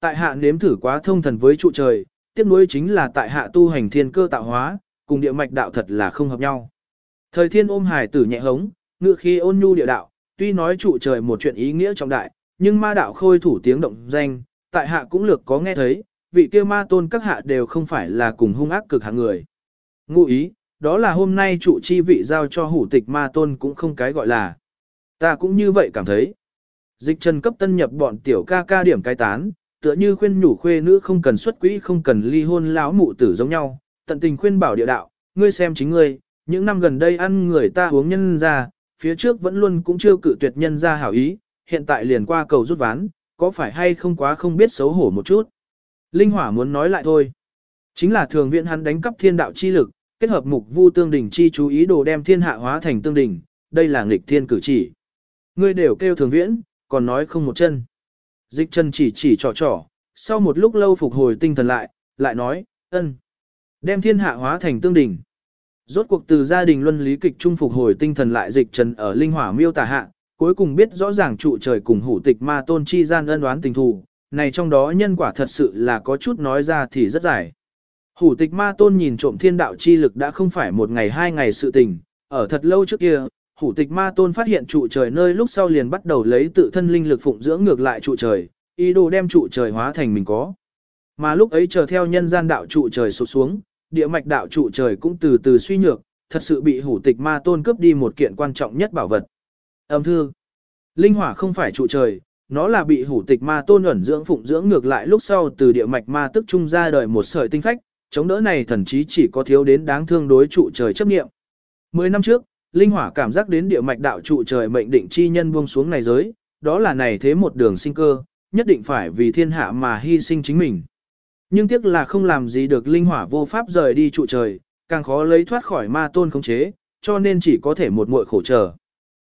Tại hạ nếm thử quá thông thần với trụ trời, tiếc nuối chính là tại hạ tu hành thiên cơ tạo hóa, cùng địa mạch đạo thật là không hợp nhau. Thời thiên ôm hài tử nhẹ hống, ngựa khi ôn nhu địa đạo, tuy nói trụ trời một chuyện ý nghĩa trọng đại, nhưng ma đạo khôi thủ tiếng động danh, tại hạ cũng lược có nghe thấy, vị kia ma tôn các hạ đều không phải là cùng hung ác cực hạng người. Ngụ ý, đó là hôm nay trụ chi vị giao cho hủ tịch ma tôn cũng không cái gọi là. Ta cũng như vậy cảm thấy. Dịch trần cấp tân nhập bọn tiểu ca ca điểm cai tán, tựa như khuyên nhủ khuê nữ không cần xuất quỹ không cần ly hôn lão mụ tử giống nhau, tận tình khuyên bảo địa đạo, ngươi xem chính ngươi, những năm gần đây ăn người ta uống nhân ra, phía trước vẫn luôn cũng chưa cự tuyệt nhân ra hảo ý, hiện tại liền qua cầu rút ván, có phải hay không quá không biết xấu hổ một chút. Linh hỏa muốn nói lại thôi. Chính là thường viện hắn đánh cắp thiên đạo chi lực, kết hợp mục vu tương đỉnh chi chú ý đồ đem thiên hạ hóa thành tương đỉnh, đây là nghịch thiên cử chỉ. Ngươi đều kêu thường viễn, còn nói không một chân. Dịch chân chỉ chỉ trò trò, sau một lúc lâu phục hồi tinh thần lại, lại nói, ân, đem thiên hạ hóa thành tương đỉnh. Rốt cuộc từ gia đình luân lý kịch trung phục hồi tinh thần lại dịch trần ở linh hỏa miêu tả hạ, cuối cùng biết rõ ràng trụ trời cùng hủ tịch ma tôn chi gian ân đoán tình thù, này trong đó nhân quả thật sự là có chút nói ra thì rất dài. Hủ tịch ma tôn nhìn trộm thiên đạo chi lực đã không phải một ngày hai ngày sự tình, ở thật lâu trước kia, hủ tịch ma tôn phát hiện trụ trời nơi lúc sau liền bắt đầu lấy tự thân linh lực phụng dưỡng ngược lại trụ trời, ý đồ đem trụ trời hóa thành mình có. Mà lúc ấy chờ theo nhân gian đạo trụ trời sụt xuống, địa mạch đạo trụ trời cũng từ từ suy nhược, thật sự bị hủ tịch ma tôn cướp đi một kiện quan trọng nhất bảo vật. Âm thư Linh hỏa không phải trụ trời, nó là bị hủ tịch ma tôn ẩn dưỡng phụng dưỡng ngược lại lúc sau từ địa mạch ma tức trung ra đời một sợi tinh phách, chống đỡ này thần chí chỉ có thiếu đến đáng thương đối trụ trời chấp nghiệm. Mười năm trước, linh hỏa cảm giác đến địa mạch đạo trụ trời mệnh định chi nhân buông xuống này giới, đó là này thế một đường sinh cơ, nhất định phải vì thiên hạ mà hy sinh chính mình. Nhưng tiếc là không làm gì được linh hỏa vô pháp rời đi trụ trời, càng khó lấy thoát khỏi ma tôn khống chế, cho nên chỉ có thể một muội khổ chờ.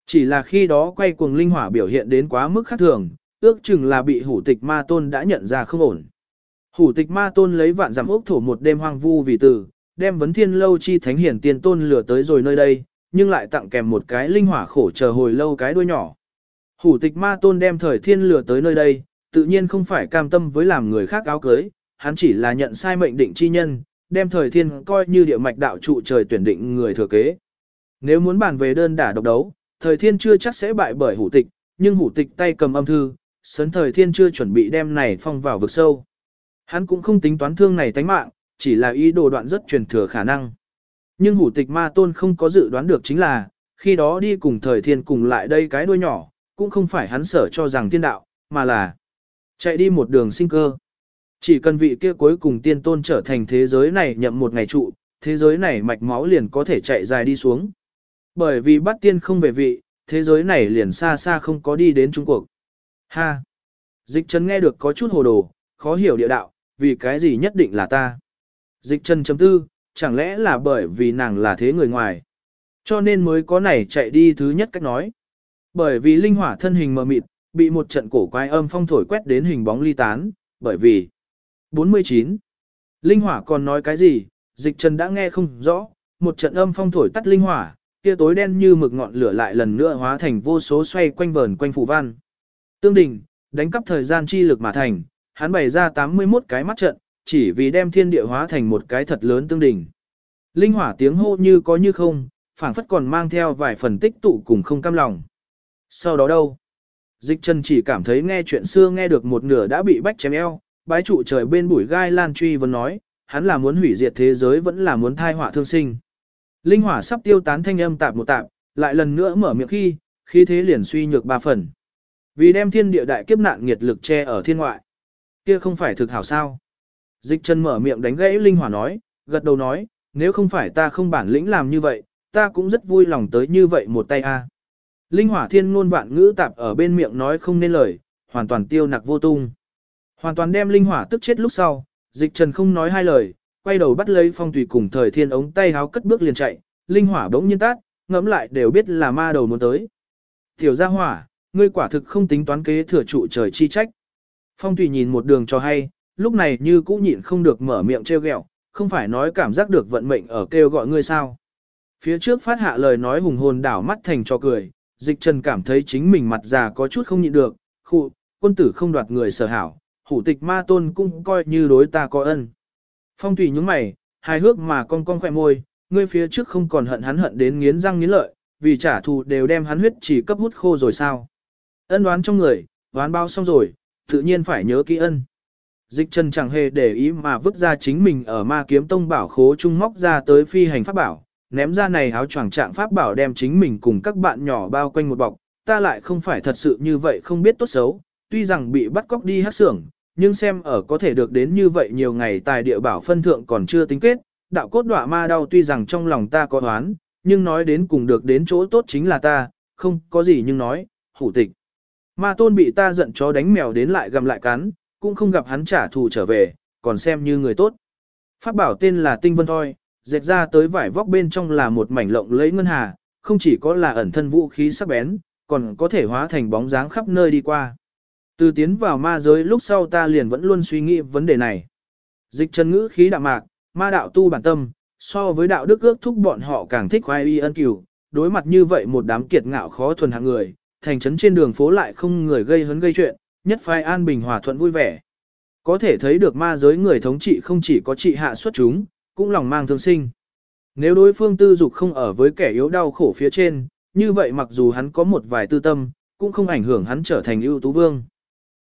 Chỉ là khi đó quay cuồng linh hỏa biểu hiện đến quá mức khác thường, ước chừng là bị hủ tịch ma tôn đã nhận ra không ổn. Hủ tịch ma tôn lấy vạn giảm ốc thổ một đêm hoang vu vì từ, đem vấn thiên lâu chi thánh hiển tiền tôn lửa tới rồi nơi đây, nhưng lại tặng kèm một cái linh hỏa khổ chờ hồi lâu cái đuôi nhỏ. Hủ tịch ma tôn đem thời thiên lừa tới nơi đây, tự nhiên không phải cam tâm với làm người khác áo cưới, hắn chỉ là nhận sai mệnh định chi nhân, đem thời thiên coi như địa mạch đạo trụ trời tuyển định người thừa kế. Nếu muốn bàn về đơn đả độc đấu, thời thiên chưa chắc sẽ bại bởi hủ tịch, nhưng hủ tịch tay cầm âm thư, sấn thời thiên chưa chuẩn bị đem này phong vào vực sâu. Hắn cũng không tính toán thương này tánh mạng, chỉ là ý đồ đoạn rất truyền thừa khả năng. Nhưng hủ tịch ma tôn không có dự đoán được chính là, khi đó đi cùng thời thiên cùng lại đây cái đuôi nhỏ, cũng không phải hắn sở cho rằng tiên đạo, mà là chạy đi một đường sinh cơ. Chỉ cần vị kia cuối cùng tiên tôn trở thành thế giới này nhậm một ngày trụ, thế giới này mạch máu liền có thể chạy dài đi xuống. Bởi vì bắt tiên không về vị, thế giới này liền xa xa không có đi đến Trung Quốc. Ha! Dịch Trần nghe được có chút hồ đồ, khó hiểu địa đạo, vì cái gì nhất định là ta. Dịch Trần chấm tư, chẳng lẽ là bởi vì nàng là thế người ngoài. Cho nên mới có này chạy đi thứ nhất cách nói. Bởi vì linh hỏa thân hình mờ mịt, bị một trận cổ quái âm phong thổi quét đến hình bóng ly tán, bởi vì 49. Linh hỏa còn nói cái gì, dịch trần đã nghe không rõ, một trận âm phong thổi tắt linh hỏa, kia tối đen như mực ngọn lửa lại lần nữa hóa thành vô số xoay quanh vờn quanh phù văn. Tương đình, đánh cắp thời gian chi lực mà thành, hắn bày ra 81 cái mắt trận, chỉ vì đem thiên địa hóa thành một cái thật lớn tương đỉnh, Linh hỏa tiếng hô như có như không, phảng phất còn mang theo vài phần tích tụ cùng không cam lòng. Sau đó đâu? Dịch chân chỉ cảm thấy nghe chuyện xưa nghe được một nửa đã bị bách chém eo, bái trụ trời bên bụi gai lan truy vẫn nói, hắn là muốn hủy diệt thế giới vẫn là muốn thai họa thương sinh. Linh hỏa sắp tiêu tán thanh âm tạp một tạp, lại lần nữa mở miệng khi, khi thế liền suy nhược ba phần. Vì đem thiên địa đại kiếp nạn nghiệt lực che ở thiên ngoại. Kia không phải thực hảo sao. Dịch Trần mở miệng đánh gãy Linh hỏa nói, gật đầu nói, nếu không phải ta không bản lĩnh làm như vậy, ta cũng rất vui lòng tới như vậy một tay a. Linh hỏa thiên ngôn vạn ngữ tạp ở bên miệng nói không nên lời, hoàn toàn tiêu nặc vô tung. Hoàn toàn đem linh hỏa tức chết lúc sau, dịch trần không nói hai lời, quay đầu bắt lấy phong tùy cùng thời thiên ống tay háo cất bước liền chạy, linh hỏa bỗng nhiên tát, ngẫm lại đều biết là ma đầu muốn tới. Tiểu gia hỏa, ngươi quả thực không tính toán kế thừa trụ trời chi trách. Phong tùy nhìn một đường cho hay, lúc này như cũ nhịn không được mở miệng trêu ghẹo, không phải nói cảm giác được vận mệnh ở kêu gọi ngươi sao. Phía trước phát hạ lời nói hùng hồn đảo mắt thành cho cười, dịch trần cảm thấy chính mình mặt già có chút không nhịn được, khu, quân tử không đoạt người sở hảo, hủ tịch ma tôn cũng coi như đối ta có ân. Phong thủy nhúng mày, hài hước mà con con khỏe môi, ngươi phía trước không còn hận hắn hận đến nghiến răng nghiến lợi, vì trả thù đều đem hắn huyết chỉ cấp hút khô rồi sao. Ân đoán trong người, đoán bao xong rồi, tự nhiên phải nhớ kỹ ân. Dịch trần chẳng hề để ý mà vứt ra chính mình ở ma kiếm tông bảo khố trung móc ra tới phi hành pháp bảo, ném ra này áo choàng trạng pháp bảo đem chính mình cùng các bạn nhỏ bao quanh một bọc, ta lại không phải thật sự như vậy không biết tốt xấu, tuy rằng bị bắt cóc đi hát xưởng, nhưng xem ở có thể được đến như vậy nhiều ngày tài địa bảo phân thượng còn chưa tính kết, đạo cốt đọa ma đau tuy rằng trong lòng ta có đoán, nhưng nói đến cùng được đến chỗ tốt chính là ta, không có gì nhưng nói, hủ tịch. Ma tôn bị ta giận chó đánh mèo đến lại gầm lại cắn, cũng không gặp hắn trả thù trở về, còn xem như người tốt. Pháp bảo tên là tinh vân thôi, dệt ra tới vải vóc bên trong là một mảnh lộng lấy ngân hà, không chỉ có là ẩn thân vũ khí sắc bén, còn có thể hóa thành bóng dáng khắp nơi đi qua. Từ tiến vào ma giới lúc sau ta liền vẫn luôn suy nghĩ vấn đề này. Dịch chân ngữ khí đạm mạc, ma đạo tu bản tâm, so với đạo đức ước thúc bọn họ càng thích khoai y ân cửu, đối mặt như vậy một đám kiệt ngạo khó thuần hạng người, thành trấn trên đường phố lại không người gây hấn gây chuyện, nhất phai an bình hòa thuận vui vẻ. Có thể thấy được ma giới người thống trị không chỉ có trị hạ xuất chúng, cũng lòng mang thương sinh. Nếu đối phương tư dục không ở với kẻ yếu đau khổ phía trên, như vậy mặc dù hắn có một vài tư tâm, cũng không ảnh hưởng hắn trở thành ưu tú vương.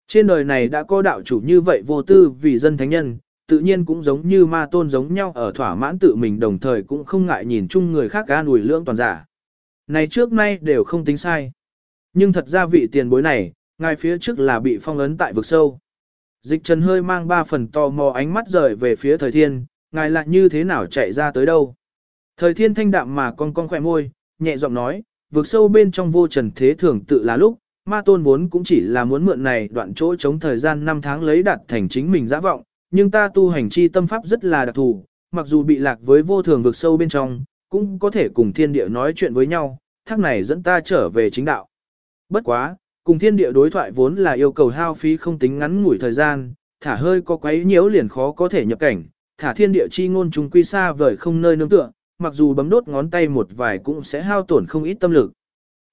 Trên đời này đã có đạo chủ như vậy vô tư vì dân thánh nhân, tự nhiên cũng giống như ma tôn giống nhau ở thỏa mãn tự mình đồng thời cũng không ngại nhìn chung người khác ga nùi lưỡng toàn giả. Này trước nay đều không tính sai. Nhưng thật ra vị tiền bối này, ngài phía trước là bị phong ấn tại vực sâu. Dịch trần hơi mang ba phần tò mò ánh mắt rời về phía thời thiên, ngài lại như thế nào chạy ra tới đâu. Thời thiên thanh đạm mà con con khỏe môi, nhẹ giọng nói, vực sâu bên trong vô trần thế thường tự là lúc, ma tôn vốn cũng chỉ là muốn mượn này đoạn chỗ chống thời gian 5 tháng lấy đạt thành chính mình giã vọng, nhưng ta tu hành chi tâm pháp rất là đặc thù, mặc dù bị lạc với vô thường vực sâu bên trong, cũng có thể cùng thiên địa nói chuyện với nhau, thác này dẫn ta trở về chính đạo. Bất quá, cùng thiên địa đối thoại vốn là yêu cầu hao phí không tính ngắn ngủi thời gian, thả hơi có quấy nhiễu liền khó có thể nhập cảnh, thả thiên địa chi ngôn trùng quy xa vời không nơi nương tựa, mặc dù bấm đốt ngón tay một vài cũng sẽ hao tổn không ít tâm lực.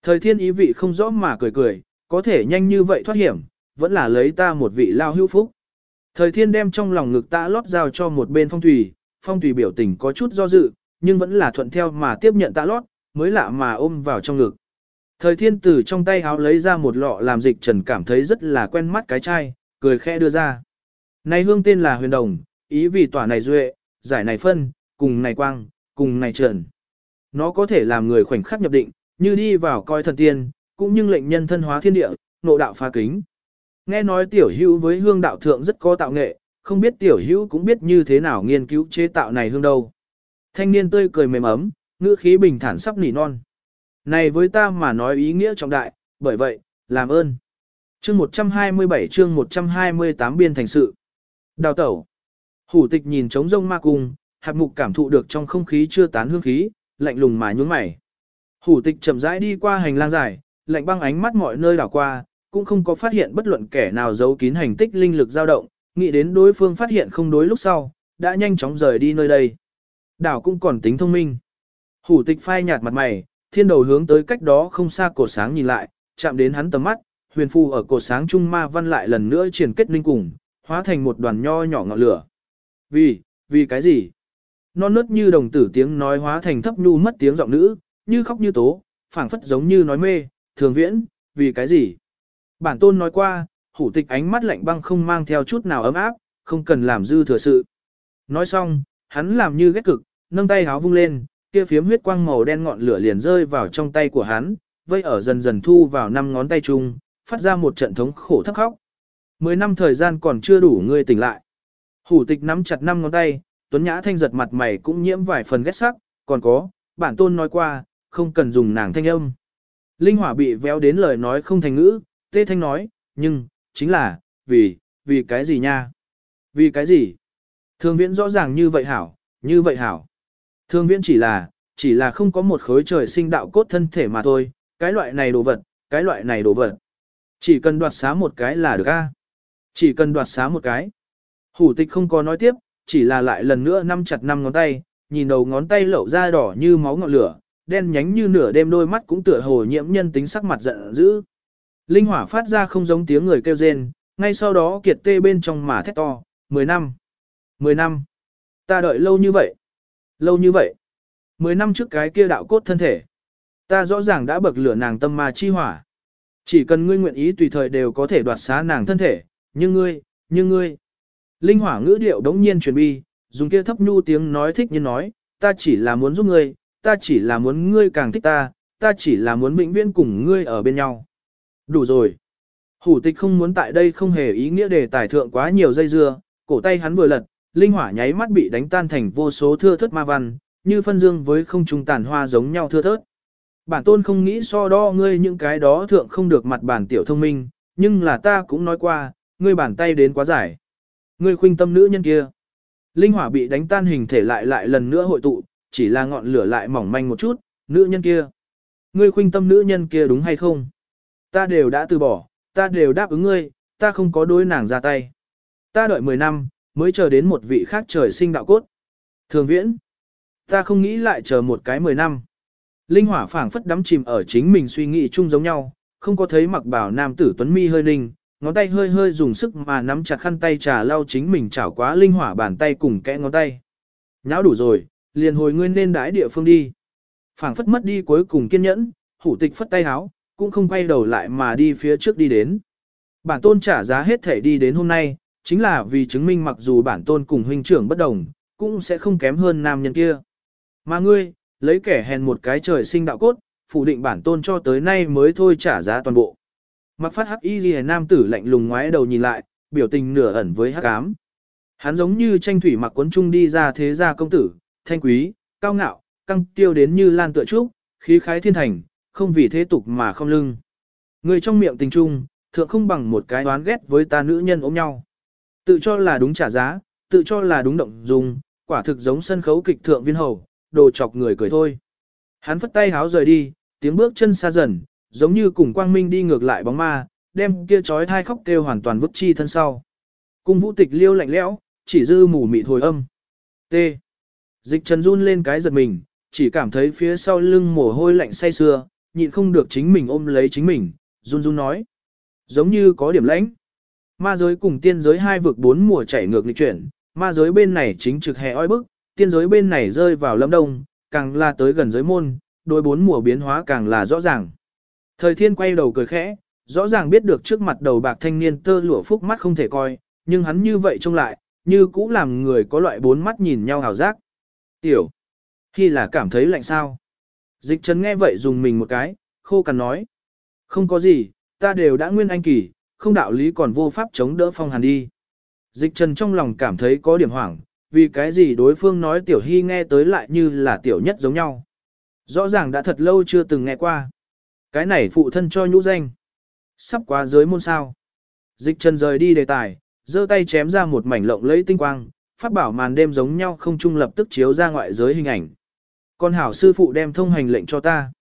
Thời thiên ý vị không rõ mà cười cười, có thể nhanh như vậy thoát hiểm, vẫn là lấy ta một vị lao hữu phúc. Thời thiên đem trong lòng ngực ta lót giao cho một bên phong thủy, phong thủy biểu tình có chút do dự, nhưng vẫn là thuận theo mà tiếp nhận ta lót, mới lạ mà ôm vào trong ngực. Thời thiên Tử trong tay háo lấy ra một lọ làm dịch trần cảm thấy rất là quen mắt cái chai, cười khẽ đưa ra. Này hương tên là huyền đồng, ý vì tỏa này duệ, giải này phân, cùng này quang, cùng này trần. Nó có thể làm người khoảnh khắc nhập định, như đi vào coi thần tiên, cũng như lệnh nhân thân hóa thiên địa, nộ đạo phá kính. Nghe nói tiểu hữu với hương đạo thượng rất có tạo nghệ, không biết tiểu hữu cũng biết như thế nào nghiên cứu chế tạo này hương đâu. Thanh niên tươi cười mềm ấm, ngữ khí bình thản sắp nỉ non. Này với ta mà nói ý nghĩa trọng đại, bởi vậy, làm ơn. Chương 127 chương 128 biên thành sự. Đào tẩu. Hủ tịch nhìn trống rông ma cung, hạt mục cảm thụ được trong không khí chưa tán hương khí, lạnh lùng mà nhún mày. Hủ tịch chậm rãi đi qua hành lang dài, lạnh băng ánh mắt mọi nơi đảo qua, cũng không có phát hiện bất luận kẻ nào giấu kín hành tích linh lực dao động, nghĩ đến đối phương phát hiện không đối lúc sau, đã nhanh chóng rời đi nơi đây. Đảo cũng còn tính thông minh. Hủ tịch phai nhạt mặt mày, thiên đầu hướng tới cách đó không xa cổ sáng nhìn lại, chạm đến hắn tầm mắt, huyền phù ở cổ sáng trung ma văn lại lần nữa triển kết linh cùng, hóa thành một đoàn nho nhỏ ngọn lửa. Vì, vì cái gì? Non nớt như đồng tử tiếng nói hóa thành thấp nhu mất tiếng giọng nữ, như khóc như tố, phảng phất giống như nói mê, thường viễn, vì cái gì? Bản tôn nói qua, hủ tịch ánh mắt lạnh băng không mang theo chút nào ấm áp, không cần làm dư thừa sự. Nói xong, hắn làm như ghét cực, nâng tay háo vung lên, kia phiếm huyết quang màu đen ngọn lửa liền rơi vào trong tay của hắn, vây ở dần dần thu vào năm ngón tay chung, phát ra một trận thống khổ thắc khóc. Mười năm thời gian còn chưa đủ ngươi tỉnh lại. Hủ tịch nắm chặt năm ngón tay, tuấn nhã thanh giật mặt mày cũng nhiễm vài phần ghét sắc, còn có, bản tôn nói qua, không cần dùng nàng thanh âm. Linh hỏa bị véo đến lời nói không thành ngữ, tê thanh nói, nhưng, chính là, vì, vì cái gì nha? Vì cái gì? Thường viễn rõ ràng như vậy hảo, như vậy hảo. Thương viễn chỉ là, chỉ là không có một khối trời sinh đạo cốt thân thể mà thôi, cái loại này đồ vật, cái loại này đồ vật. Chỉ cần đoạt xá một cái là được a. Chỉ cần đoạt xá một cái. Hủ tịch không có nói tiếp, chỉ là lại lần nữa nắm chặt năm ngón tay, nhìn đầu ngón tay lậu ra đỏ như máu ngọn lửa, đen nhánh như nửa đêm đôi mắt cũng tựa hồ nhiễm nhân tính sắc mặt giận dữ. Linh hỏa phát ra không giống tiếng người kêu rên, ngay sau đó kiệt tê bên trong mà thét to, 10 năm, 10 năm, ta đợi lâu như vậy, lâu như vậy, 10 năm trước cái kia đạo cốt thân thể, ta rõ ràng đã bậc lửa nàng tâm ma chi hỏa. Chỉ cần ngươi nguyện ý tùy thời đều có thể đoạt xá nàng thân thể, nhưng ngươi, nhưng ngươi. Linh hỏa ngữ điệu đống nhiên truyền bi, dùng kia thấp nhu tiếng nói thích như nói, ta chỉ là muốn giúp ngươi, ta chỉ là muốn ngươi càng thích ta, ta chỉ là muốn vĩnh viễn cùng ngươi ở bên nhau. Đủ rồi. Hủ tịch không muốn tại đây không hề ý nghĩa để tài thượng quá nhiều dây dưa, cổ tay hắn vừa lật, linh hỏa nháy mắt bị đánh tan thành vô số thưa thớt ma văn, như phân dương với không trung tàn hoa giống nhau thưa thớt. Bản tôn không nghĩ so đo ngươi những cái đó thượng không được mặt bản tiểu thông minh, nhưng là ta cũng nói qua, ngươi bàn tay đến quá giải. Ngươi khuynh tâm nữ nhân kia. Linh hỏa bị đánh tan hình thể lại lại lần nữa hội tụ, chỉ là ngọn lửa lại mỏng manh một chút, nữ nhân kia. Ngươi khuynh tâm nữ nhân kia đúng hay không? Ta đều đã từ bỏ, ta đều đáp ứng ngươi, ta không có đối nàng ra tay. Ta đợi 10 năm, mới chờ đến một vị khác trời sinh đạo cốt. Thường viễn, ta không nghĩ lại chờ một cái 10 năm. Linh hỏa phảng phất đắm chìm ở chính mình suy nghĩ chung giống nhau, không có thấy mặc bảo nam tử tuấn mi hơi ninh, ngón tay hơi hơi dùng sức mà nắm chặt khăn tay trà lau chính mình chảo quá linh hỏa bàn tay cùng kẽ ngón tay. Nháo đủ rồi, liền hồi ngươi nên đãi địa phương đi. phảng phất mất đi cuối cùng kiên nhẫn, hủ tịch phất tay háo, cũng không quay đầu lại mà đi phía trước đi đến. Bản tôn trả giá hết thể đi đến hôm nay, chính là vì chứng minh mặc dù bản tôn cùng huynh trưởng bất đồng, cũng sẽ không kém hơn nam nhân kia. Mà ngươi, lấy kẻ hèn một cái trời sinh đạo cốt, phủ định bản tôn cho tới nay mới thôi trả giá toàn bộ. Mặc phát hắc y ghi nam tử lạnh lùng ngoái đầu nhìn lại, biểu tình nửa ẩn với hắc ám. Hắn giống như tranh thủy mặc cuốn trung đi ra thế gia công tử, thanh quý, cao ngạo, căng tiêu đến như lan tựa trúc, khí khái thiên thành, không vì thế tục mà không lưng. Người trong miệng tình trung, thượng không bằng một cái đoán ghét với ta nữ nhân ôm nhau. Tự cho là đúng trả giá, tự cho là đúng động dùng, quả thực giống sân khấu kịch thượng viên hầu, đồ chọc người cười thôi. Hắn phất tay háo rời đi, tiếng bước chân xa dần, giống như cùng quang minh đi ngược lại bóng ma, đem kia chói thai khóc kêu hoàn toàn vứt chi thân sau. Cung vũ tịch liêu lạnh lẽo, chỉ dư mù mịt hồi âm. T. Dịch trần run lên cái giật mình, chỉ cảm thấy phía sau lưng mồ hôi lạnh say sưa, nhịn không được chính mình ôm lấy chính mình, run run nói. Giống như có điểm lãnh. Ma giới cùng tiên giới hai vực bốn mùa chảy ngược lịch chuyển, ma giới bên này chính trực hè oi bức, tiên giới bên này rơi vào lâm đông, càng là tới gần giới môn, đôi bốn mùa biến hóa càng là rõ ràng. Thời thiên quay đầu cười khẽ, rõ ràng biết được trước mặt đầu bạc thanh niên tơ lụa phúc mắt không thể coi, nhưng hắn như vậy trông lại, như cũ làm người có loại bốn mắt nhìn nhau hào giác. Tiểu, khi là cảm thấy lạnh sao. Dịch trần nghe vậy dùng mình một cái, khô cằn nói. Không có gì, ta đều đã nguyên anh kỳ, không đạo lý còn vô pháp chống đỡ phong hàn đi. Dịch trần trong lòng cảm thấy có điểm hoảng, vì cái gì đối phương nói tiểu hy nghe tới lại như là tiểu nhất giống nhau. Rõ ràng đã thật lâu chưa từng nghe qua. Cái này phụ thân cho nhũ danh. Sắp qua giới môn sao. Dịch trần rời đi đề tài, giơ tay chém ra một mảnh lộng lấy tinh quang, phát bảo màn đêm giống nhau không trung lập tức chiếu ra ngoại giới hình ảnh. Con hảo sư phụ đem thông hành lệnh cho ta.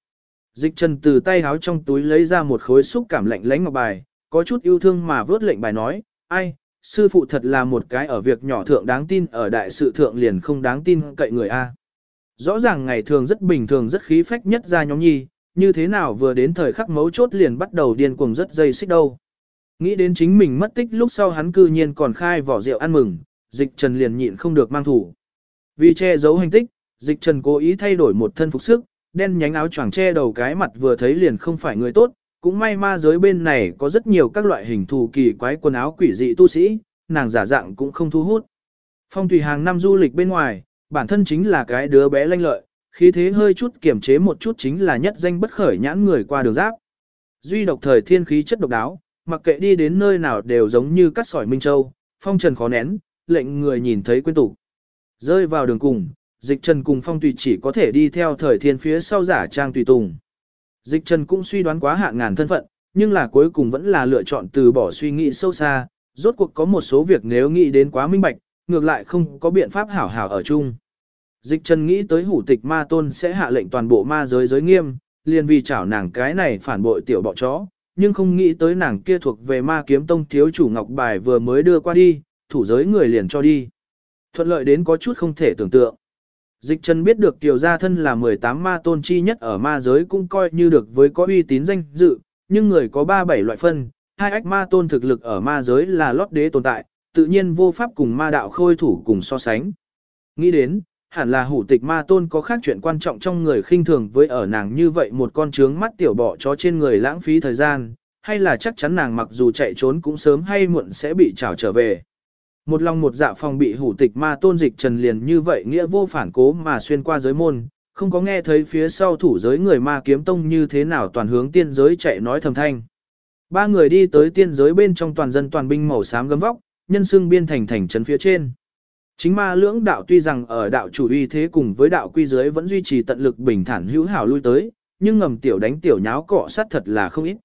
Dịch trần từ tay háo trong túi lấy ra một khối xúc cảm lạnh lánh ngọc bài, có chút yêu thương mà vớt lệnh bài nói, ai, sư phụ thật là một cái ở việc nhỏ thượng đáng tin ở đại sự thượng liền không đáng tin cậy người A. Rõ ràng ngày thường rất bình thường rất khí phách nhất ra nhóm nhi, như thế nào vừa đến thời khắc mấu chốt liền bắt đầu điên cuồng rất dây xích đâu. Nghĩ đến chính mình mất tích lúc sau hắn cư nhiên còn khai vỏ rượu ăn mừng, dịch trần liền nhịn không được mang thủ. Vì che giấu hành tích, dịch trần cố ý thay đổi một thân phục sức, đen nhánh áo choàng che đầu cái mặt vừa thấy liền không phải người tốt, cũng may ma giới bên này có rất nhiều các loại hình thù kỳ quái quần áo quỷ dị tu sĩ, nàng giả dạng cũng không thu hút. Phong tùy hàng năm du lịch bên ngoài, bản thân chính là cái đứa bé lanh lợi, khí thế hơi chút kiểm chế một chút chính là nhất danh bất khởi nhãn người qua đường giáp. Duy độc thời thiên khí chất độc đáo, mặc kệ đi đến nơi nào đều giống như cắt sỏi Minh Châu, phong trần khó nén, lệnh người nhìn thấy quên tủ. Rơi vào đường cùng, dịch trần cùng phong tùy chỉ có thể đi theo thời thiên phía sau giả trang tùy tùng. Dịch trần cũng suy đoán quá hạn ngàn thân phận, nhưng là cuối cùng vẫn là lựa chọn từ bỏ suy nghĩ sâu xa, rốt cuộc có một số việc nếu nghĩ đến quá minh bạch, ngược lại không có biện pháp hảo hảo ở chung. Dịch trần nghĩ tới hủ tịch ma tôn sẽ hạ lệnh toàn bộ ma giới giới nghiêm, liền vì chảo nàng cái này phản bội tiểu bọ chó, nhưng không nghĩ tới nàng kia thuộc về ma kiếm tông thiếu chủ ngọc bài vừa mới đưa qua đi, thủ giới người liền cho đi. Thuận lợi đến có chút không thể tưởng tượng. Dịch trần biết được tiểu gia thân là 18 ma tôn chi nhất ở ma giới cũng coi như được với có uy tín danh dự, nhưng người có 3-7 loại phân, hai ách ma tôn thực lực ở ma giới là lót đế tồn tại, tự nhiên vô pháp cùng ma đạo khôi thủ cùng so sánh. Nghĩ đến, hẳn là hủ tịch ma tôn có khác chuyện quan trọng trong người khinh thường với ở nàng như vậy một con trướng mắt tiểu bọ chó trên người lãng phí thời gian, hay là chắc chắn nàng mặc dù chạy trốn cũng sớm hay muộn sẽ bị trảo trở về. Một lòng một dạ phòng bị hủ tịch ma tôn dịch trần liền như vậy nghĩa vô phản cố mà xuyên qua giới môn, không có nghe thấy phía sau thủ giới người ma kiếm tông như thế nào toàn hướng tiên giới chạy nói thầm thanh. Ba người đi tới tiên giới bên trong toàn dân toàn binh màu xám gấm vóc, nhân xương biên thành thành trấn phía trên. Chính ma lưỡng đạo tuy rằng ở đạo chủ uy thế cùng với đạo quy giới vẫn duy trì tận lực bình thản hữu hảo lui tới, nhưng ngầm tiểu đánh tiểu nháo cọ sát thật là không ít.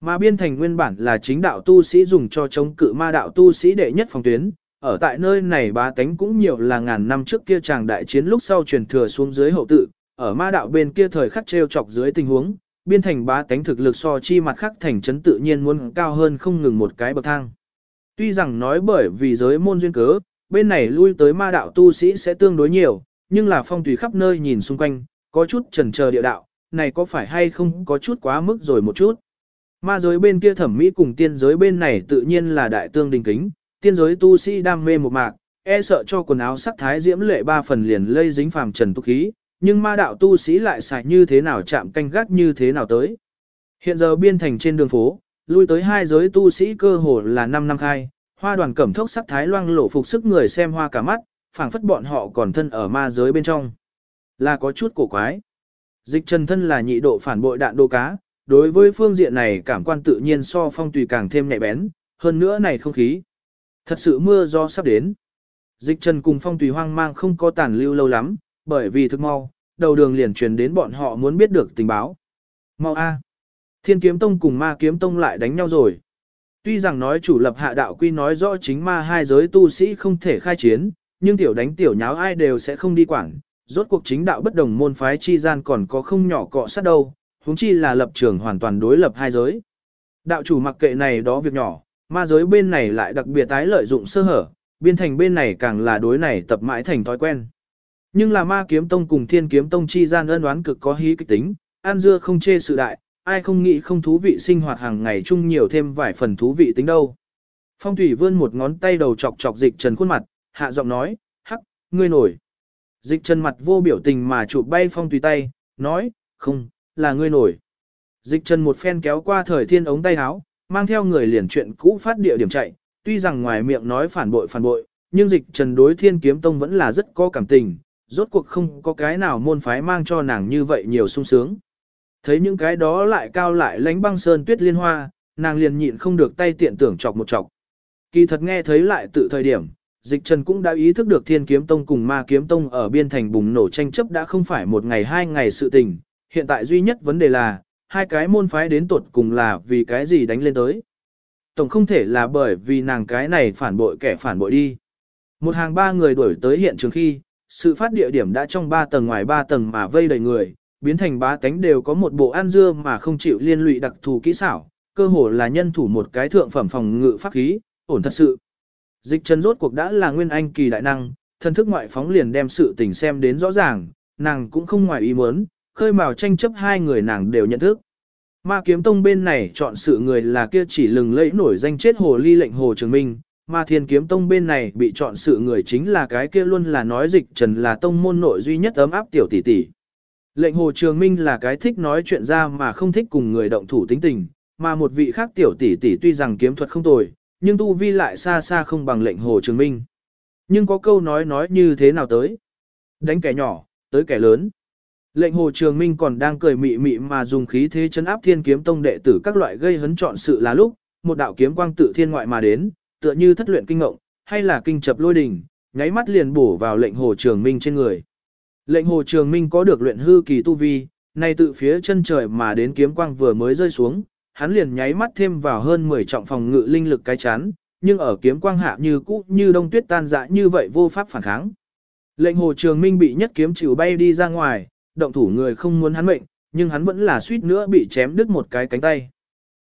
Mà biên thành nguyên bản là chính đạo tu sĩ dùng cho chống cự ma đạo tu sĩ đệ nhất phòng tuyến, ở tại nơi này bá tánh cũng nhiều là ngàn năm trước kia chàng đại chiến lúc sau truyền thừa xuống dưới hậu tự, ở ma đạo bên kia thời khắc treo chọc dưới tình huống, biên thành bá tánh thực lực so chi mặt khác thành trấn tự nhiên muốn cao hơn không ngừng một cái bậc thang. Tuy rằng nói bởi vì giới môn duyên cớ, bên này lui tới ma đạo tu sĩ sẽ tương đối nhiều, nhưng là phong tùy khắp nơi nhìn xung quanh, có chút trần chờ địa đạo, này có phải hay không có chút quá mức rồi một chút. Ma giới bên kia thẩm mỹ cùng tiên giới bên này tự nhiên là đại tương đình kính, tiên giới tu sĩ đam mê một mạc, e sợ cho quần áo sắc thái diễm lệ ba phần liền lây dính phàm trần tu khí, nhưng ma đạo tu sĩ lại xài như thế nào chạm canh gác như thế nào tới. Hiện giờ biên thành trên đường phố, lui tới hai giới tu sĩ cơ hồ là 5 năm khai, hoa đoàn cẩm thốc sắc thái loang lộ phục sức người xem hoa cả mắt, phảng phất bọn họ còn thân ở ma giới bên trong. Là có chút cổ quái. Dịch trần thân là nhị độ phản bội đạn đô cá, đối với phương diện này cảm quan tự nhiên so phong tùy càng thêm nhạy bén, hơn nữa này không khí. Thật sự mưa do sắp đến. Dịch trần cùng phong tùy hoang mang không có tàn lưu lâu lắm, bởi vì thực mau, đầu đường liền truyền đến bọn họ muốn biết được tình báo. Mau A. Thiên kiếm tông cùng ma kiếm tông lại đánh nhau rồi. Tuy rằng nói chủ lập hạ đạo quy nói rõ chính ma hai giới tu sĩ không thể khai chiến, nhưng tiểu đánh tiểu nháo ai đều sẽ không đi quản. Rốt cuộc chính đạo bất đồng môn phái chi gian còn có không nhỏ cọ sát đâu, huống chi là lập trường hoàn toàn đối lập hai giới. Đạo chủ mặc kệ này đó việc nhỏ, ma giới bên này lại đặc biệt tái lợi dụng sơ hở, biên thành bên này càng là đối này tập mãi thành thói quen. Nhưng là ma kiếm tông cùng thiên kiếm tông chi gian ân đoán cực có hí kịch tính, an dưa không chê sự đại, ai không nghĩ không thú vị sinh hoạt hàng ngày chung nhiều thêm vài phần thú vị tính đâu. Phong thủy vươn một ngón tay đầu chọc chọc dịch trần khuôn mặt, hạ giọng nói, hắc, ngươi nổi. Dịch trần mặt vô biểu tình mà chụp bay phong thủy tay, nói, không, là ngươi nổi. Dịch trần một phen kéo qua thời thiên ống tay áo, mang theo người liền chuyện cũ phát địa điểm chạy, tuy rằng ngoài miệng nói phản bội phản bội, nhưng dịch trần đối thiên kiếm tông vẫn là rất có cảm tình, rốt cuộc không có cái nào môn phái mang cho nàng như vậy nhiều sung sướng. Thấy những cái đó lại cao lại lánh băng sơn tuyết liên hoa, nàng liền nhịn không được tay tiện tưởng chọc một chọc. Kỳ thật nghe thấy lại tự thời điểm, dịch trần cũng đã ý thức được thiên kiếm tông cùng ma kiếm tông ở biên thành bùng nổ tranh chấp đã không phải một ngày hai ngày sự tình, hiện tại duy nhất vấn đề là, hai cái môn phái đến tuột cùng là vì cái gì đánh lên tới. Tổng không thể là bởi vì nàng cái này phản bội kẻ phản bội đi. Một hàng ba người đuổi tới hiện trường khi, sự phát địa điểm đã trong ba tầng ngoài ba tầng mà vây đầy người, biến thành bá tánh đều có một bộ ăn dưa mà không chịu liên lụy đặc thù kỹ xảo, cơ hồ là nhân thủ một cái thượng phẩm phòng ngự pháp khí, ổn thật sự. Dịch chân rốt cuộc đã là nguyên anh kỳ đại năng, thân thức ngoại phóng liền đem sự tình xem đến rõ ràng, nàng cũng không ngoài ý muốn, khơi mào tranh chấp hai người nàng đều nhận thức. Ma kiếm tông bên này chọn sự người là kia chỉ lừng lẫy nổi danh chết hồ ly lệnh hồ trường minh, mà thiên kiếm tông bên này bị chọn sự người chính là cái kia luôn là nói dịch trần là tông môn nội duy nhất ấm áp tiểu tỷ tỷ. Lệnh hồ trường minh là cái thích nói chuyện ra mà không thích cùng người động thủ tính tình, mà một vị khác tiểu tỷ tỷ tuy rằng kiếm thuật không tồi, nhưng tu vi lại xa xa không bằng lệnh hồ trường minh. Nhưng có câu nói nói như thế nào tới? Đánh kẻ nhỏ, tới kẻ lớn. Lệnh hồ trường minh còn đang cười mị mị mà dùng khí thế chấn áp thiên kiếm tông đệ tử các loại gây hấn chọn sự là lúc, một đạo kiếm quang tự thiên ngoại mà đến, tựa như thất luyện kinh ngộng, hay là kinh chập lôi đình, nháy mắt liền bổ vào lệnh hồ trường minh trên người. Lệnh hồ trường minh có được luyện hư kỳ tu vi, nay tự phía chân trời mà đến kiếm quang vừa mới rơi xuống, hắn liền nháy mắt thêm vào hơn 10 trọng phòng ngự linh lực cái chán, nhưng ở kiếm quang hạ như cũ như đông tuyết tan dã như vậy vô pháp phản kháng. Lệnh hồ trường minh bị nhất kiếm chịu bay đi ra ngoài, động thủ người không muốn hắn mệnh, nhưng hắn vẫn là suýt nữa bị chém đứt một cái cánh tay.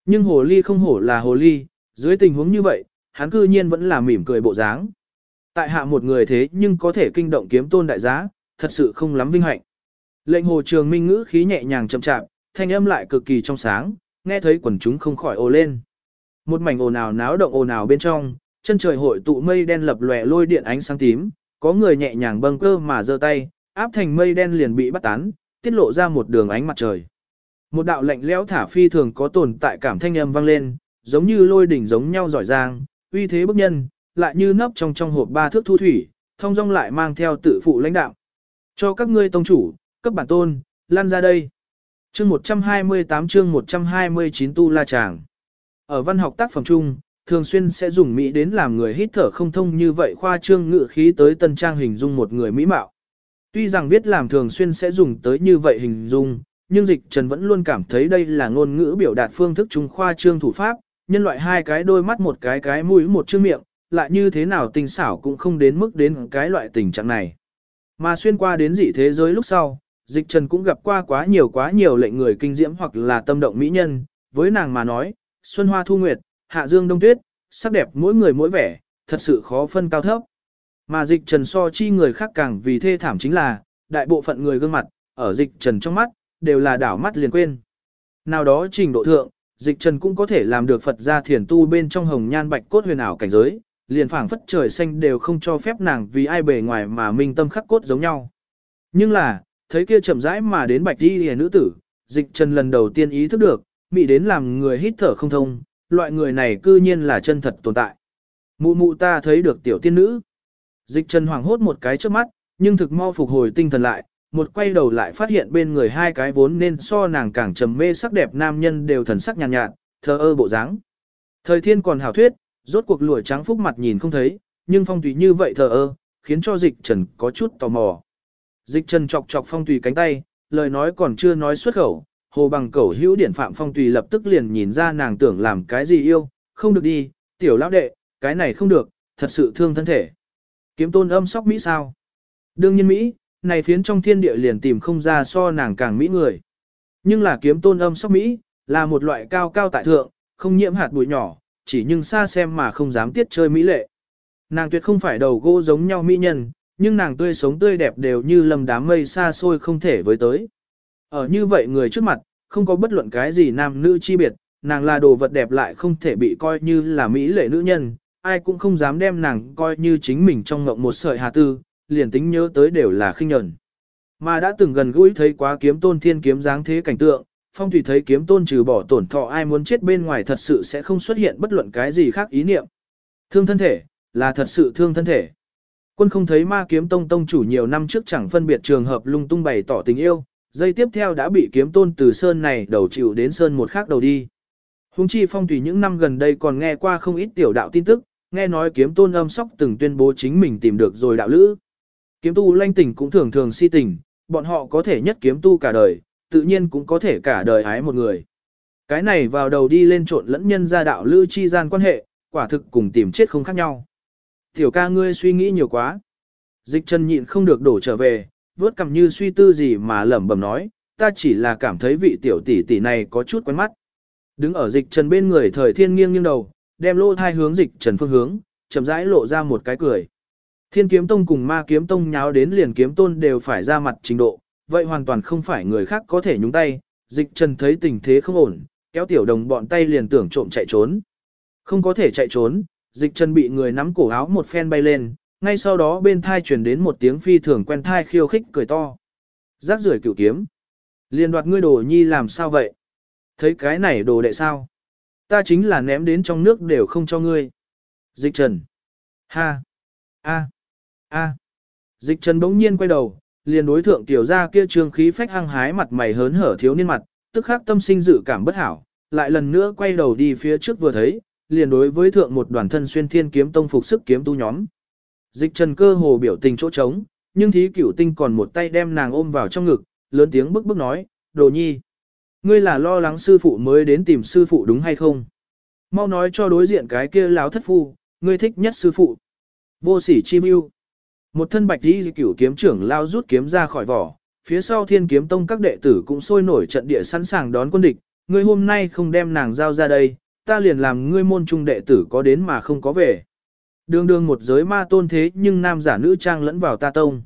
Nhưng hồ ly không hổ là hồ ly, dưới tình huống như vậy, hắn cư nhiên vẫn là mỉm cười bộ dáng. Tại hạ một người thế nhưng có thể kinh động kiếm tôn đại giá, thật sự không lắm vinh hạnh. Lệnh hồ trường minh ngữ khí nhẹ nhàng chậm chạp, thanh âm lại cực kỳ trong sáng, nghe thấy quần chúng không khỏi ồ lên. Một mảnh ồn ào náo động ồn ào bên trong, chân trời hội tụ mây đen lập lòe lôi điện ánh sáng tím, có người nhẹ nhàng bâng cơ mà giơ tay, áp thành mây đen liền bị bắt tán, tiết lộ ra một đường ánh mặt trời. Một đạo lạnh lẽo thả phi thường có tồn tại cảm thanh âm vang lên, giống như lôi đỉnh giống nhau giỏi giang, uy thế bức nhân, lại như nấp trong trong hộp ba thước thu thủy, thông dong lại mang theo tự phụ lãnh đạo. Cho các ngươi tông chủ, cấp bản tôn, lan ra đây. Chương 128 chương 129 tu la tràng. Ở văn học tác phẩm chung, thường xuyên sẽ dùng mỹ đến làm người hít thở không thông như vậy khoa trương ngự khí tới tân trang hình dung một người mỹ mạo. Tuy rằng viết làm thường xuyên sẽ dùng tới như vậy hình dung, nhưng dịch trần vẫn luôn cảm thấy đây là ngôn ngữ biểu đạt phương thức trung khoa trương thủ pháp, nhân loại hai cái đôi mắt một cái cái mũi một chương miệng, lại như thế nào tình xảo cũng không đến mức đến cái loại tình trạng này. Mà xuyên qua đến dị thế giới lúc sau, dịch trần cũng gặp qua quá nhiều quá nhiều lệnh người kinh diễm hoặc là tâm động mỹ nhân, với nàng mà nói, xuân hoa thu nguyệt, hạ dương đông tuyết, sắc đẹp mỗi người mỗi vẻ, thật sự khó phân cao thấp. Mà dịch trần so chi người khác càng vì thê thảm chính là, đại bộ phận người gương mặt, ở dịch trần trong mắt, đều là đảo mắt liền quên. Nào đó trình độ thượng, dịch trần cũng có thể làm được Phật gia thiền tu bên trong hồng nhan bạch cốt huyền ảo cảnh giới, liền phảng phất trời xanh đều không cho phép nàng vì ai bề ngoài mà minh tâm khắc cốt giống nhau. Nhưng là, thấy kia chậm rãi mà đến bạch đi hề nữ tử, dịch trần lần đầu tiên ý thức được, mỹ đến làm người hít thở không thông, loại người này cư nhiên là chân thật tồn tại. Mụ mụ ta thấy được tiểu tiên nữ. Dịch trần hoảng hốt một cái trước mắt, nhưng thực mau phục hồi tinh thần lại, một quay đầu lại phát hiện bên người hai cái vốn nên so nàng càng trầm mê sắc đẹp nam nhân đều thần sắc nhàn nhạt, nhạt, thờ ơ bộ dáng. Thời thiên còn hảo thuyết, rốt cuộc lụa trắng phúc mặt nhìn không thấy, nhưng phong tùy như vậy thờ ơ, khiến cho dịch trần có chút tò mò. Dịch trần chọc chọc phong tùy cánh tay, lời nói còn chưa nói xuất khẩu, hồ bằng cẩu hữu điển phạm phong tùy lập tức liền nhìn ra nàng tưởng làm cái gì yêu, không được đi, tiểu lão đệ, cái này không được, thật sự thương thân thể. Kiếm tôn âm sóc Mỹ sao? Đương nhiên Mỹ, này phiến trong thiên địa liền tìm không ra so nàng càng Mỹ người. Nhưng là kiếm tôn âm sóc Mỹ, là một loại cao cao tại thượng, không nhiễm hạt bụi nhỏ, chỉ nhưng xa xem mà không dám tiết chơi Mỹ lệ. Nàng tuyệt không phải đầu gỗ giống nhau Mỹ nhân, nhưng nàng tươi sống tươi đẹp đều như lầm đám mây xa xôi không thể với tới. Ở như vậy người trước mặt, không có bất luận cái gì nam nữ chi biệt, nàng là đồ vật đẹp lại không thể bị coi như là Mỹ lệ nữ nhân, ai cũng không dám đem nàng coi như chính mình trong ngộng một sợi hà tư, liền tính nhớ tới đều là khinh nhẫn. Mà đã từng gần gũi thấy quá kiếm tôn thiên kiếm dáng thế cảnh tượng, phong thủy thấy kiếm tôn trừ bỏ tổn thọ ai muốn chết bên ngoài thật sự sẽ không xuất hiện bất luận cái gì khác ý niệm. Thương thân thể, là thật sự thương thân thể. Quân không thấy ma kiếm tông tông chủ nhiều năm trước chẳng phân biệt trường hợp lung tung bày tỏ tình yêu, dây tiếp theo đã bị kiếm tôn từ sơn này đầu chịu đến sơn một khác đầu đi. Hùng chi phong thủy những năm gần đây còn nghe qua không ít tiểu đạo tin tức, nghe nói kiếm tôn âm sóc từng tuyên bố chính mình tìm được rồi đạo lữ. Kiếm tu lanh tình cũng thường thường si tình, bọn họ có thể nhất kiếm tu cả đời, tự nhiên cũng có thể cả đời ái một người. Cái này vào đầu đi lên trộn lẫn nhân gia đạo lữ chi gian quan hệ, quả thực cùng tìm chết không khác nhau. Tiểu ca ngươi suy nghĩ nhiều quá. Dịch chân nhịn không được đổ trở về, vớt cầm như suy tư gì mà lẩm bẩm nói, ta chỉ là cảm thấy vị tiểu tỷ tỷ này có chút quen mắt. Đứng ở dịch trần bên người thời thiên nghiêng nghiêng đầu, đem lô thai hướng dịch trần phương hướng, chậm rãi lộ ra một cái cười. Thiên kiếm tông cùng ma kiếm tông nháo đến liền kiếm tôn đều phải ra mặt trình độ, vậy hoàn toàn không phải người khác có thể nhúng tay, dịch trần thấy tình thế không ổn, kéo tiểu đồng bọn tay liền tưởng trộm chạy trốn. Không có thể chạy trốn, dịch trần bị người nắm cổ áo một phen bay lên, ngay sau đó bên thai truyền đến một tiếng phi thường quen thai khiêu khích cười to. Giác rưởi cửu kiếm. Liên đoạt ngươi đồ nhi làm sao vậy? Thấy cái này đồ đệ sao? Ta chính là ném đến trong nước đều không cho ngươi. Dịch trần. Ha. A. A. Dịch trần bỗng nhiên quay đầu, liền đối thượng tiểu ra kia trường khí phách hăng hái mặt mày hớn hở thiếu niên mặt, tức khắc tâm sinh dự cảm bất hảo, lại lần nữa quay đầu đi phía trước vừa thấy, liền đối với thượng một đoàn thân xuyên thiên kiếm tông phục sức kiếm tu nhóm. Dịch trần cơ hồ biểu tình chỗ trống, nhưng thí cửu tinh còn một tay đem nàng ôm vào trong ngực, lớn tiếng bức bức nói, đồ nhi. Ngươi là lo lắng sư phụ mới đến tìm sư phụ đúng hay không? Mau nói cho đối diện cái kia láo thất phu, ngươi thích nhất sư phụ. Vô sỉ chi mưu. Một thân bạch đi cửu kiếm trưởng lao rút kiếm ra khỏi vỏ, phía sau thiên kiếm tông các đệ tử cũng sôi nổi trận địa sẵn sàng đón quân địch, ngươi hôm nay không đem nàng giao ra đây, ta liền làm ngươi môn trung đệ tử có đến mà không có về. Đường đường một giới ma tôn thế nhưng nam giả nữ trang lẫn vào ta tông.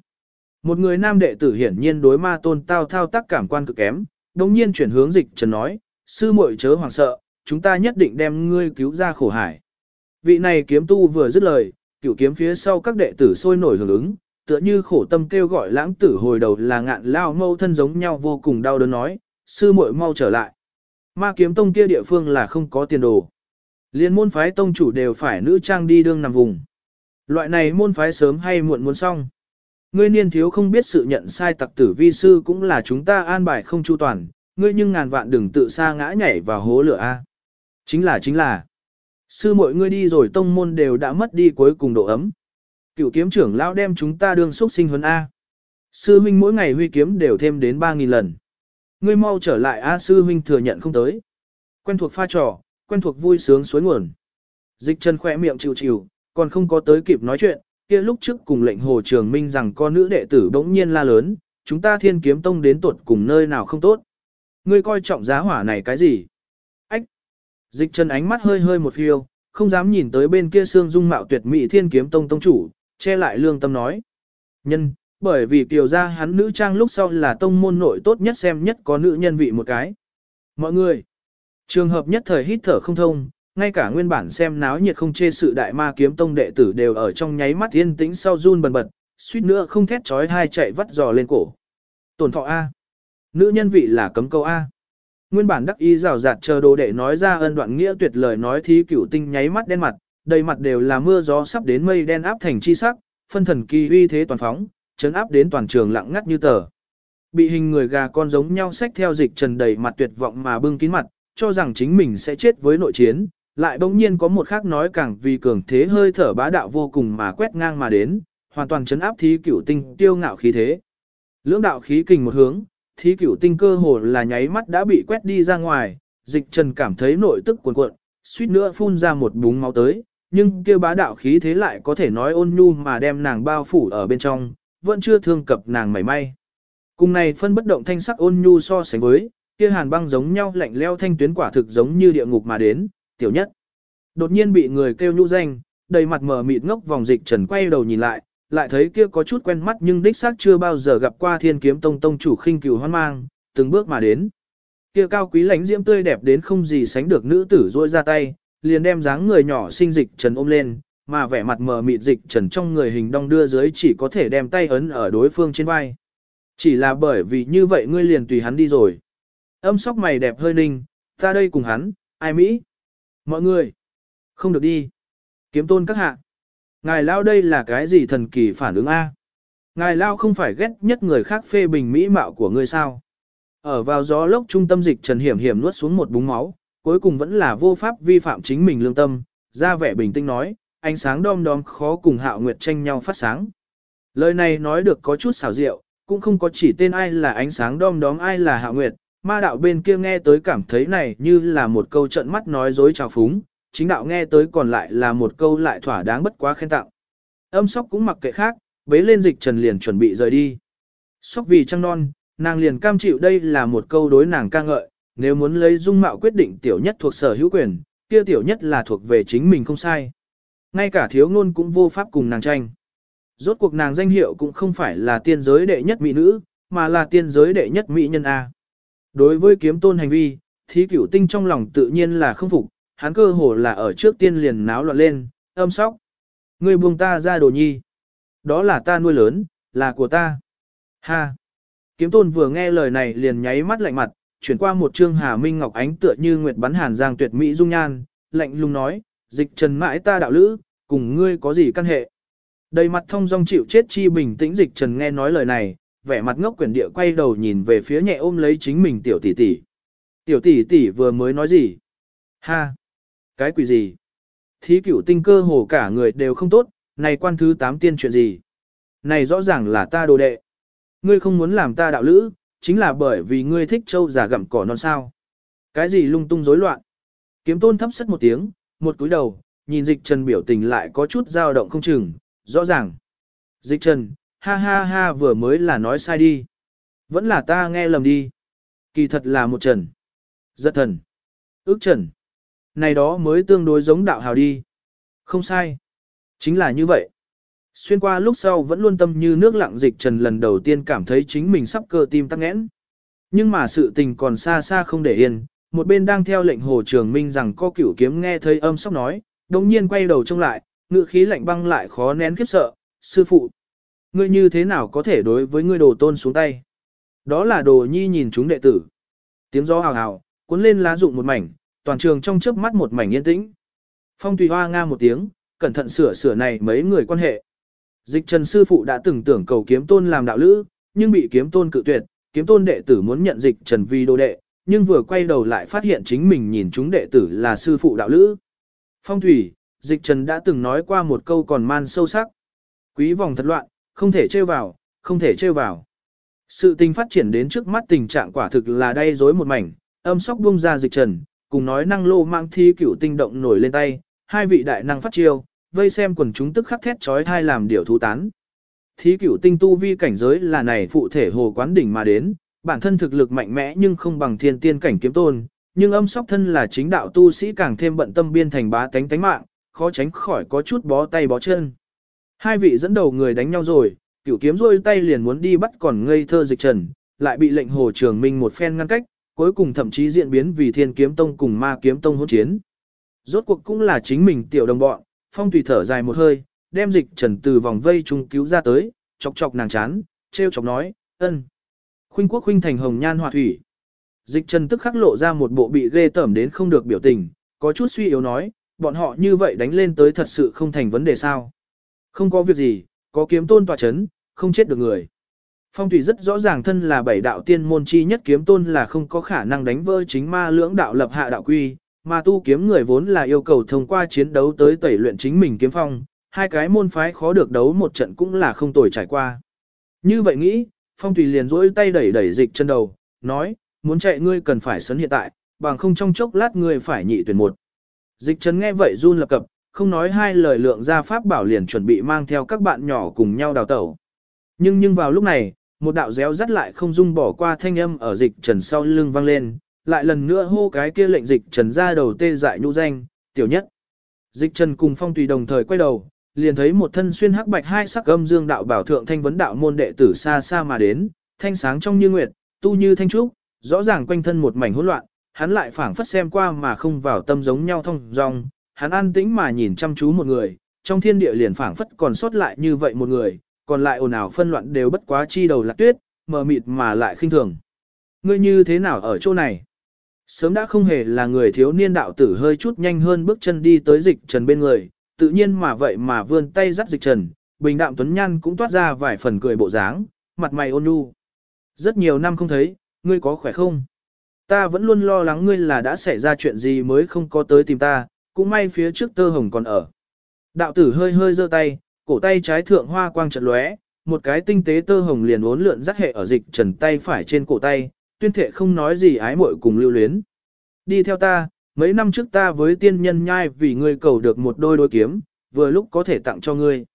Một người nam đệ tử hiển nhiên đối ma tôn tao thao tác cảm quan cực kém, đồng nhiên chuyển hướng dịch trần nói, sư muội chớ hoàng sợ, chúng ta nhất định đem ngươi cứu ra khổ hải. Vị này kiếm tu vừa dứt lời, cửu kiếm phía sau các đệ tử sôi nổi hưởng ứng, tựa như khổ tâm kêu gọi lãng tử hồi đầu là ngạn lao mâu thân giống nhau vô cùng đau đớn nói, sư muội mau trở lại. Ma kiếm tông kia địa phương là không có tiền đồ. Liên môn phái tông chủ đều phải nữ trang đi đương nằm vùng. Loại này môn phái sớm hay muộn muốn xong. Ngươi niên thiếu không biết sự nhận sai tặc tử vi sư cũng là chúng ta an bài không chu toàn, ngươi nhưng ngàn vạn đừng tự sa ngã nhảy vào hố lửa a. Chính là chính là. Sư mọi ngươi đi rồi tông môn đều đã mất đi cuối cùng độ ấm. Cựu kiếm trưởng lão đem chúng ta đương xuất sinh huấn A. Sư huynh mỗi ngày huy kiếm đều thêm đến 3.000 lần. Ngươi mau trở lại A sư huynh thừa nhận không tới. Quen thuộc pha trò, quen thuộc vui sướng suối nguồn. Dịch chân khỏe miệng chịu chịu, còn không có tới kịp nói chuyện, kia lúc trước cùng lệnh hồ trường minh rằng con nữ đệ tử bỗng nhiên la lớn, chúng ta thiên kiếm tông đến tuột cùng nơi nào không tốt. Ngươi coi trọng giá hỏa này cái gì? Ách! Dịch chân ánh mắt hơi hơi một phiêu, không dám nhìn tới bên kia xương dung mạo tuyệt mỹ thiên kiếm tông tông chủ, che lại lương tâm nói. Nhân, bởi vì kiều gia hắn nữ trang lúc sau là tông môn nội tốt nhất xem nhất có nữ nhân vị một cái. Mọi người, trường hợp nhất thời hít thở không thông, ngay cả nguyên bản xem náo nhiệt không chê sự đại ma kiếm tông đệ tử đều ở trong nháy mắt yên tĩnh sau run bần bật, suýt nữa không thét trói hai chạy vắt giò lên cổ. Tổn thọ A. Nữ nhân vị là cấm câu A. Nguyên bản đắc ý rào rạt chờ đồ đệ nói ra ân đoạn nghĩa tuyệt lời nói thí cửu tinh nháy mắt đen mặt, đầy mặt đều là mưa gió sắp đến mây đen áp thành chi sắc, phân thần kỳ uy thế toàn phóng, chấn áp đến toàn trường lặng ngắt như tờ. Bị hình người gà con giống nhau xách theo dịch trần đầy mặt tuyệt vọng mà bưng kín mặt, cho rằng chính mình sẽ chết với nội chiến, lại bỗng nhiên có một khác nói càng vì cường thế hơi thở bá đạo vô cùng mà quét ngang mà đến, hoàn toàn chấn áp thí cửu tinh tiêu ngạo khí thế. Lưỡng đạo khí kình một hướng, thí cửu tinh cơ hồ là nháy mắt đã bị quét đi ra ngoài, dịch trần cảm thấy nội tức cuồn cuộn, suýt nữa phun ra một búng máu tới, nhưng kia bá đạo khí thế lại có thể nói ôn nhu mà đem nàng bao phủ ở bên trong, vẫn chưa thương cập nàng mảy may. Cùng này phân bất động thanh sắc ôn nhu so sánh với, kia hàn băng giống nhau lạnh leo thanh tuyến quả thực giống như địa ngục mà đến, tiểu nhất. Đột nhiên bị người kêu nhũ danh, đầy mặt mờ mịt ngốc vòng dịch trần quay đầu nhìn lại, lại thấy kia có chút quen mắt nhưng đích xác chưa bao giờ gặp qua thiên kiếm tông tông chủ khinh cửu hoan mang, từng bước mà đến. Kia cao quý lãnh diễm tươi đẹp đến không gì sánh được nữ tử rôi ra tay, liền đem dáng người nhỏ sinh dịch trần ôm lên, mà vẻ mặt mờ mịt dịch trần trong người hình đong đưa dưới chỉ có thể đem tay ấn ở đối phương trên vai. Chỉ là bởi vì như vậy ngươi liền tùy hắn đi rồi. Âm sóc mày đẹp hơi ninh, ta đây cùng hắn, ai Mỹ? Mọi người, không được đi. Kiếm tôn các hạ. Ngài lao đây là cái gì thần kỳ phản ứng A? Ngài lao không phải ghét nhất người khác phê bình mỹ mạo của ngươi sao? Ở vào gió lốc trung tâm dịch trần hiểm hiểm nuốt xuống một búng máu, cuối cùng vẫn là vô pháp vi phạm chính mình lương tâm, ra vẻ bình tĩnh nói, ánh sáng đom đóm khó cùng hạo nguyệt tranh nhau phát sáng. Lời này nói được có chút xảo diệu, cũng không có chỉ tên ai là ánh sáng đom đóm ai là hạo nguyệt, ma đạo bên kia nghe tới cảm thấy này như là một câu trận mắt nói dối trào phúng, chính đạo nghe tới còn lại là một câu lại thỏa đáng bất quá khen tặng. Âm sóc cũng mặc kệ khác, bế lên dịch trần liền chuẩn bị rời đi. Sóc vì trăng non, nàng liền cam chịu đây là một câu đối nàng ca ngợi, nếu muốn lấy dung mạo quyết định tiểu nhất thuộc sở hữu quyền, kia tiểu nhất là thuộc về chính mình không sai. Ngay cả thiếu ngôn cũng vô pháp cùng nàng tranh. Rốt cuộc nàng danh hiệu cũng không phải là tiên giới đệ nhất mỹ nữ, mà là tiên giới đệ nhất mỹ nhân A. Đối với kiếm tôn hành vi, thí cửu tinh trong lòng tự nhiên là không phục, hắn cơ hồ là ở trước tiên liền náo loạn lên, âm sóc. Người buông ta ra đồ nhi. Đó là ta nuôi lớn, là của ta. Ha! Kiếm tôn vừa nghe lời này liền nháy mắt lạnh mặt, chuyển qua một trương hà minh ngọc ánh tựa như nguyệt bắn hàn giang tuyệt mỹ dung nhan, lạnh lùng nói, dịch trần mãi ta đạo lữ, cùng ngươi có gì căn hệ. Đầy mặt thông dong chịu chết chi bình tĩnh dịch trần nghe nói lời này, vẻ mặt ngốc quyển địa quay đầu nhìn về phía nhẹ ôm lấy chính mình tiểu tỷ tỷ. Tiểu tỷ tỷ vừa mới nói gì? Ha! Cái quỷ gì? Thí cửu tinh cơ hồ cả người đều không tốt, này quan thứ tám tiên chuyện gì? Này rõ ràng là ta đồ đệ. Ngươi không muốn làm ta đạo lữ, chính là bởi vì ngươi thích trâu giả gặm cỏ non sao. Cái gì lung tung rối loạn? Kiếm tôn thấp sất một tiếng, một cúi đầu, nhìn dịch trần biểu tình lại có chút dao động không chừng, rõ ràng. Dịch trần, ha ha ha vừa mới là nói sai đi. Vẫn là ta nghe lầm đi. Kỳ thật là một trần. Giật thần. Ước trần. Này đó mới tương đối giống đạo hào đi. Không sai. Chính là như vậy. Xuyên qua lúc sau vẫn luôn tâm như nước lặng dịch trần lần đầu tiên cảm thấy chính mình sắp cơ tim tắc nghẽn. Nhưng mà sự tình còn xa xa không để yên, một bên đang theo lệnh Hồ Trường Minh rằng có cửu kiếm nghe thấy âm sóc nói, đồng nhiên quay đầu trông lại, ngự khí lạnh băng lại khó nén khiếp sợ, sư phụ. Ngươi như thế nào có thể đối với ngươi đồ tôn xuống tay? Đó là đồ nhi nhìn chúng đệ tử. Tiếng gió hào hào, cuốn lên lá rụng một mảnh, toàn trường trong chớp mắt một mảnh yên tĩnh. Phong tùy hoa nga một tiếng, cẩn thận sửa sửa này mấy người quan hệ. Dịch trần sư phụ đã từng tưởng cầu kiếm tôn làm đạo lữ, nhưng bị kiếm tôn cự tuyệt, kiếm tôn đệ tử muốn nhận dịch trần vi đô đệ, nhưng vừa quay đầu lại phát hiện chính mình nhìn chúng đệ tử là sư phụ đạo lữ. Phong thủy, dịch trần đã từng nói qua một câu còn man sâu sắc. Quý vòng thật loạn, không thể trêu vào, không thể trêu vào. Sự tình phát triển đến trước mắt tình trạng quả thực là đay rối một mảnh, âm sóc buông ra dịch trần, cùng nói năng lô mang thi cửu tinh động nổi lên tay, hai vị đại năng phát chiêu, vây xem quần chúng tức khắc thét trói thai làm điều thú tán. Thí cửu tinh tu vi cảnh giới là này phụ thể hồ quán đỉnh mà đến, bản thân thực lực mạnh mẽ nhưng không bằng thiên tiên cảnh kiếm tôn, nhưng âm sóc thân là chính đạo tu sĩ càng thêm bận tâm biên thành bá tánh tánh mạng, khó tránh khỏi có chút bó tay bó chân. Hai vị dẫn đầu người đánh nhau rồi, cửu kiếm rôi tay liền muốn đi bắt còn ngây thơ dịch trần, lại bị lệnh hồ trường minh một phen ngăn cách, cuối cùng thậm chí diễn biến vì thiên kiếm tông cùng ma kiếm tông hỗn chiến. Rốt cuộc cũng là chính mình tiểu đồng bọn, phong tùy thở dài một hơi, đem dịch trần từ vòng vây trung cứu ra tới, chọc chọc nàng chán, treo chọc nói, ân. Khuynh quốc khuynh thành hồng nhan hòa thủy. Dịch trần tức khắc lộ ra một bộ bị ghê tởm đến không được biểu tình, có chút suy yếu nói, bọn họ như vậy đánh lên tới thật sự không thành vấn đề sao. Không có việc gì, có kiếm tôn tòa chấn, không chết được người. Phong thủy rất rõ ràng thân là bảy đạo tiên môn chi nhất kiếm tôn là không có khả năng đánh vỡ chính ma lưỡng đạo lập hạ đạo quy, mà tu kiếm người vốn là yêu cầu thông qua chiến đấu tới tẩy luyện chính mình kiếm phong, hai cái môn phái khó được đấu một trận cũng là không tồi trải qua. Như vậy nghĩ, Phong Thủy liền rỗi tay đẩy đẩy dịch chân đầu, nói, muốn chạy ngươi cần phải sấn hiện tại, bằng không trong chốc lát ngươi phải nhị tuyển một. Dịch chân nghe vậy run lập cập, không nói hai lời lượng ra pháp bảo liền chuẩn bị mang theo các bạn nhỏ cùng nhau đào tẩu. Nhưng nhưng vào lúc này, một đạo réo rắt lại không dung bỏ qua thanh âm ở dịch trần sau lưng vang lên, lại lần nữa hô cái kia lệnh dịch trần ra đầu tê dại nhũ danh, tiểu nhất. Dịch trần cùng phong tùy đồng thời quay đầu, liền thấy một thân xuyên hắc bạch hai sắc âm dương đạo bảo thượng thanh vấn đạo môn đệ tử xa xa mà đến, thanh sáng trong như nguyệt, tu như thanh trúc, rõ ràng quanh thân một mảnh hỗn loạn, hắn lại phảng phất xem qua mà không vào tâm giống nhau thông dong, hắn an tĩnh mà nhìn chăm chú một người, trong thiên địa liền phảng phất còn sót lại như vậy một người, còn lại ồn ào phân loạn đều bất quá chi đầu lạc tuyết, mờ mịt mà lại khinh thường. Ngươi như thế nào ở chỗ này? Sớm đã không hề là người thiếu niên đạo tử hơi chút nhanh hơn bước chân đi tới dịch trần bên người, tự nhiên mà vậy mà vươn tay dắt dịch trần, bình đạm tuấn nhăn cũng toát ra vài phần cười bộ dáng, mặt mày ôn nhu. Rất nhiều năm không thấy, ngươi có khỏe không? Ta vẫn luôn lo lắng ngươi là đã xảy ra chuyện gì mới không có tới tìm ta, cũng may phía trước tơ hồng còn ở. Đạo tử hơi hơi giơ tay, cổ tay trái thượng hoa quang chợt lóe, một cái tinh tế tơ hồng liền uốn lượn dắt hệ ở dịch trần tay phải trên cổ tay, tuyên thệ không nói gì ái muội cùng lưu luyến. Đi theo ta, mấy năm trước ta với tiên nhân nhai vì ngươi cầu được một đôi đôi kiếm, vừa lúc có thể tặng cho ngươi.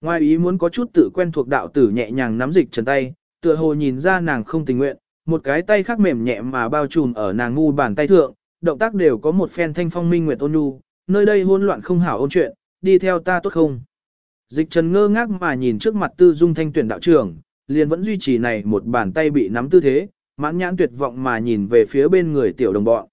Ngoài ý muốn có chút tự quen thuộc đạo tử nhẹ nhàng nắm dịch trần tay, tựa hồ nhìn ra nàng không tình nguyện, một cái tay khác mềm nhẹ mà bao trùm ở nàng ngu bàn tay thượng, động tác đều có một phen thanh phong minh nguyệt ôn nhu, nơi đây hỗn loạn không hảo ôn chuyện, đi theo ta tốt không? Dịch trần ngơ ngác mà nhìn trước mặt tư dung thanh tuyển đạo trưởng, liền vẫn duy trì này một bàn tay bị nắm tư thế, mãn nhãn tuyệt vọng mà nhìn về phía bên người tiểu đồng bọn.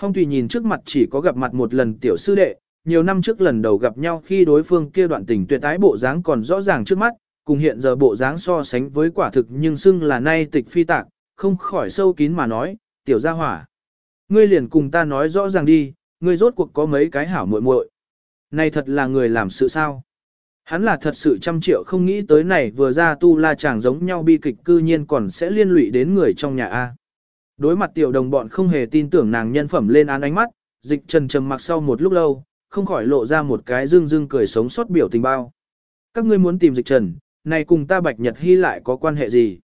Phong Tùy nhìn trước mặt chỉ có gặp mặt một lần tiểu sư đệ, nhiều năm trước lần đầu gặp nhau khi đối phương kia đoạn tình tuyệt ái bộ dáng còn rõ ràng trước mắt, cùng hiện giờ bộ dáng so sánh với quả thực nhưng xưng là nay tịch phi tạc, không khỏi sâu kín mà nói, tiểu gia hỏa. Ngươi liền cùng ta nói rõ ràng đi, ngươi rốt cuộc có mấy cái hảo muội muội. Này thật là người làm sự sao? Hắn là thật sự trăm triệu không nghĩ tới này vừa ra tu la chàng giống nhau bi kịch cư nhiên còn sẽ liên lụy đến người trong nhà A. Đối mặt tiểu đồng bọn không hề tin tưởng nàng nhân phẩm lên án ánh mắt, dịch trần trầm mặc sau một lúc lâu, không khỏi lộ ra một cái dương dương cười sống sót biểu tình bao. Các ngươi muốn tìm dịch trần, này cùng ta bạch nhật hy lại có quan hệ gì?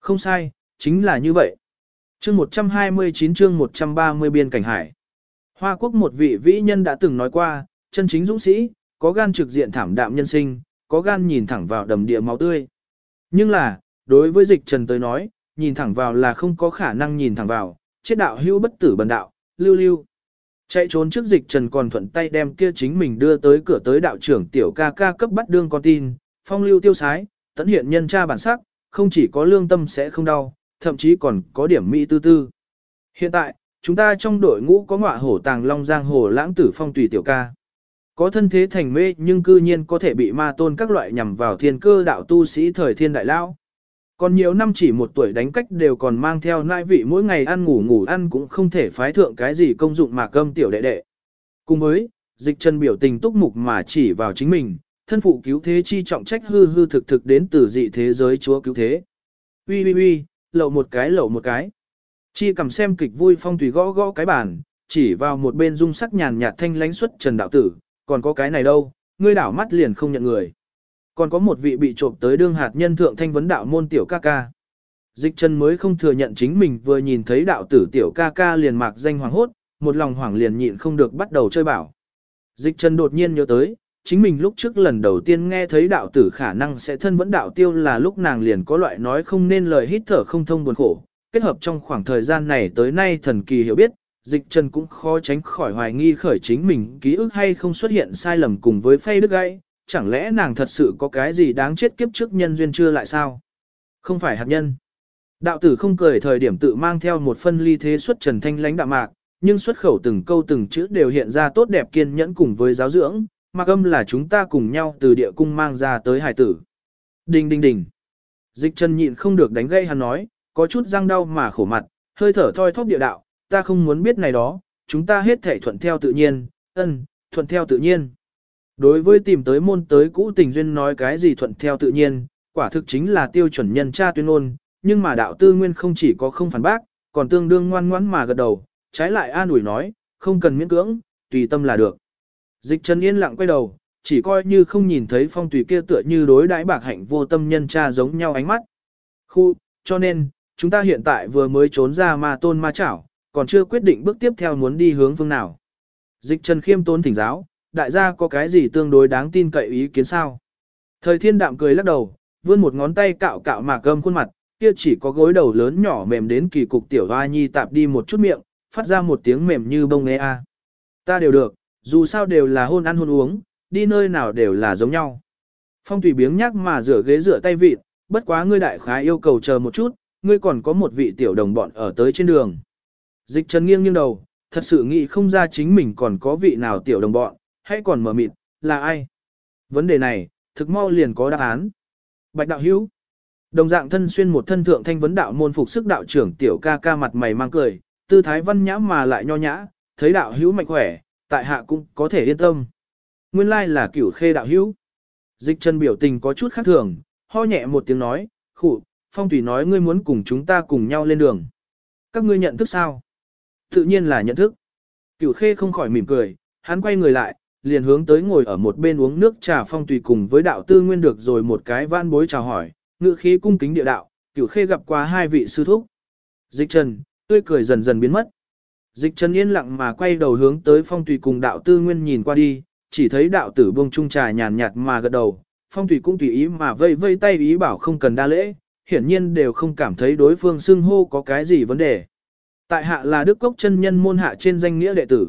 Không sai, chính là như vậy. Chương 129 chương 130 biên cảnh hải. Hoa quốc một vị vĩ nhân đã từng nói qua, chân chính dũng sĩ, có gan trực diện thảm đạm nhân sinh, có gan nhìn thẳng vào đầm địa máu tươi. Nhưng là, đối với dịch trần tới nói, nhìn thẳng vào là không có khả năng nhìn thẳng vào, chết đạo hữu bất tử bần đạo, lưu lưu. Chạy trốn trước dịch trần còn thuận tay đem kia chính mình đưa tới cửa tới đạo trưởng tiểu ca ca cấp bắt đương con tin, phong lưu tiêu sái, tận hiện nhân tra bản sắc, không chỉ có lương tâm sẽ không đau, thậm chí còn có điểm mỹ tư tư. Hiện tại, chúng ta trong đội ngũ có ngọa hổ tàng long giang hồ lãng tử phong tùy tiểu ca. Có thân thế thành mê nhưng cư nhiên có thể bị ma tôn các loại nhằm vào thiên cơ đạo tu sĩ thời thiên đại lao. Còn nhiều năm chỉ một tuổi đánh cách đều còn mang theo nai vị mỗi ngày ăn ngủ ngủ ăn cũng không thể phái thượng cái gì công dụng mà cơm tiểu đệ đệ. Cùng với, dịch chân biểu tình túc mục mà chỉ vào chính mình, thân phụ cứu thế chi trọng trách hư hư thực thực đến từ dị thế giới chúa cứu thế. Ui ui ui, lậu một cái lậu một cái. Chi cầm xem kịch vui phong tùy gõ gõ cái bàn, chỉ vào một bên dung sắc nhàn nhạt thanh lánh xuất trần đạo tử, còn có cái này đâu, ngươi đảo mắt liền không nhận người. Còn có một vị bị trộm tới đương hạt nhân thượng thanh vấn đạo môn tiểu ca ca. Dịch chân mới không thừa nhận chính mình vừa nhìn thấy đạo tử tiểu ca ca liền mạc danh hoàng hốt, một lòng hoảng liền nhịn không được bắt đầu chơi bảo. Dịch chân đột nhiên nhớ tới, chính mình lúc trước lần đầu tiên nghe thấy đạo tử khả năng sẽ thân vẫn đạo tiêu là lúc nàng liền có loại nói không nên lời hít thở không thông buồn khổ. Kết hợp trong khoảng thời gian này tới nay thần kỳ hiểu biết, dịch trần cũng khó tránh khỏi hoài nghi khởi chính mình ký ức hay không xuất hiện sai lầm cùng với phay đức gãy, chẳng lẽ nàng thật sự có cái gì đáng chết kiếp trước nhân duyên chưa lại sao? Không phải hạt nhân. Đạo tử không cười thời điểm tự mang theo một phân ly thế xuất trần thanh lãnh đạm mạc, nhưng xuất khẩu từng câu từng chữ đều hiện ra tốt đẹp kiên nhẫn cùng với giáo dưỡng, mạc âm là chúng ta cùng nhau từ địa cung mang ra tới hải tử. Đình đình đình. Dịch trần nhịn không được đánh gây hắn nói, có chút răng đau mà khổ mặt, hơi thở thoi thóp địa đạo, ta không muốn biết này đó, chúng ta hết thể thuận theo tự nhiên, ân, thuận theo tự nhiên. Đối với tìm tới môn tới cũ tình duyên nói cái gì thuận theo tự nhiên, quả thực chính là tiêu chuẩn nhân cha tuyên ôn, nhưng mà đạo tư nguyên không chỉ có không phản bác, còn tương đương ngoan ngoãn mà gật đầu, trái lại an ủi nói, không cần miễn cưỡng, tùy tâm là được. Dịch Trần yên lặng quay đầu, chỉ coi như không nhìn thấy phong tùy kia tựa như đối đãi bạc hạnh vô tâm nhân cha giống nhau ánh mắt. Khu, cho nên, chúng ta hiện tại vừa mới trốn ra ma tôn ma chảo, còn chưa quyết định bước tiếp theo muốn đi hướng phương nào. Dịch Trần khiêm tốn thỉnh giáo, đại gia có cái gì tương đối đáng tin cậy ý kiến sao? Thời thiên đạm cười lắc đầu, vươn một ngón tay cạo cạo mà gâm khuôn mặt, kia chỉ có gối đầu lớn nhỏ mềm đến kỳ cục tiểu hoa nhi tạp đi một chút miệng, phát ra một tiếng mềm như bông nghe a. Ta đều được, dù sao đều là hôn ăn hôn uống, đi nơi nào đều là giống nhau. Phong thủy biếng nhắc mà rửa ghế rửa tay vịt, bất quá ngươi đại khái yêu cầu chờ một chút, ngươi còn có một vị tiểu đồng bọn ở tới trên đường. Dịch trần nghiêng nghiêng đầu, thật sự nghĩ không ra chính mình còn có vị nào tiểu đồng bọn, hay còn mở mịt, là ai? Vấn đề này, thực mau liền có đáp án. Bạch đạo hữu. Đồng dạng thân xuyên một thân thượng thanh vấn đạo môn phục sức đạo trưởng tiểu ca ca mặt mày mang cười, tư thái văn nhã mà lại nho nhã, thấy đạo hữu mạnh khỏe, tại hạ cũng có thể yên tâm. Nguyên lai là cửu khê đạo hữu. Dịch chân biểu tình có chút khác thường, ho nhẹ một tiếng nói, khụ, phong tùy nói ngươi muốn cùng chúng ta cùng nhau lên đường. Các ngươi nhận thức sao? Tự nhiên là nhận thức. Cửu khê không khỏi mỉm cười, hắn quay người lại, liền hướng tới ngồi ở một bên uống nước trà phong tùy cùng với đạo tư nguyên được rồi một cái van bối chào hỏi, ngự khí cung kính địa đạo, cửu khê gặp qua hai vị sư thúc. Dịch trần, tươi cười dần dần biến mất. Dịch trần yên lặng mà quay đầu hướng tới phong tùy cùng đạo tư nguyên nhìn qua đi, chỉ thấy đạo tử buông trung trà nhàn nhạt mà gật đầu, phong tùy cũng tùy ý mà vây vây tay ý bảo không cần đa lễ, hiển nhiên đều không cảm thấy đối phương xưng hô có cái gì vấn đề. Tại hạ là Đức Cốc chân nhân môn hạ trên danh nghĩa đệ tử.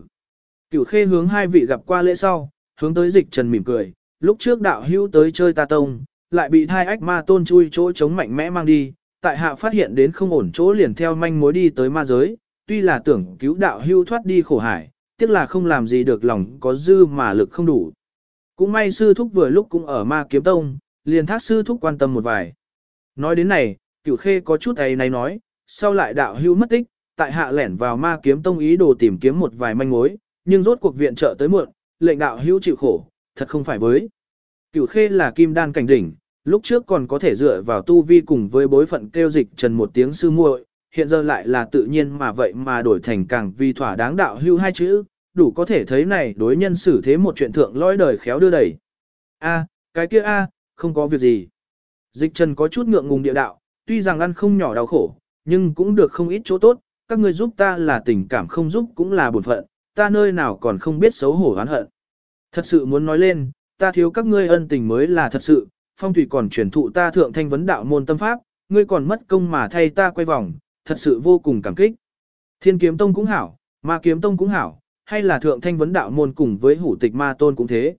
Cửu khê hướng hai vị gặp qua lễ sau, hướng tới dịch trần mỉm cười, lúc trước đạo hữu tới chơi ta tông, lại bị thai ách ma tôn chui chỗ chống mạnh mẽ mang đi, tại hạ phát hiện đến không ổn chỗ liền theo manh mối đi tới ma giới, tuy là tưởng cứu đạo hưu thoát đi khổ hải, tiếc là không làm gì được lòng có dư mà lực không đủ. Cũng may sư thúc vừa lúc cũng ở ma kiếm tông, liền thác sư thúc quan tâm một vài. Nói đến này, cửu khê có chút ấy này nói, sau lại đạo hưu mất tích, tại hạ lẻn vào ma kiếm tông ý đồ tìm kiếm một vài manh mối, nhưng rốt cuộc viện trợ tới muộn, lệnh đạo hưu chịu khổ, thật không phải với. Cửu khê là kim đan cảnh đỉnh, lúc trước còn có thể dựa vào tu vi cùng với bối phận kêu dịch trần một tiếng sư muội, hiện giờ lại là tự nhiên mà vậy mà đổi thành càng vi thỏa đáng đạo hưu hai chữ, đủ có thể thấy này đối nhân xử thế một chuyện thượng lõi đời khéo đưa đẩy. A, cái kia a, không có việc gì. Dịch trần có chút ngượng ngùng địa đạo, tuy rằng ăn không nhỏ đau khổ, nhưng cũng được không ít chỗ tốt, các ngươi giúp ta là tình cảm không giúp cũng là bổn phận, ta nơi nào còn không biết xấu hổ oán hận. Thật sự muốn nói lên, ta thiếu các ngươi ân tình mới là thật sự, phong thủy còn truyền thụ ta thượng thanh vấn đạo môn tâm pháp, ngươi còn mất công mà thay ta quay vòng, thật sự vô cùng cảm kích. Thiên kiếm tông cũng hảo, ma kiếm tông cũng hảo, hay là thượng thanh vấn đạo môn cùng với hủ tịch ma tôn cũng thế.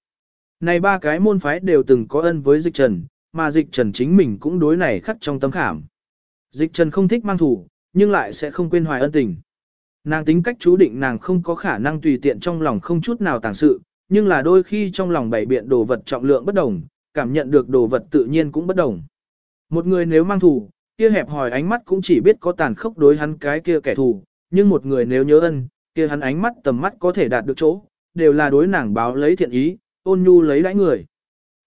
Này ba cái môn phái đều từng có ân với dịch trần, mà dịch trần chính mình cũng đối này khắc trong tâm khảm. Dịch trần không thích mang thủ, nhưng lại sẽ không quên hoài ân tình. Nàng tính cách chú định nàng không có khả năng tùy tiện trong lòng không chút nào tàng sự, nhưng là đôi khi trong lòng bảy biện đồ vật trọng lượng bất đồng, cảm nhận được đồ vật tự nhiên cũng bất đồng. Một người nếu mang thủ, kia hẹp hỏi ánh mắt cũng chỉ biết có tàn khốc đối hắn cái kia kẻ thù, nhưng một người nếu nhớ ân, kia hắn ánh mắt tầm mắt có thể đạt được chỗ, đều là đối nàng báo lấy thiện ý, ôn nhu lấy đãi người.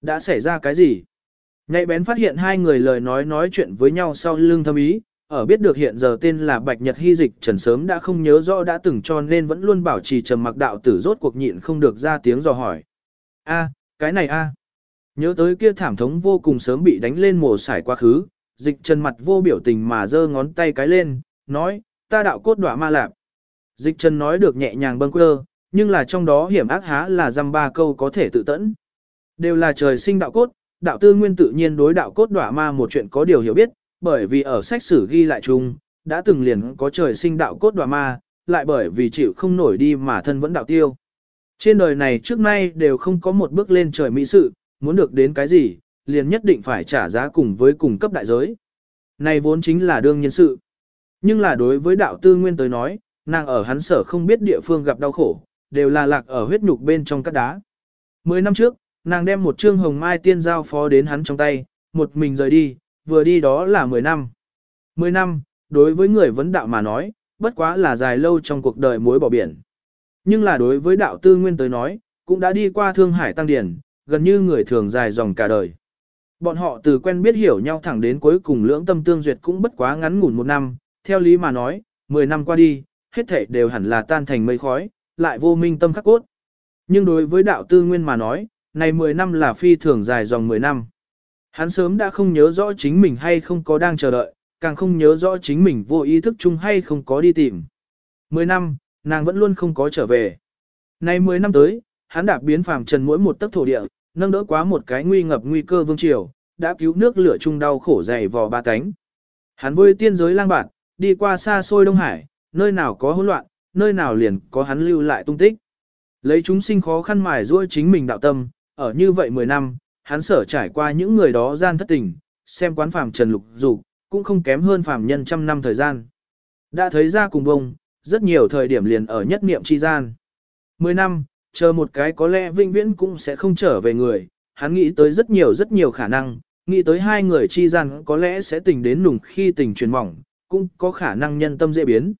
Đã xảy ra cái gì? Nhạy bén phát hiện hai người lời nói nói chuyện với nhau sau lưng thâm ý, ở biết được hiện giờ tên là Bạch Nhật Hy Dịch Trần sớm đã không nhớ rõ đã từng cho nên vẫn luôn bảo trì trầm mặc đạo tử rốt cuộc nhịn không được ra tiếng dò hỏi. A, cái này a. Nhớ tới kia thảm thống vô cùng sớm bị đánh lên mồ sải quá khứ, dịch trần mặt vô biểu tình mà giơ ngón tay cái lên, nói, ta đạo cốt đọa ma lạp. Dịch trần nói được nhẹ nhàng bâng quơ, nhưng là trong đó hiểm ác há là dăm ba câu có thể tự tẫn. Đều là trời sinh đạo cốt, đạo tư nguyên tự nhiên đối đạo cốt đọa ma một chuyện có điều hiểu biết, bởi vì ở sách sử ghi lại chung, đã từng liền có trời sinh đạo cốt đọa ma, lại bởi vì chịu không nổi đi mà thân vẫn đạo tiêu. Trên đời này trước nay đều không có một bước lên trời mỹ sự, muốn được đến cái gì, liền nhất định phải trả giá cùng với cùng cấp đại giới. Này vốn chính là đương nhân sự. Nhưng là đối với đạo tư nguyên tới nói, nàng ở hắn sở không biết địa phương gặp đau khổ, đều là lạc ở huyết nhục bên trong các đá. Mười năm trước, nàng đem một trương hồng mai tiên giao phó đến hắn trong tay, một mình rời đi, vừa đi đó là mười năm. Mười năm, đối với người vấn đạo mà nói, bất quá là dài lâu trong cuộc đời muối bỏ biển. Nhưng là đối với đạo tư nguyên tới nói, cũng đã đi qua thương hải tăng điển, gần như người thường dài dòng cả đời. Bọn họ từ quen biết hiểu nhau thẳng đến cuối cùng lưỡng tâm tương duyệt cũng bất quá ngắn ngủn một năm, theo lý mà nói, 10 năm qua đi, hết thảy đều hẳn là tan thành mây khói, lại vô minh tâm khắc cốt. Nhưng đối với đạo tư nguyên mà nói, này 10 năm là phi thường dài dòng 10 năm. Hắn sớm đã không nhớ rõ chính mình hay không có đang chờ đợi, càng không nhớ rõ chính mình vô ý thức chung hay không có đi tìm. 10 năm, nàng vẫn luôn không có trở về. Nay 10 năm tới, hắn đạp biến phàm trần mỗi một tấc thổ địa, nâng đỡ quá một cái nguy ngập nguy cơ vương triều, đã cứu nước lửa chung đau khổ dày vò ba cánh. Hắn với tiên giới lang bạt, đi qua xa xôi Đông Hải, nơi nào có hỗn loạn, nơi nào liền có hắn lưu lại tung tích. Lấy chúng sinh khó khăn mài ruôi chính mình đạo tâm, ở như vậy 10 năm, hắn sở trải qua những người đó gian thất tình, xem quán phàm trần lục dục cũng không kém hơn phàm nhân trăm năm thời gian. Đã thấy ra cùng bông, rất nhiều thời điểm liền ở nhất niệm chi gian. 10 năm, chờ một cái có lẽ vinh viễn cũng sẽ không trở về người, hắn nghĩ tới rất nhiều rất nhiều khả năng, nghĩ tới hai người chi gian có lẽ sẽ tình đến nùng khi tình truyền mỏng, cũng có khả năng nhân tâm dễ biến.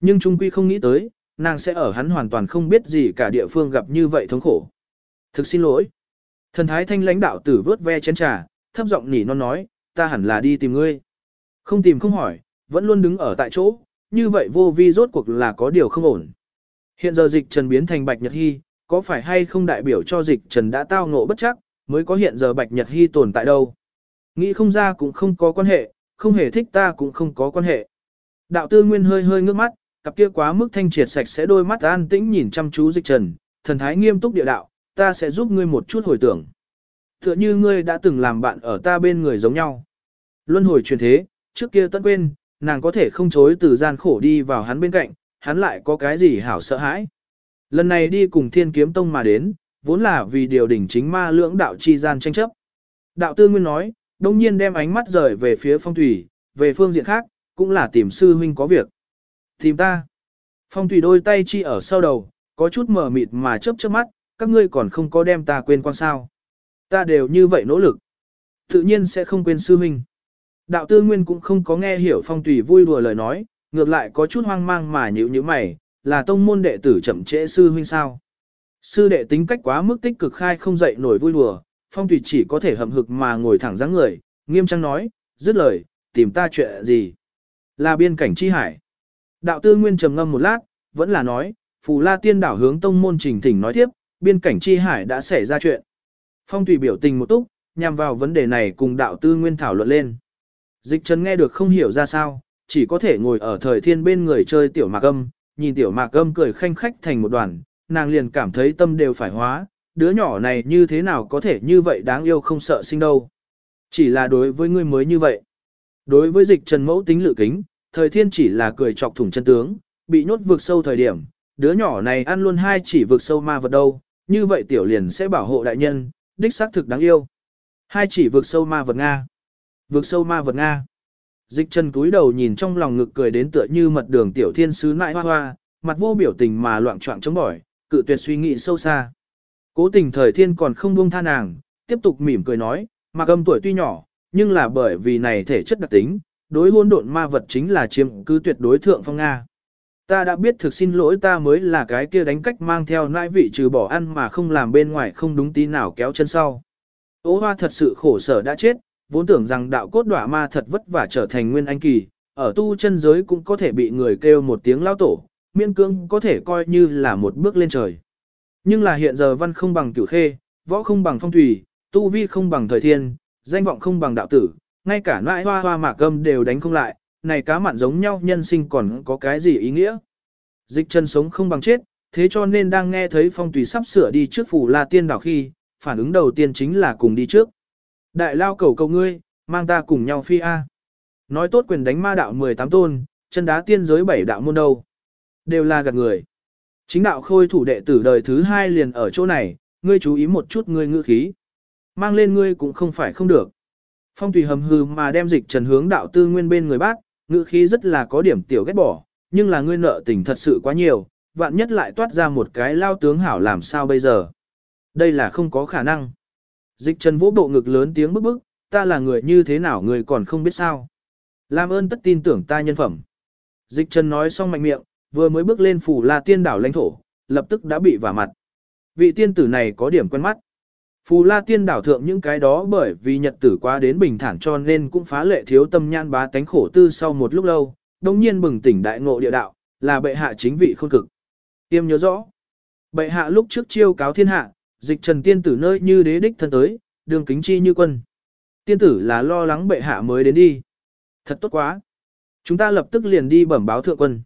Nhưng Trung Quy không nghĩ tới, nàng sẽ ở hắn hoàn toàn không biết gì cả địa phương gặp như vậy thống khổ. Thực xin lỗi. Thần thái thanh lãnh đạo tử vớt ve chén trà, thấp giọng nỉ non nói, ta hẳn là đi tìm ngươi. Không tìm không hỏi, vẫn luôn đứng ở tại chỗ, như vậy vô vi rốt cuộc là có điều không ổn. Hiện giờ dịch trần biến thành bạch nhật hy, có phải hay không đại biểu cho dịch trần đã tao ngộ bất chắc, mới có hiện giờ Bạch Nhật Hy tồn tại đâu. Nghĩ không ra cũng không có quan hệ, không hề thích ta cũng không có quan hệ. Đạo tư nguyên hơi hơi ngước mắt, cặp kia quá mức thanh triệt sạch sẽ đôi mắt an tĩnh nhìn chăm chú dịch trần, thần thái nghiêm túc địa đạo, ta sẽ giúp ngươi một chút hồi tưởng. Tựa như ngươi đã từng làm bạn ở ta bên người giống nhau. Luân hồi truyền thế, trước kia tất quên, nàng có thể không chối từ gian khổ đi vào hắn bên cạnh, hắn lại có cái gì hảo sợ hãi. Lần này đi cùng thiên kiếm tông mà đến, vốn là vì điều đỉnh chính ma lưỡng đạo chi gian tranh chấp. Đạo tư nguyên nói, đông nhiên đem ánh mắt rời về phía phong thủy, về phương diện khác, cũng là tìm sư huynh có việc. Tìm ta. Phong thủy đôi tay chi ở sau đầu, có chút mờ mịt mà chớp chớp mắt, các ngươi còn không có đem ta quên quan sao. Ta đều như vậy nỗ lực. Tự nhiên sẽ không quên sư huynh. Đạo tư nguyên cũng không có nghe hiểu phong thủy vui đùa lời nói, ngược lại có chút hoang mang mà nhữ như mày, là tông môn đệ tử chậm trễ sư huynh sao. Sư đệ tính cách quá mức tích cực khai không dậy nổi vui đùa, phong thủy chỉ có thể hậm hực mà ngồi thẳng dáng người, nghiêm trang nói, dứt lời, tìm ta chuyện gì. Là biên cảnh chi hải. Đạo tư nguyên trầm ngâm một lát, vẫn là nói, phù la tiên đảo hướng tông môn trình thỉnh nói tiếp, biên cảnh chi hải đã xảy ra chuyện. Phong thủy biểu tình một túc, nhằm vào vấn đề này cùng đạo tư nguyên thảo luận lên. Dịch trần nghe được không hiểu ra sao, chỉ có thể ngồi ở thời thiên bên người chơi tiểu mạc âm, nhìn tiểu mạc âm cười khanh khách thành một đoàn, nàng liền cảm thấy tâm đều phải hóa, đứa nhỏ này như thế nào có thể như vậy đáng yêu không sợ sinh đâu. Chỉ là đối với ngươi mới như vậy. Đối với dịch trần mẫu tính lự kính, thời thiên chỉ là cười chọc thủng chân tướng, bị nhốt vượt sâu thời điểm, đứa nhỏ này ăn luôn hai chỉ vượt sâu ma vật đâu, như vậy tiểu liền sẽ bảo hộ đại nhân, đích xác thực đáng yêu. Hai chỉ vượt sâu ma vật Nga. Vượt sâu ma vật Nga. Dịch trần túi đầu nhìn trong lòng ngực cười đến tựa như mật đường tiểu thiên sứ nại hoa hoa, mặt vô biểu tình mà loạn trọng chống bỏi, cự tuyệt suy nghĩ sâu xa. Cố tình thời thiên còn không buông tha nàng, tiếp tục mỉm cười nói, mặc âm tuổi tuy nhỏ, nhưng là bởi vì này thể chất đặc tính, đối hôn độn ma vật chính là chiếm cứ tuyệt đối thượng phong Nga. Ta đã biết thực xin lỗi ta mới là cái kia đánh cách mang theo nãi vị trừ bỏ ăn mà không làm bên ngoài không đúng tí nào kéo chân sau. Ô hoa thật sự khổ sở đã chết, vốn tưởng rằng đạo cốt đọa ma thật vất vả trở thành nguyên anh kỳ, ở tu chân giới cũng có thể bị người kêu một tiếng lao tổ, miên cương có thể coi như là một bước lên trời. Nhưng là hiện giờ văn không bằng cửu khê, võ không bằng phong thủy, tu vi không bằng thời thiên, danh vọng không bằng đạo tử, ngay cả nãi hoa hoa mạc gâm đều đánh không lại, này cá mặn giống nhau nhân sinh còn có cái gì ý nghĩa. Dịch chân sống không bằng chết, thế cho nên đang nghe thấy phong tùy sắp sửa đi trước phủ la tiên đảo khi, phản ứng đầu tiên chính là cùng đi trước. Đại lao cầu cầu ngươi, mang ta cùng nhau phi A. Nói tốt quyền đánh ma đạo 18 tôn, chân đá tiên giới 7 đạo môn đâu. Đều là gạt người. Chính đạo khôi thủ đệ tử đời thứ hai liền ở chỗ này, ngươi chú ý một chút ngươi ngữ khí. Mang lên ngươi cũng không phải không được. Phong tùy hầm hừ mà đem dịch trần hướng đạo tư nguyên bên người bác, ngữ khí rất là có điểm tiểu ghét bỏ, nhưng là ngươi nợ tình thật sự quá nhiều, vạn nhất lại toát ra một cái lao tướng hảo làm sao bây giờ. Đây là không có khả năng. Dịch trần vỗ bộ ngực lớn tiếng bức bức, ta là người như thế nào người còn không biết sao. Làm ơn tất tin tưởng ta nhân phẩm. Dịch trần nói xong mạnh miệng, vừa mới bước lên phủ la tiên đảo lãnh thổ, lập tức đã bị vả mặt. Vị tiên tử này có điểm quen mắt. Phù la tiên đảo thượng những cái đó bởi vì nhật tử quá đến bình thản cho nên cũng phá lệ thiếu tâm nhan bá tánh khổ tư sau một lúc lâu, đồng nhiên bừng tỉnh đại ngộ địa đạo, là bệ hạ chính vị khôn cực. Tiêm nhớ rõ. Bệ hạ lúc trước chiêu cáo thiên hạ, dịch trần tiên tử nơi như đế đích thân tới, đường kính chi như quân. Tiên tử là lo lắng bệ hạ mới đến đi. Thật tốt quá. Chúng ta lập tức liền đi bẩm báo thượng quân.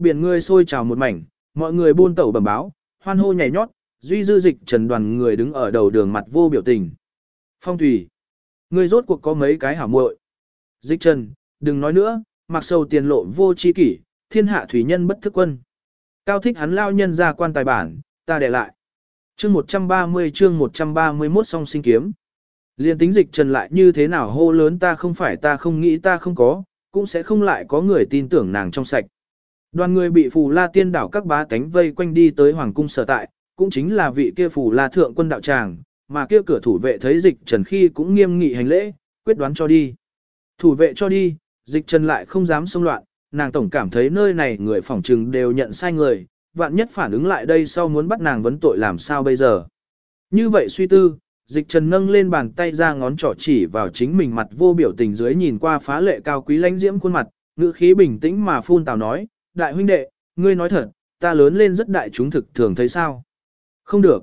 Biển người sôi trào một mảnh, mọi người buôn tẩu bẩm báo, hoan hô nhảy nhót, duy dư dịch trần đoàn người đứng ở đầu đường mặt vô biểu tình. Phong thủy. Người rốt cuộc có mấy cái hảo muội. Dịch trần, đừng nói nữa, mặc sầu tiền lộ vô chi kỷ, thiên hạ thủy nhân bất thức quân. Cao thích hắn lao nhân ra quan tài bản, ta để lại. Chương 130 chương 131 song sinh kiếm. Liên tính dịch trần lại như thế nào hô lớn ta không phải ta không nghĩ ta không có, cũng sẽ không lại có người tin tưởng nàng trong sạch. Đoàn người bị phù la tiên đảo các bá tánh vây quanh đi tới hoàng cung sở tại, cũng chính là vị kia phù la thượng quân đạo tràng, mà kia cửa thủ vệ thấy dịch trần khi cũng nghiêm nghị hành lễ, quyết đoán cho đi. Thủ vệ cho đi, dịch trần lại không dám xông loạn, nàng tổng cảm thấy nơi này người phỏng trừng đều nhận sai người, vạn nhất phản ứng lại đây sau muốn bắt nàng vấn tội làm sao bây giờ. Như vậy suy tư, dịch trần nâng lên bàn tay ra ngón trỏ chỉ vào chính mình mặt vô biểu tình dưới nhìn qua phá lệ cao quý lãnh diễm khuôn mặt, ngữ khí bình tĩnh mà phun tào nói, đại huynh đệ, ngươi nói thật, ta lớn lên rất đại chúng thực thường thấy sao. Không được.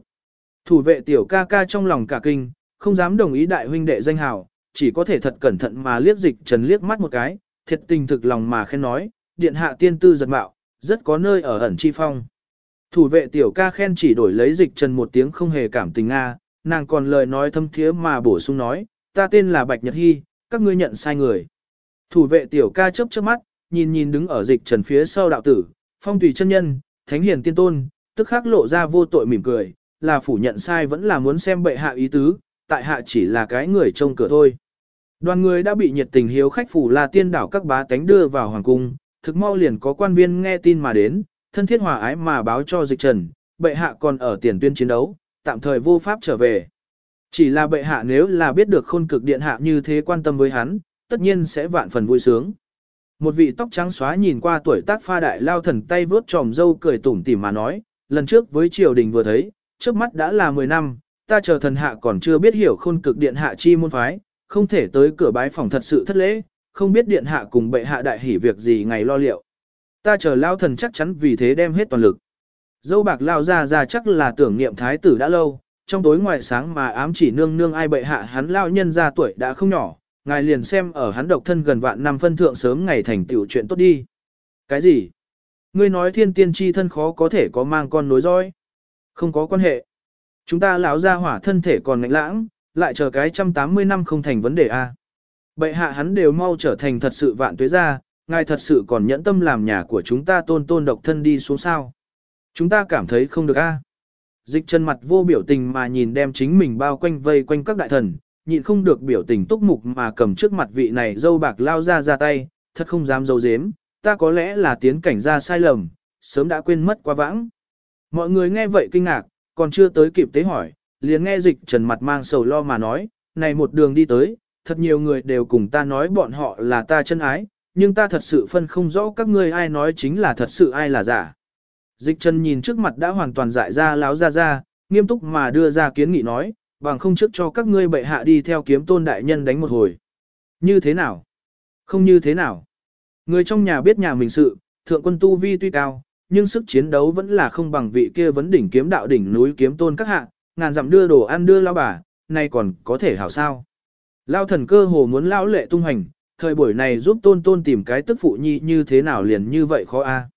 Thủ vệ tiểu ca ca trong lòng cả kinh, không dám đồng ý đại huynh đệ danh hào, chỉ có thể thật cẩn thận mà liếc dịch trần liếc mắt một cái, thiệt tình thực lòng mà khen nói, điện hạ tiên tư giật mạo, rất có nơi ở ẩn chi phong. Thủ vệ tiểu ca khen chỉ đổi lấy dịch trần một tiếng không hề cảm tình Nga, nàng còn lời nói thâm thiế mà bổ sung nói, ta tên là Bạch Nhật Hy, các ngươi nhận sai người. Thủ vệ tiểu ca chớp chớp mắt, nhìn nhìn đứng ở dịch trần phía sau đạo tử, phong tùy chân nhân, thánh hiền tiên tôn, tức khắc lộ ra vô tội mỉm cười, là phủ nhận sai vẫn là muốn xem bệ hạ ý tứ, tại hạ chỉ là cái người trông cửa thôi. Đoàn người đã bị nhiệt tình hiếu khách phủ là tiên đảo các bá tánh đưa vào hoàng cung, thực mau liền có quan viên nghe tin mà đến, thân thiết hòa ái mà báo cho dịch trần, bệ hạ còn ở tiền tuyên chiến đấu, tạm thời vô pháp trở về. Chỉ là bệ hạ nếu là biết được khôn cực điện hạ như thế quan tâm với hắn, tất nhiên sẽ vạn phần vui sướng. Một vị tóc trắng xóa nhìn qua tuổi tác pha đại lao thần tay vướt tròm dâu cười tủm tỉm mà nói, lần trước với triều đình vừa thấy, trước mắt đã là 10 năm, ta chờ thần hạ còn chưa biết hiểu khôn cực điện hạ chi môn phái, không thể tới cửa bái phòng thật sự thất lễ, không biết điện hạ cùng bệ hạ đại hỉ việc gì ngày lo liệu. Ta chờ lao thần chắc chắn vì thế đem hết toàn lực. Dâu bạc lao ra ra chắc là tưởng niệm thái tử đã lâu, trong tối ngoài sáng mà ám chỉ nương nương ai bệ hạ hắn lao nhân ra tuổi đã không nhỏ, ngài liền xem ở hắn độc thân gần vạn năm phân thượng sớm ngày thành tựu chuyện tốt đi. Cái gì? Ngươi nói thiên tiên chi thân khó có thể có mang con nối dõi. Không có quan hệ. Chúng ta lão ra hỏa thân thể còn ngạnh lãng, lại chờ cái trăm tám mươi năm không thành vấn đề a. À. Bệ hạ hắn đều mau trở thành thật sự vạn tuế gia ngài thật sự còn nhẫn tâm làm nhà của chúng ta tôn tôn độc thân đi xuống sao. Chúng ta cảm thấy không được a. Dịch chân mặt vô biểu tình mà nhìn đem chính mình bao quanh vây quanh các đại thần, nhịn không được biểu tình túc mục mà cầm trước mặt vị này dâu bạc lao ra ra tay, thật không dám dấu dếm, ta có lẽ là tiến cảnh ra sai lầm, sớm đã quên mất quá vãng. Mọi người nghe vậy kinh ngạc, còn chưa tới kịp tế hỏi, liền nghe dịch trần mặt mang sầu lo mà nói, này một đường đi tới, thật nhiều người đều cùng ta nói bọn họ là ta chân ái, nhưng ta thật sự phân không rõ các ngươi ai nói chính là thật sự ai là giả. Dịch trần nhìn trước mặt đã hoàn toàn dại ra láo ra ra, nghiêm túc mà đưa ra kiến nghị nói, bằng không trước cho các ngươi bệ hạ đi theo kiếm tôn đại nhân đánh một hồi. Như thế nào? Không như thế nào? Người trong nhà biết nhà mình sự, thượng quân tu vi tuy cao, nhưng sức chiến đấu vẫn là không bằng vị kia vấn đỉnh kiếm đạo đỉnh núi kiếm tôn các hạ, ngàn dặm đưa đồ ăn đưa lao bà, nay còn có thể hảo sao. Lao thần cơ hồ muốn lao lệ tung hành, thời buổi này giúp tôn tôn tìm cái tức phụ nhi như thế nào liền như vậy khó a.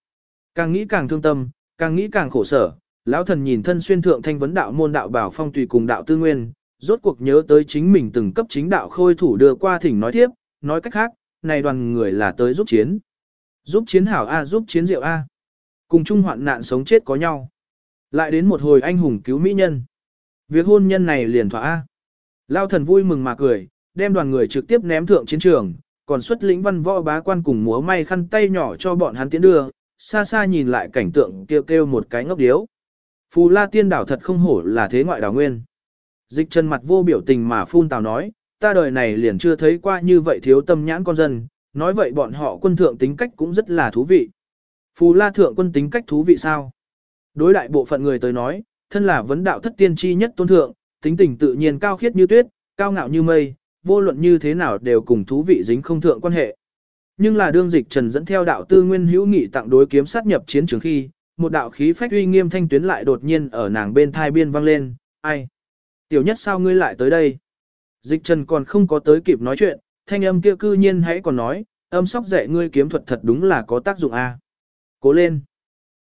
Càng nghĩ càng thương tâm, càng nghĩ càng khổ sở, lão thần nhìn thân xuyên thượng thanh vấn đạo môn đạo bảo phong tùy cùng đạo tư nguyên, rốt cuộc nhớ tới chính mình từng cấp chính đạo khôi thủ đưa qua thỉnh nói tiếp, nói cách khác, này đoàn người là tới giúp chiến. Giúp chiến hảo A giúp chiến diệu A. Cùng chung hoạn nạn sống chết có nhau. Lại đến một hồi anh hùng cứu mỹ nhân. Việc hôn nhân này liền thỏa A. Lao thần vui mừng mà cười, đem đoàn người trực tiếp ném thượng chiến trường, còn xuất lĩnh văn võ bá quan cùng múa may khăn tay nhỏ cho bọn hắn tiến đưa, xa xa nhìn lại cảnh tượng kêu kêu một cái ngốc điếu. Phù la tiên đảo thật không hổ là thế ngoại đảo nguyên. Dịch chân mặt vô biểu tình mà phun tào nói, ta đời này liền chưa thấy qua như vậy thiếu tâm nhãn con dân, nói vậy bọn họ quân thượng tính cách cũng rất là thú vị. Phù la thượng quân tính cách thú vị sao? Đối đại bộ phận người tới nói, thân là vấn đạo thất tiên tri nhất tôn thượng, tính tình tự nhiên cao khiết như tuyết, cao ngạo như mây, vô luận như thế nào đều cùng thú vị dính không thượng quan hệ. Nhưng là đương dịch trần dẫn theo đạo tư nguyên hữu nghị tặng đối kiếm sát nhập chiến trường khi, một đạo khí phách uy nghiêm thanh tuyến lại đột nhiên ở nàng bên thai biên vang lên, ai? Tiểu nhất sao ngươi lại tới đây? Dịch trần còn không có tới kịp nói chuyện, thanh âm kia cư nhiên hãy còn nói, âm sóc dạy ngươi kiếm thuật thật đúng là có tác dụng a. Cố lên.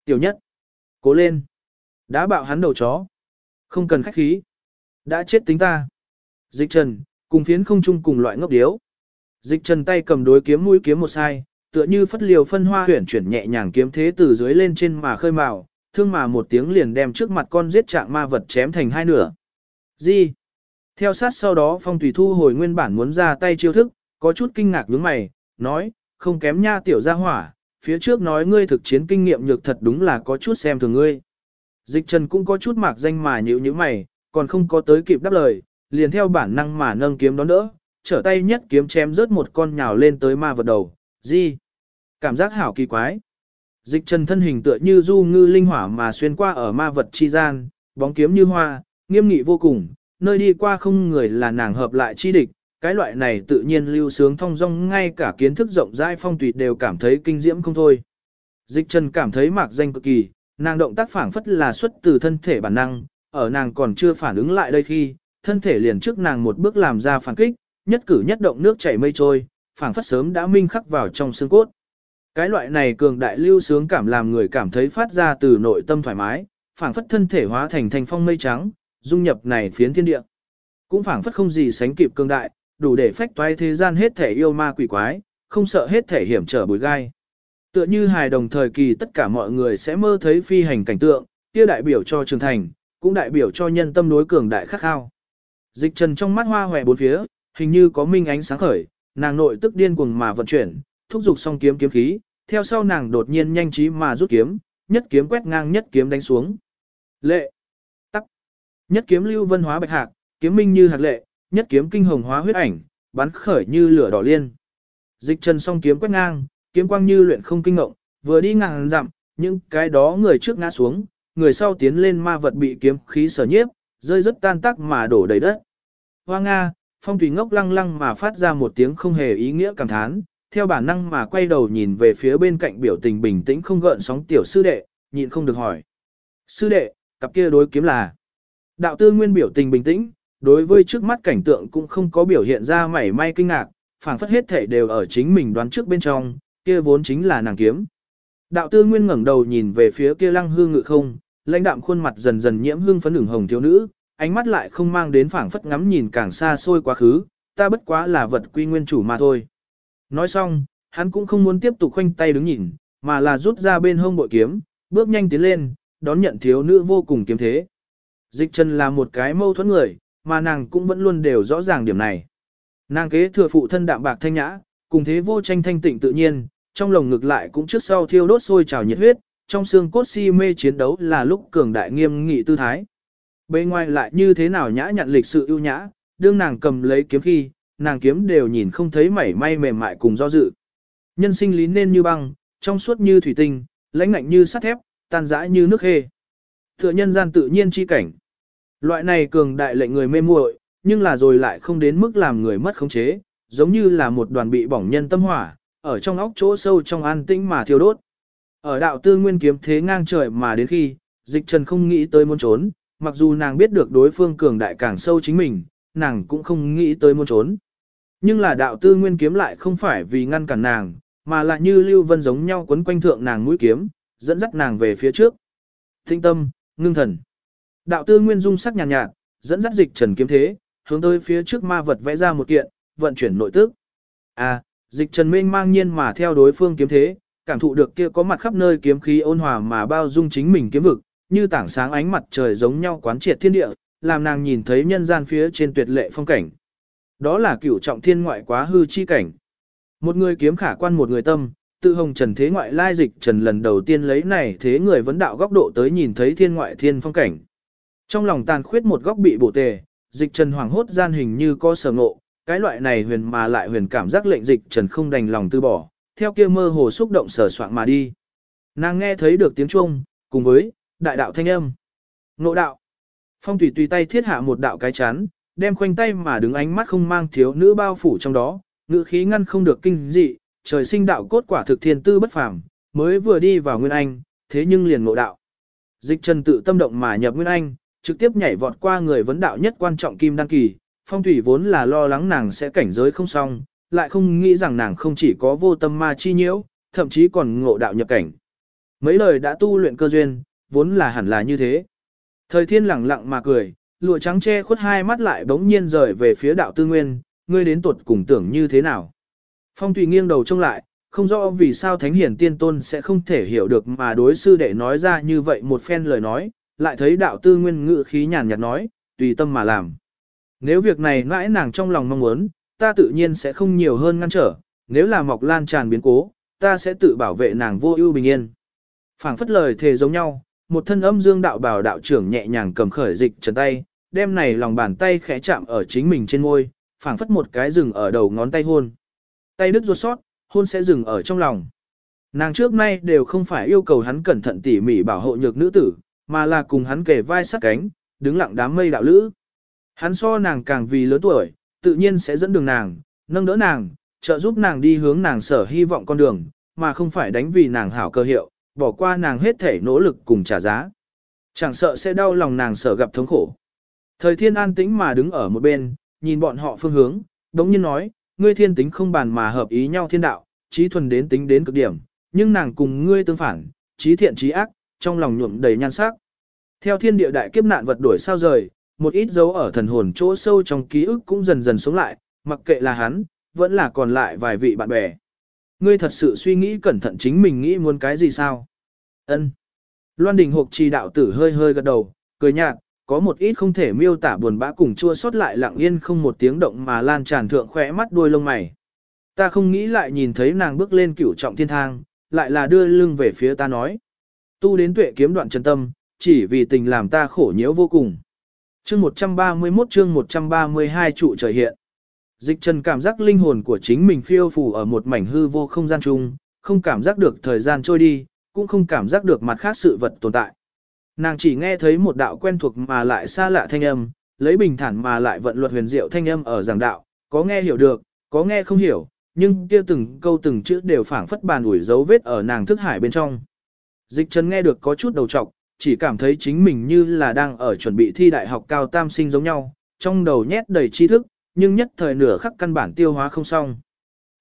Tiểu nhất. Cố lên. Đã bạo hắn đầu chó. Không cần khách khí. Đã chết tính ta. Dịch trần, cùng phiến không chung cùng loại ngốc điếu. Dịch trần tay cầm đối kiếm mũi kiếm một sai, tựa như phất liều phân hoa huyển chuyển nhẹ nhàng kiếm thế từ dưới lên trên mà khơi mào, thương mà một tiếng liền đem trước mặt con giết trạng ma vật chém thành hai nửa. Gì? Theo sát sau đó phong tùy thu hồi nguyên bản muốn ra tay chiêu thức, có chút kinh ngạc nhướng mày, nói, không kém nha tiểu gia hỏa, phía trước nói ngươi thực chiến kinh nghiệm nhược thật đúng là có chút xem thường ngươi. Dịch trần cũng có chút mạc danh mà nhữ như mày, còn không có tới kịp đáp lời, liền theo bản năng mà nâng kiếm đón đỡ, trở tay nhất kiếm chém rớt một con nhào lên tới ma vật đầu, gì? Cảm giác hảo kỳ quái. Dịch trần thân hình tựa như du ngư linh hỏa mà xuyên qua ở ma vật chi gian, bóng kiếm như hoa, nghiêm nghị vô cùng, nơi đi qua không người là nàng hợp lại chi địch, cái loại này tự nhiên lưu sướng thông dong ngay cả kiến thức rộng rãi phong tùy đều cảm thấy kinh diễm không thôi. Dịch trần cảm thấy mạc danh cực kỳ, nàng động tác phản phất là xuất từ thân thể bản năng, ở nàng còn chưa phản ứng lại đây khi, thân thể liền trước nàng một bước làm ra phản kích, nhất cử nhất động nước chảy mây trôi, phảng phất sớm đã minh khắc vào trong xương cốt. Cái loại này cường đại lưu sướng cảm làm người cảm thấy phát ra từ nội tâm thoải mái, phảng phất thân thể hóa thành thành phong mây trắng, dung nhập này phiến thiên địa. Cũng phảng phất không gì sánh kịp cường đại, đủ để phách toái thế gian hết thể yêu ma quỷ quái, không sợ hết thể hiểm trở bùi gai. Tựa như hài đồng thời kỳ tất cả mọi người sẽ mơ thấy phi hành cảnh tượng, kia đại biểu cho trường thành, cũng đại biểu cho nhân tâm đối cường đại khắc khao. Dịch trần trong mắt hoa hòe bốn phía, hình như có minh ánh sáng khởi, nàng nội tức điên cuồng mà vận chuyển, thúc giục song kiếm kiếm khí, theo sau nàng đột nhiên nhanh trí mà rút kiếm, nhất kiếm quét ngang nhất kiếm đánh xuống. Lệ, tắc, nhất kiếm lưu vân hóa bạch hạc, kiếm minh như hạt lệ, nhất kiếm kinh hồng hóa huyết ảnh, bắn khởi như lửa đỏ liên. Dịch chân song kiếm quét ngang, kiếm quang như luyện không kinh ngộng, vừa đi ngang dặm, những cái đó người trước ngã xuống, người sau tiến lên ma vật bị kiếm khí sở nhiếp, rơi rất tan tác mà đổ đầy đất. Hoa Nga, phong tùy ngốc lăng lăng mà phát ra một tiếng không hề ý nghĩa cảm thán, theo bản năng mà quay đầu nhìn về phía bên cạnh biểu tình bình tĩnh không gợn sóng tiểu sư đệ, nhịn không được hỏi. Sư đệ, cặp kia đối kiếm là. Đạo tư nguyên biểu tình bình tĩnh, đối với trước mắt cảnh tượng cũng không có biểu hiện ra mảy may kinh ngạc, phảng phất hết thể đều ở chính mình đoán trước bên trong, kia vốn chính là nàng kiếm. Đạo tư nguyên ngẩng đầu nhìn về phía kia lăng hương ngự không, lãnh đạm khuôn mặt dần dần nhiễm hương phấn ửng hồng thiếu nữ, ánh mắt lại không mang đến phảng phất ngắm nhìn càng xa xôi quá khứ, ta bất quá là vật quy nguyên chủ mà thôi. Nói xong, hắn cũng không muốn tiếp tục khoanh tay đứng nhìn, mà là rút ra bên hông bội kiếm, bước nhanh tiến lên, đón nhận thiếu nữ vô cùng kiếm thế. Dịch chân là một cái mâu thuẫn người, mà nàng cũng vẫn luôn đều rõ ràng điểm này. Nàng kế thừa phụ thân đạm bạc thanh nhã, cùng thế vô tranh thanh tịnh tự nhiên, trong lồng ngực lại cũng trước sau thiêu đốt sôi trào nhiệt huyết, trong xương cốt si mê chiến đấu là lúc cường đại nghiêm nghị tư thái. Bên ngoài lại như thế nào nhã nhặn lịch sự ưu nhã, đương nàng cầm lấy kiếm khi, nàng kiếm đều nhìn không thấy mảy may mềm mại cùng do dự. Nhân sinh lý nên như băng, trong suốt như thủy tinh, lãnh ngạnh như sắt thép, tan rã như nước hề. Tựa nhân gian tự nhiên chi cảnh. Loại này cường đại lệnh người mê muội, nhưng là rồi lại không đến mức làm người mất khống chế, giống như là một đoàn bị bỏng nhân tâm hỏa, ở trong óc chỗ sâu trong an tĩnh mà thiêu đốt. Ở đạo tư nguyên kiếm thế ngang trời mà đến khi, dịch trần không nghĩ tới muốn trốn, mặc dù nàng biết được đối phương cường đại càng sâu chính mình, nàng cũng không nghĩ tới muốn trốn. Nhưng là đạo tư nguyên kiếm lại không phải vì ngăn cản nàng, mà là như lưu vân giống nhau quấn quanh thượng nàng mũi kiếm, dẫn dắt nàng về phía trước. Thinh tâm, ngưng thần. Đạo tư nguyên dung sắc nhàn nhạt, nhạt, dẫn dắt dịch trần kiếm thế, hướng tới phía trước ma vật vẽ ra một kiện, vận chuyển nội tức. À, dịch trần mênh mang nhiên mà theo đối phương kiếm thế, cảm thụ được kia có mặt khắp nơi kiếm khí ôn hòa mà bao dung chính mình kiếm vực, như tảng sáng ánh mặt trời giống nhau quán triệt thiên địa, làm nàng nhìn thấy nhân gian phía trên tuyệt lệ phong cảnh. Đó là cửu trọng thiên ngoại quá hư chi cảnh. Một người kiếm khả quan một người tâm, tự hồng trần thế ngoại lai dịch trần lần đầu tiên lấy này thế người vấn đạo góc độ tới nhìn thấy thiên ngoại thiên phong cảnh. Trong lòng tàn khuyết một góc bị bổ tề, dịch trần hoàng hốt gian hình như có sở ngộ, cái loại này huyền mà lại huyền cảm giác lệnh dịch trần không đành lòng từ bỏ, theo kia mơ hồ xúc động sở soạn mà đi. Nàng nghe thấy được tiếng chuông, cùng với đại đạo thanh âm. Ngộ đạo. Phong thủy tùy tay thiết hạ một đạo cái chán, đem khoanh tay mà đứng ánh mắt không mang thiếu nữ bao phủ trong đó, ngữ khí ngăn không được kinh dị, trời sinh đạo cốt quả thực thiên tư bất phàm, mới vừa đi vào Nguyên Anh, thế nhưng liền ngộ đạo. Dịch Trần tự tâm động mà nhập Nguyên Anh, trực tiếp nhảy vọt qua người vấn đạo nhất quan trọng kim đăng kỳ, phong thủy vốn là lo lắng nàng sẽ cảnh giới không xong, lại không nghĩ rằng nàng không chỉ có vô tâm ma chi nhiễu, thậm chí còn ngộ đạo nhập cảnh. Mấy lời đã tu luyện cơ duyên, vốn là hẳn là như thế. Thời thiên lẳng lặng mà cười, lụa trắng che khuất hai mắt lại bỗng nhiên rời về phía đạo tư nguyên, ngươi đến tuột cùng tưởng như thế nào. Phong tùy nghiêng đầu trông lại, không rõ vì sao thánh hiển tiên tôn sẽ không thể hiểu được mà đối sư đệ nói ra như vậy một phen lời nói, lại thấy đạo tư nguyên ngự khí nhàn nhạt nói, tùy tâm mà làm. Nếu việc này ngãi nàng trong lòng mong muốn, ta tự nhiên sẽ không nhiều hơn ngăn trở, nếu là mọc lan tràn biến cố, ta sẽ tự bảo vệ nàng vô ưu bình yên. phảng phất lời thề giống nhau, một thân âm dương đạo bảo đạo trưởng nhẹ nhàng cầm khởi dịch trần tay, đem này lòng bàn tay khẽ chạm ở chính mình trên môi, phảng phất một cái rừng ở đầu ngón tay hôn. Tay đứt ruột sót, hôn sẽ dừng ở trong lòng. Nàng trước nay đều không phải yêu cầu hắn cẩn thận tỉ mỉ bảo hộ nhược nữ tử, mà là cùng hắn kề vai sát cánh, đứng lặng đám mây đạo lữ. Hắn so nàng càng vì lớn tuổi, tự nhiên sẽ dẫn đường nàng, nâng đỡ nàng, trợ giúp nàng đi hướng nàng sở hy vọng con đường, mà không phải đánh vì nàng hảo cơ hiệu, bỏ qua nàng hết thể nỗ lực cùng trả giá. Chẳng sợ sẽ đau lòng nàng sợ gặp thống khổ. Thời thiên an tĩnh mà đứng ở một bên, nhìn bọn họ phương hướng, đống nhiên nói, ngươi thiên tính không bàn mà hợp ý nhau thiên đạo, trí thuần đến tính đến cực điểm, nhưng nàng cùng ngươi tương phản, trí thiện trí ác, trong lòng nhuộm đầy nhan sắc. Theo thiên địa đại kiếp nạn vật đổi sao rời, một ít dấu ở thần hồn chỗ sâu trong ký ức cũng dần dần sống lại, mặc kệ là hắn, vẫn là còn lại vài vị bạn bè. Ngươi thật sự suy nghĩ cẩn thận chính mình nghĩ muốn cái gì sao? Ân. Loan Đình Hục trì đạo tử hơi hơi gật đầu, cười nhạt, có một ít không thể miêu tả buồn bã cùng chua xót lại lặng yên không một tiếng động mà lan tràn thượng khỏe mắt đuôi lông mày. Ta không nghĩ lại nhìn thấy nàng bước lên cửu trọng thiên thang, lại là đưa lưng về phía ta nói. Tu đến tuệ kiếm đoạn chân tâm, chỉ vì tình làm ta khổ nhiễu vô cùng. Chương 131 chương 132 trụ trời hiện. Dịch trần cảm giác linh hồn của chính mình phiêu phù ở một mảnh hư vô không gian chung, không cảm giác được thời gian trôi đi, cũng không cảm giác được mặt khác sự vật tồn tại. Nàng chỉ nghe thấy một đạo quen thuộc mà lại xa lạ thanh âm, lấy bình thản mà lại vận luật huyền diệu thanh âm ở giảng đạo, có nghe hiểu được, có nghe không hiểu, nhưng kia từng câu từng chữ đều phảng phất bàn ủi dấu vết ở nàng thức hải bên trong. Dịch trần nghe được có chút đầu trọc, chỉ cảm thấy chính mình như là đang ở chuẩn bị thi đại học cao tam sinh giống nhau, trong đầu nhét đầy tri thức, nhưng nhất thời nửa khắc căn bản tiêu hóa không xong.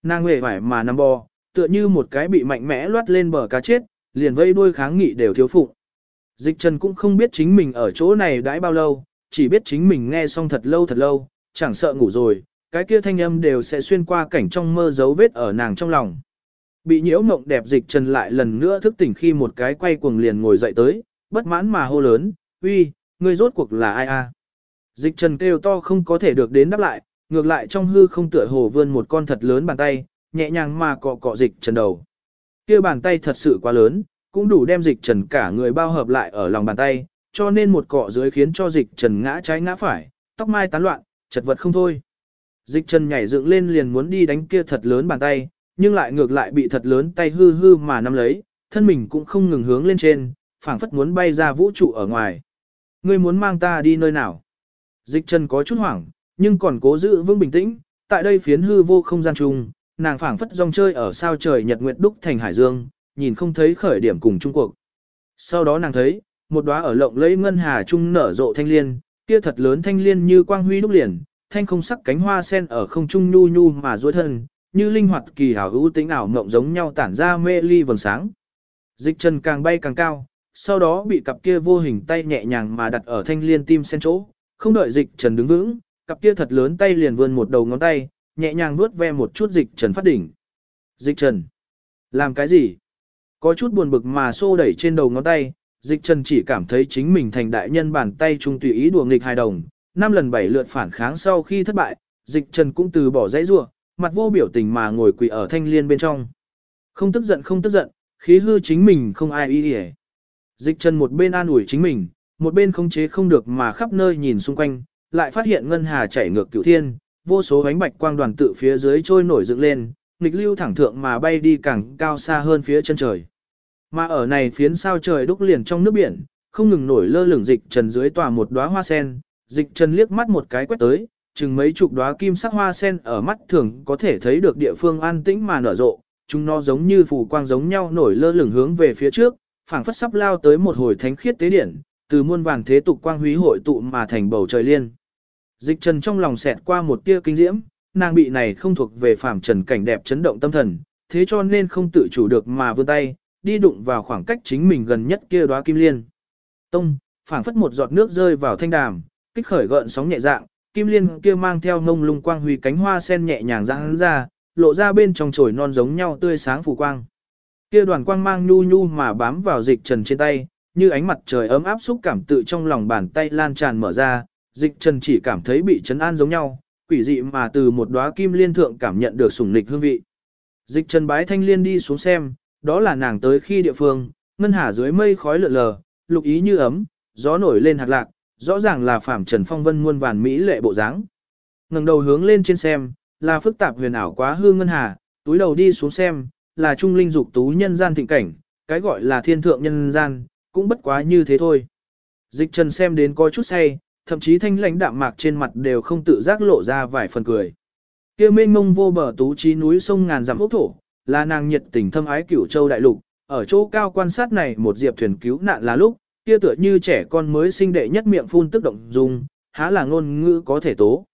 Nàng huệ vải mà nằm bò, tựa như một cái bị mạnh mẽ loát lên bờ cá chết, liền vây đuôi kháng nghị đều thiếu phụ. Dịch trần cũng không biết chính mình ở chỗ này đãi bao lâu, chỉ biết chính mình nghe xong thật lâu thật lâu, chẳng sợ ngủ rồi, cái kia thanh âm đều sẽ xuyên qua cảnh trong mơ dấu vết ở nàng trong lòng. Bị nhiễu mộng đẹp dịch trần lại lần nữa thức tỉnh khi một cái quay cuồng liền ngồi dậy tới, bất mãn mà hô lớn, uy, ngươi rốt cuộc là ai a? Dịch trần kêu to không có thể được đến đáp lại, ngược lại trong hư không tựa hồ vươn một con thật lớn bàn tay, nhẹ nhàng mà cọ cọ dịch trần đầu kia bàn tay thật sự quá lớn, cũng đủ đem dịch trần cả người bao hợp lại ở lòng bàn tay, cho nên một cọ dưới khiến cho dịch trần ngã trái ngã phải, tóc mai tán loạn, chật vật không thôi. Dịch trần nhảy dựng lên liền muốn đi đánh kia thật lớn bàn tay, nhưng lại ngược lại bị thật lớn tay hư hư mà nắm lấy, thân mình cũng không ngừng hướng lên trên, phảng phất muốn bay ra vũ trụ ở ngoài. Ngươi muốn mang ta đi nơi nào? Dịch trần có chút hoảng, nhưng còn cố giữ vững bình tĩnh, tại đây phiến hư vô không gian trùng, nàng phảng phất rong chơi ở sao trời nhật nguyệt đúc thành hải dương, nhìn không thấy khởi điểm cùng Trung Quốc. Sau đó nàng thấy, một đóa ở lộng lẫy ngân hà trung nở rộ thanh liên, kia thật lớn thanh liên như quang huy đúc liền, thanh không sắc cánh hoa sen ở không trung nhu nhu mà duỗi thân, như linh hoạt kỳ hảo hữu tính ảo mộng giống nhau tản ra mê ly vầng sáng. Dịch chân càng bay càng cao, sau đó bị cặp kia vô hình tay nhẹ nhàng mà đặt ở thanh liên tim sen chỗ, không đợi dịch trần đứng vững, cặp kia thật lớn tay liền vươn một đầu ngón tay, nhẹ nhàng vuốt ve một chút dịch trần phát đỉnh. Dịch trần, làm cái gì? Có chút buồn bực mà xô đẩy trên đầu ngón tay, dịch trần chỉ cảm thấy chính mình thành đại nhân bàn tay trung tùy ý đùa nghịch hài đồng, năm lần bảy lượt phản kháng sau khi thất bại, dịch trần cũng từ bỏ dãy rua, mặt vô biểu tình mà ngồi quỳ ở thanh liên bên trong. Không tức giận không tức giận, khí hư chính mình không ai ý hề. Dịch trần một bên an ủi chính mình, một bên không chế không được mà khắp nơi nhìn xung quanh, lại phát hiện ngân hà chảy ngược cửu thiên, vô số ánh bạch quang đoàn tự phía dưới trôi nổi dựng lên, nghịch lưu thẳng thượng mà bay đi càng cao xa hơn phía chân trời. Mà ở này phiến sao trời đúc liền trong nước biển, không ngừng nổi lơ lửng dịch trần dưới tòa một đóa hoa sen, dịch trần liếc mắt một cái quét tới, chừng mấy chục đóa kim sắc hoa sen ở mắt thường có thể thấy được địa phương an tĩnh mà nở rộ, chúng nó giống như phù quang giống nhau nổi lơ lửng hướng về phía trước, phảng phất sắp lao tới một hồi thánh khiết tế điển, từ muôn vàng thế tục quang húy hội tụ mà thành bầu trời liên. Dịch trần trong lòng xẹt qua một tia kinh diễm, nàng bị này không thuộc về phàm trần cảnh đẹp chấn động tâm thần, thế cho nên không tự chủ được mà vươn tay, đi đụng vào khoảng cách chính mình gần nhất kia đóa kim liên. Tông, phảng phất một giọt nước rơi vào thanh đàm, kích khởi gợn sóng nhẹ dạng, kim liên kia mang theo ngông lung quang huy cánh hoa sen nhẹ nhàng giãn ra, lộ ra bên trong chồi non giống nhau tươi sáng phù quang. Kia đoàn quang mang nhu nhu mà bám vào dịch trần trên tay, như ánh mặt trời ấm áp xúc cảm tự trong lòng bàn tay lan tràn mở ra, dịch trần chỉ cảm thấy bị chấn an giống nhau, quỷ dị mà từ một đóa kim liên thượng cảm nhận được sủng nịch hương vị. Dịch trần bái thanh liên đi xuống xem, đó là nàng tới khi địa phương, ngân hà dưới mây khói lượn lờ, lục ý như ấm, gió nổi lên hạt lạc, rõ ràng là phạm trần phong vân muôn vàn mỹ lệ bộ dáng. ngẩng đầu hướng lên trên xem, là phức tạp huyền ảo quá hương ngân hà, túi đầu đi xuống xem, là trung linh dục tú nhân gian thịnh cảnh, cái gọi là thiên thượng nhân gian, cũng bất quá như thế thôi. Dịch trần xem đến có chút say, thậm chí thanh lãnh đạm mạc trên mặt đều không tự giác lộ ra vài phần cười. Kia mênh mông vô bờ tú trí núi sông ngàn dặm ốc thổ, là nàng nhiệt tình thâm ái cửu châu đại lục, ở chỗ cao quan sát này một diệp thuyền cứu nạn là lúc, kia tựa như trẻ con mới sinh đệ nhất miệng phun tức động dung, há là ngôn ngữ có thể tố.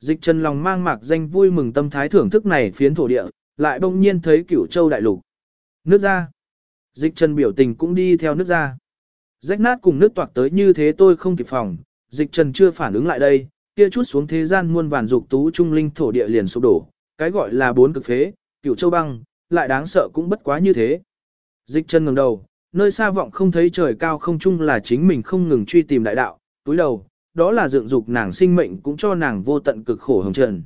Dịch chân lòng mang mạc danh vui mừng tâm thái thưởng thức này phiến thổ địa, lại bỗng nhiên thấy cửu châu đại lục. Nước ra. Dịch chân biểu tình cũng đi theo nước ra. Rách nát cùng nước toạc tới như thế tôi không kịp phòng, dịch trần chưa phản ứng lại đây, kia chút xuống thế gian muôn vàn dục tú trung linh thổ địa liền sụp đổ, cái gọi là bốn cực phế, cửu châu băng, lại đáng sợ cũng bất quá như thế. Dịch Trần ngẩng đầu, nơi xa vọng không thấy trời cao không chung là chính mình không ngừng truy tìm đại đạo, túi đầu, đó là dựng dục nàng sinh mệnh cũng cho nàng vô tận cực khổ hồng trần.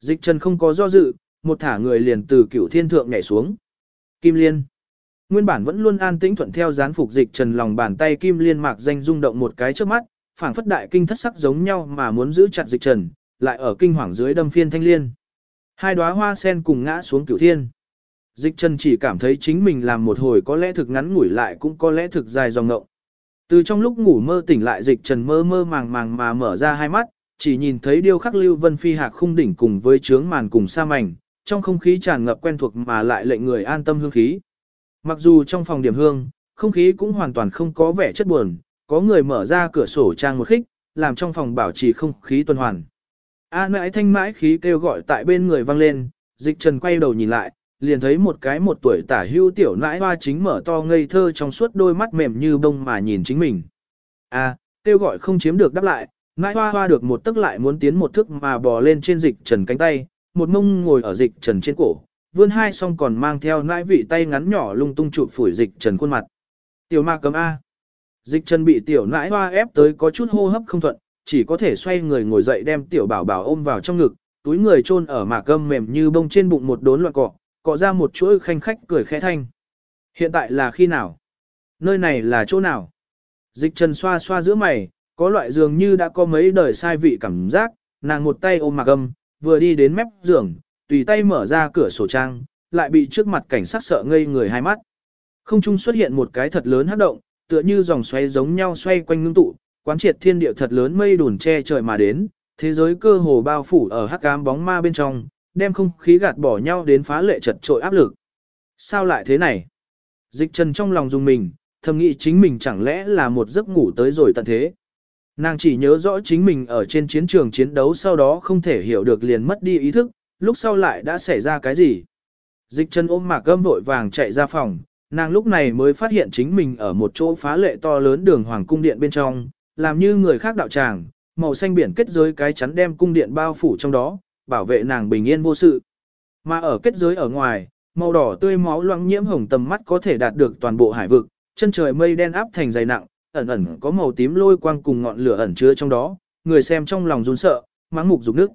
Dịch Trần không có do dự, một thả người liền từ cửu thiên thượng nhảy xuống. Kim Liên Nguyên bản vẫn luôn an tĩnh thuận theo gián phục dịch trần lòng bàn tay Kim Liên mạc danh rung động một cái trước mắt, phảng phất đại kinh thất sắc giống nhau mà muốn giữ chặt dịch trần, lại ở kinh hoàng dưới đâm phiên thanh liên. Hai đóa hoa sen cùng ngã xuống cửu thiên. Dịch trần chỉ cảm thấy chính mình làm một hồi có lẽ thực ngắn ngủi lại cũng có lẽ thực dài dòng ngộng. Từ trong lúc ngủ mơ tỉnh lại dịch trần mơ mơ màng màng mà mở ra hai mắt, chỉ nhìn thấy điêu khắc lưu vân phi hạc khung đỉnh cùng với trướng màn cùng sa mảnh, trong không khí tràn ngập quen thuộc mà lại lệnh người an tâm hương khí. Mặc dù trong phòng điểm hương, không khí cũng hoàn toàn không có vẻ chất buồn, có người mở ra cửa sổ trang một khích, làm trong phòng bảo trì không khí tuần hoàn. A mãi thanh mãi khí kêu gọi tại bên người vang lên, dịch trần quay đầu nhìn lại, liền thấy một cái một tuổi tả hưu tiểu nãi hoa chính mở to ngây thơ trong suốt đôi mắt mềm như bông mà nhìn chính mình. A, kêu gọi không chiếm được đáp lại, nãi hoa hoa được một tức lại muốn tiến một thức mà bò lên trên dịch trần cánh tay, một mông ngồi ở dịch trần trên cổ, vươn hai song còn mang theo nãi vị tay ngắn nhỏ lung tung chụp phủi dịch trần khuôn mặt. Tiểu ma cấm A. Dịch trần bị tiểu nãi hoa ép tới có chút hô hấp không thuận, chỉ có thể xoay người ngồi dậy đem tiểu bảo bảo ôm vào trong ngực, túi người chôn ở mạc gâm mềm như bông trên bụng một đốn loạn cọ, cọ ra một chuỗi khanh khách cười khẽ thanh. Hiện tại là khi nào? Nơi này là chỗ nào? Dịch trần xoa xoa giữa mày, có loại dường như đã có mấy đời sai vị cảm giác, nàng một tay ôm mạc gâm, vừa đi đến mép giường, tùy tay mở ra cửa sổ trang, lại bị trước mặt cảnh sát sợ ngây người hai mắt. Không trung xuất hiện một cái thật lớn hấp động, tựa như dòng xoáy giống nhau xoay quanh ngưng tụ, quán triệt thiên địa thật lớn mây đùn che trời mà đến, thế giới cơ hồ bao phủ ở hắc ám bóng ma bên trong, đem không khí gạt bỏ nhau đến phá lệ chật trội áp lực. Sao lại thế này? Dịch trần trong lòng dùng mình, thầm nghĩ chính mình chẳng lẽ là một giấc ngủ tới rồi tận thế. Nàng chỉ nhớ rõ chính mình ở trên chiến trường chiến đấu sau đó không thể hiểu được liền mất đi ý thức, lúc sau lại đã xảy ra cái gì. Dịch trần ôm mạc gâm vội vàng chạy ra phòng, nàng lúc này mới phát hiện chính mình ở một chỗ phá lệ to lớn đường hoàng cung điện bên trong, làm như người khác đạo tràng, màu xanh biển kết giới cái chắn đem cung điện bao phủ trong đó, bảo vệ nàng bình yên vô sự. Mà ở kết giới ở ngoài, màu đỏ tươi máu loãng nhiễm hồng tầm mắt có thể đạt được toàn bộ hải vực, chân trời mây đen áp thành dày nặng, ẩn ẩn có màu tím lôi quang cùng ngọn lửa ẩn chứa trong đó, người xem trong lòng run sợ, máng mục dục nước.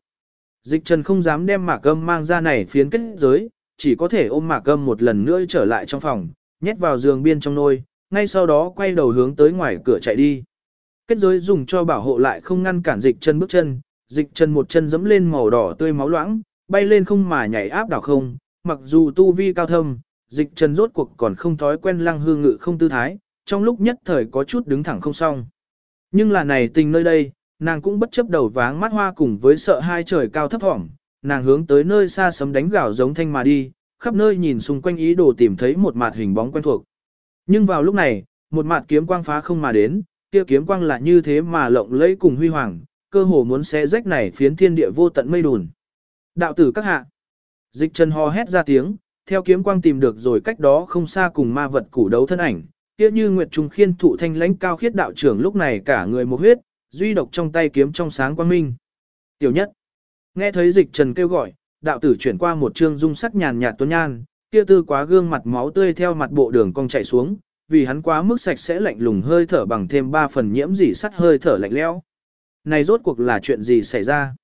Dịch Trần không dám đem mạc âm mang ra này phiến kết giới, chỉ có thể ôm mạc âm một lần nữa trở lại trong phòng, nhét vào giường biên trong nôi, ngay sau đó quay đầu hướng tới ngoài cửa chạy đi. Kết giới dùng cho bảo hộ lại không ngăn cản dịch chân bước chân, dịch chân một chân dẫm lên màu đỏ tươi máu loãng, bay lên không mà nhảy áp đảo không, mặc dù tu vi cao thâm, dịch chân rốt cuộc còn không thói quen lăng hương ngự không tư thái, trong lúc nhất thời có chút đứng thẳng không xong. Nhưng là này tình nơi đây, nàng cũng bất chấp đầu váng mắt hoa cùng với sợ hai trời cao thấp thỏm, nàng hướng tới nơi xa sấm đánh gạo giống thanh mà đi, khắp nơi nhìn xung quanh ý đồ tìm thấy một mặt hình bóng quen thuộc. Nhưng vào lúc này, một mặt kiếm quang phá không mà đến, kia kiếm quang là như thế mà lộng lẫy cùng huy hoàng, cơ hồ muốn xé rách này phiến thiên địa vô tận mây đùn. Đạo tử các hạ. Dịch Trần ho hét ra tiếng, theo kiếm quang tìm được rồi cách đó không xa cùng ma vật củ đấu thân ảnh, kia như Nguyệt trùng Khiên thụ thanh lãnh cao khiết đạo trưởng lúc này cả người một huyết, duy độc trong tay kiếm trong sáng quang minh. Tiểu nhất. Nghe thấy Dịch Trần kêu gọi, đạo tử chuyển qua một trương dung sắc nhàn nhạt tuấn nhan, kia tư quá gương mặt máu tươi theo mặt bộ đường cong chảy xuống, vì hắn quá mức sạch sẽ lạnh lùng hơi thở bằng thêm ba phần nhiễm dỉ sắt hơi thở lạnh lẽo. Này rốt cuộc là chuyện gì xảy ra?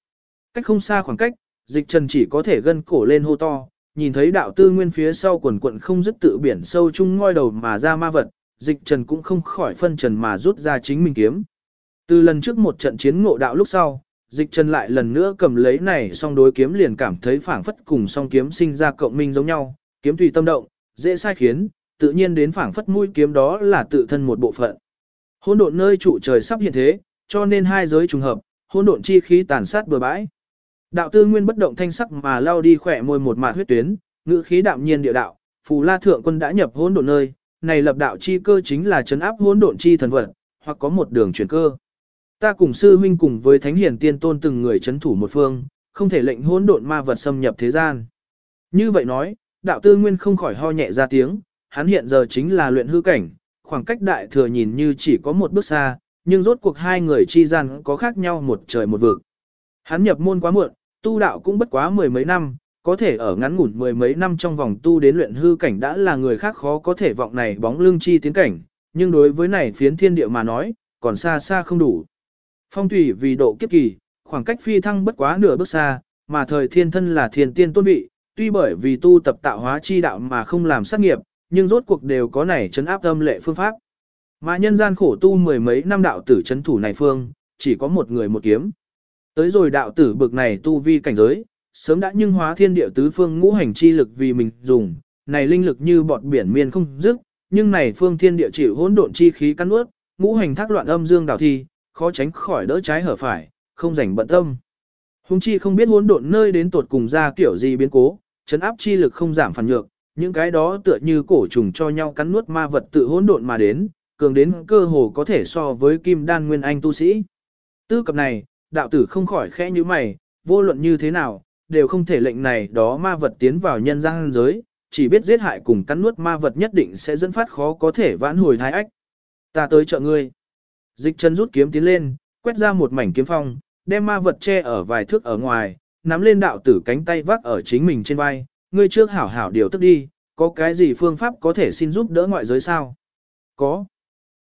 Cách không xa khoảng cách, dịch trần chỉ có thể gân cổ lên hô to, nhìn thấy đạo tư nguyên phía sau quần quận không dứt tự biển sâu chung ngoi đầu mà ra ma vật, dịch trần cũng không khỏi phân trần mà rút ra chính mình kiếm. Từ lần trước một trận chiến ngộ đạo lúc sau, dịch trần lại lần nữa cầm lấy này song đối kiếm liền cảm thấy phảng phất cùng song kiếm sinh ra cộng minh giống nhau, kiếm tùy tâm động, dễ sai khiến, tự nhiên đến phảng phất mũi kiếm đó là tự thân một bộ phận. Hỗn độn nơi trụ trời sắp hiện thế, cho nên hai giới trùng hợp, hỗn độn chi khí tàn sát bừa bãi. Đạo tư nguyên bất động thanh sắc mà lao đi khỏe môi một mạt huyết tuyến, ngữ khí đạm nhiên địa đạo, phù la thượng quân đã nhập hỗn độn nơi, này lập đạo chi cơ chính là chấn áp hỗn độn chi thần vật, hoặc có một đường chuyển cơ. Ta cùng sư huynh cùng với thánh hiển tiên tôn từng người chấn thủ một phương, không thể lệnh hỗn độn ma vật xâm nhập thế gian. Như vậy nói, đạo tư nguyên không khỏi ho nhẹ ra tiếng, hắn hiện giờ chính là luyện hư cảnh, khoảng cách đại thừa nhìn như chỉ có một bước xa, nhưng rốt cuộc hai người chi gian có khác nhau một trời một vực. Hắn nhập môn quá muộn, tu đạo cũng bất quá mười mấy năm, có thể ở ngắn ngủn mười mấy năm trong vòng tu đến luyện hư cảnh đã là người khác khó có thể vọng này bóng lưng chi tiến cảnh, nhưng đối với này phiến thiên địa mà nói, còn xa xa không đủ. Phong thủy vì độ kiếp kỳ, khoảng cách phi thăng bất quá nửa bước xa, mà thời thiên thân là thiên tiên tôn vị, tuy bởi vì tu tập tạo hóa chi đạo mà không làm sát nghiệp, nhưng rốt cuộc đều có này chấn áp âm lệ phương pháp. Mà nhân gian khổ tu mười mấy năm đạo tử chấn thủ này phương, chỉ có một người một kiếm. Tới rồi đạo tử bực này tu vi cảnh giới, sớm đã nhưng hóa thiên địa tứ phương ngũ hành chi lực vì mình dùng, này linh lực như bọt biển miên không dứt, nhưng này phương thiên địa chịu hỗn độn chi khí cắn nuốt, ngũ hành thác loạn âm dương đảo thi, khó tránh khỏi đỡ trái hở phải, không rảnh bận tâm. Hùng chi không biết hỗn độn nơi đến tột cùng ra kiểu gì biến cố, chấn áp chi lực không giảm phản nhược, những cái đó tựa như cổ trùng cho nhau cắn nuốt ma vật tự hỗn độn mà đến, cường đến cơ hồ có thể so với kim đan nguyên anh tu sĩ. Tư cập này, đạo tử không khỏi khẽ như mày, vô luận như thế nào, đều không thể lệnh này đó ma vật tiến vào nhân gian giới, chỉ biết giết hại cùng cắn nuốt ma vật nhất định sẽ dẫn phát khó có thể vãn hồi thái ách. Ta tới trợ ngươi. Dịch Trần rút kiếm tiến lên, quét ra một mảnh kiếm phong, đem ma vật che ở vài thước ở ngoài, nắm lên đạo tử cánh tay vác ở chính mình trên vai, ngươi trước hảo hảo điều tức đi, có cái gì phương pháp có thể xin giúp đỡ ngoại giới sao? Có.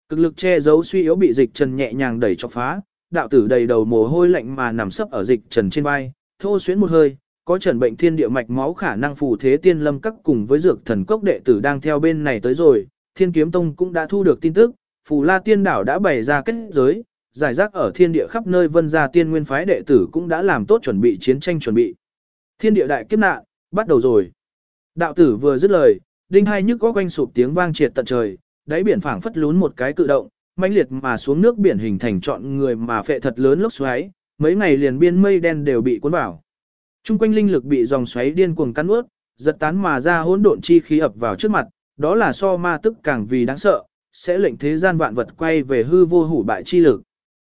Cực lực che giấu suy yếu bị dịch trần nhẹ nhàng đẩy cho phá, đạo tử đầy đầu mồ hôi lạnh mà nằm sấp ở dịch trần trên vai, thô xuyến một hơi, có trần bệnh thiên địa mạch máu khả năng phù thế tiên lâm các cùng với dược thần cốc đệ tử đang theo bên này tới rồi, thiên kiếm tông cũng đã thu được tin tức, phù la tiên đảo đã bày ra kết giới, giải rác ở thiên địa khắp nơi vân gia tiên nguyên phái đệ tử cũng đã làm tốt chuẩn bị chiến tranh chuẩn bị. Thiên địa đại kiếp nạn, bắt đầu rồi. Đạo tử vừa dứt lời, đinh hai nhức có quanh sụp tiếng vang triệt tận trời, đáy biển phảng phất lún một cái cự động, mãnh liệt mà xuống nước biển hình thành trọn người mà phệ thật lớn lốc xoáy, mấy ngày liền biên mây đen đều bị cuốn vào. Trung quanh linh lực bị dòng xoáy điên cuồng cắn ướt, giật tán mà ra hỗn độn chi khí ập vào trước mặt, đó là so ma tức càng vì đáng sợ, sẽ lệnh thế gian vạn vật quay về hư vô hủ bại chi lực.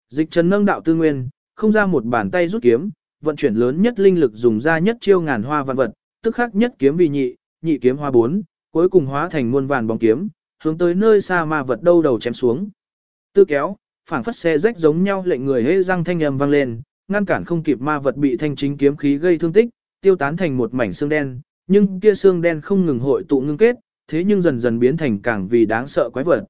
Dịch trần nâng đạo tư nguyên, không ra một bàn tay rút kiếm, vận chuyển lớn nhất linh lực dùng ra nhất chiêu ngàn hoa vạn vật, tức khắc nhất kiếm vì nhị, nhị kiếm hoa bốn, cuối cùng hóa thành muôn vàn bóng kiếm, hướng tới nơi xa ma vật đâu đầu chém xuống. Tư kéo, phảng phất xe rách giống nhau lệnh người hễ răng thanh âm vang lên, ngăn cản không kịp ma vật bị thanh chính kiếm khí gây thương tích, tiêu tán thành một mảnh xương đen, nhưng kia xương đen không ngừng hội tụ ngưng kết, thế nhưng dần dần biến thành càng vì đáng sợ quái vật.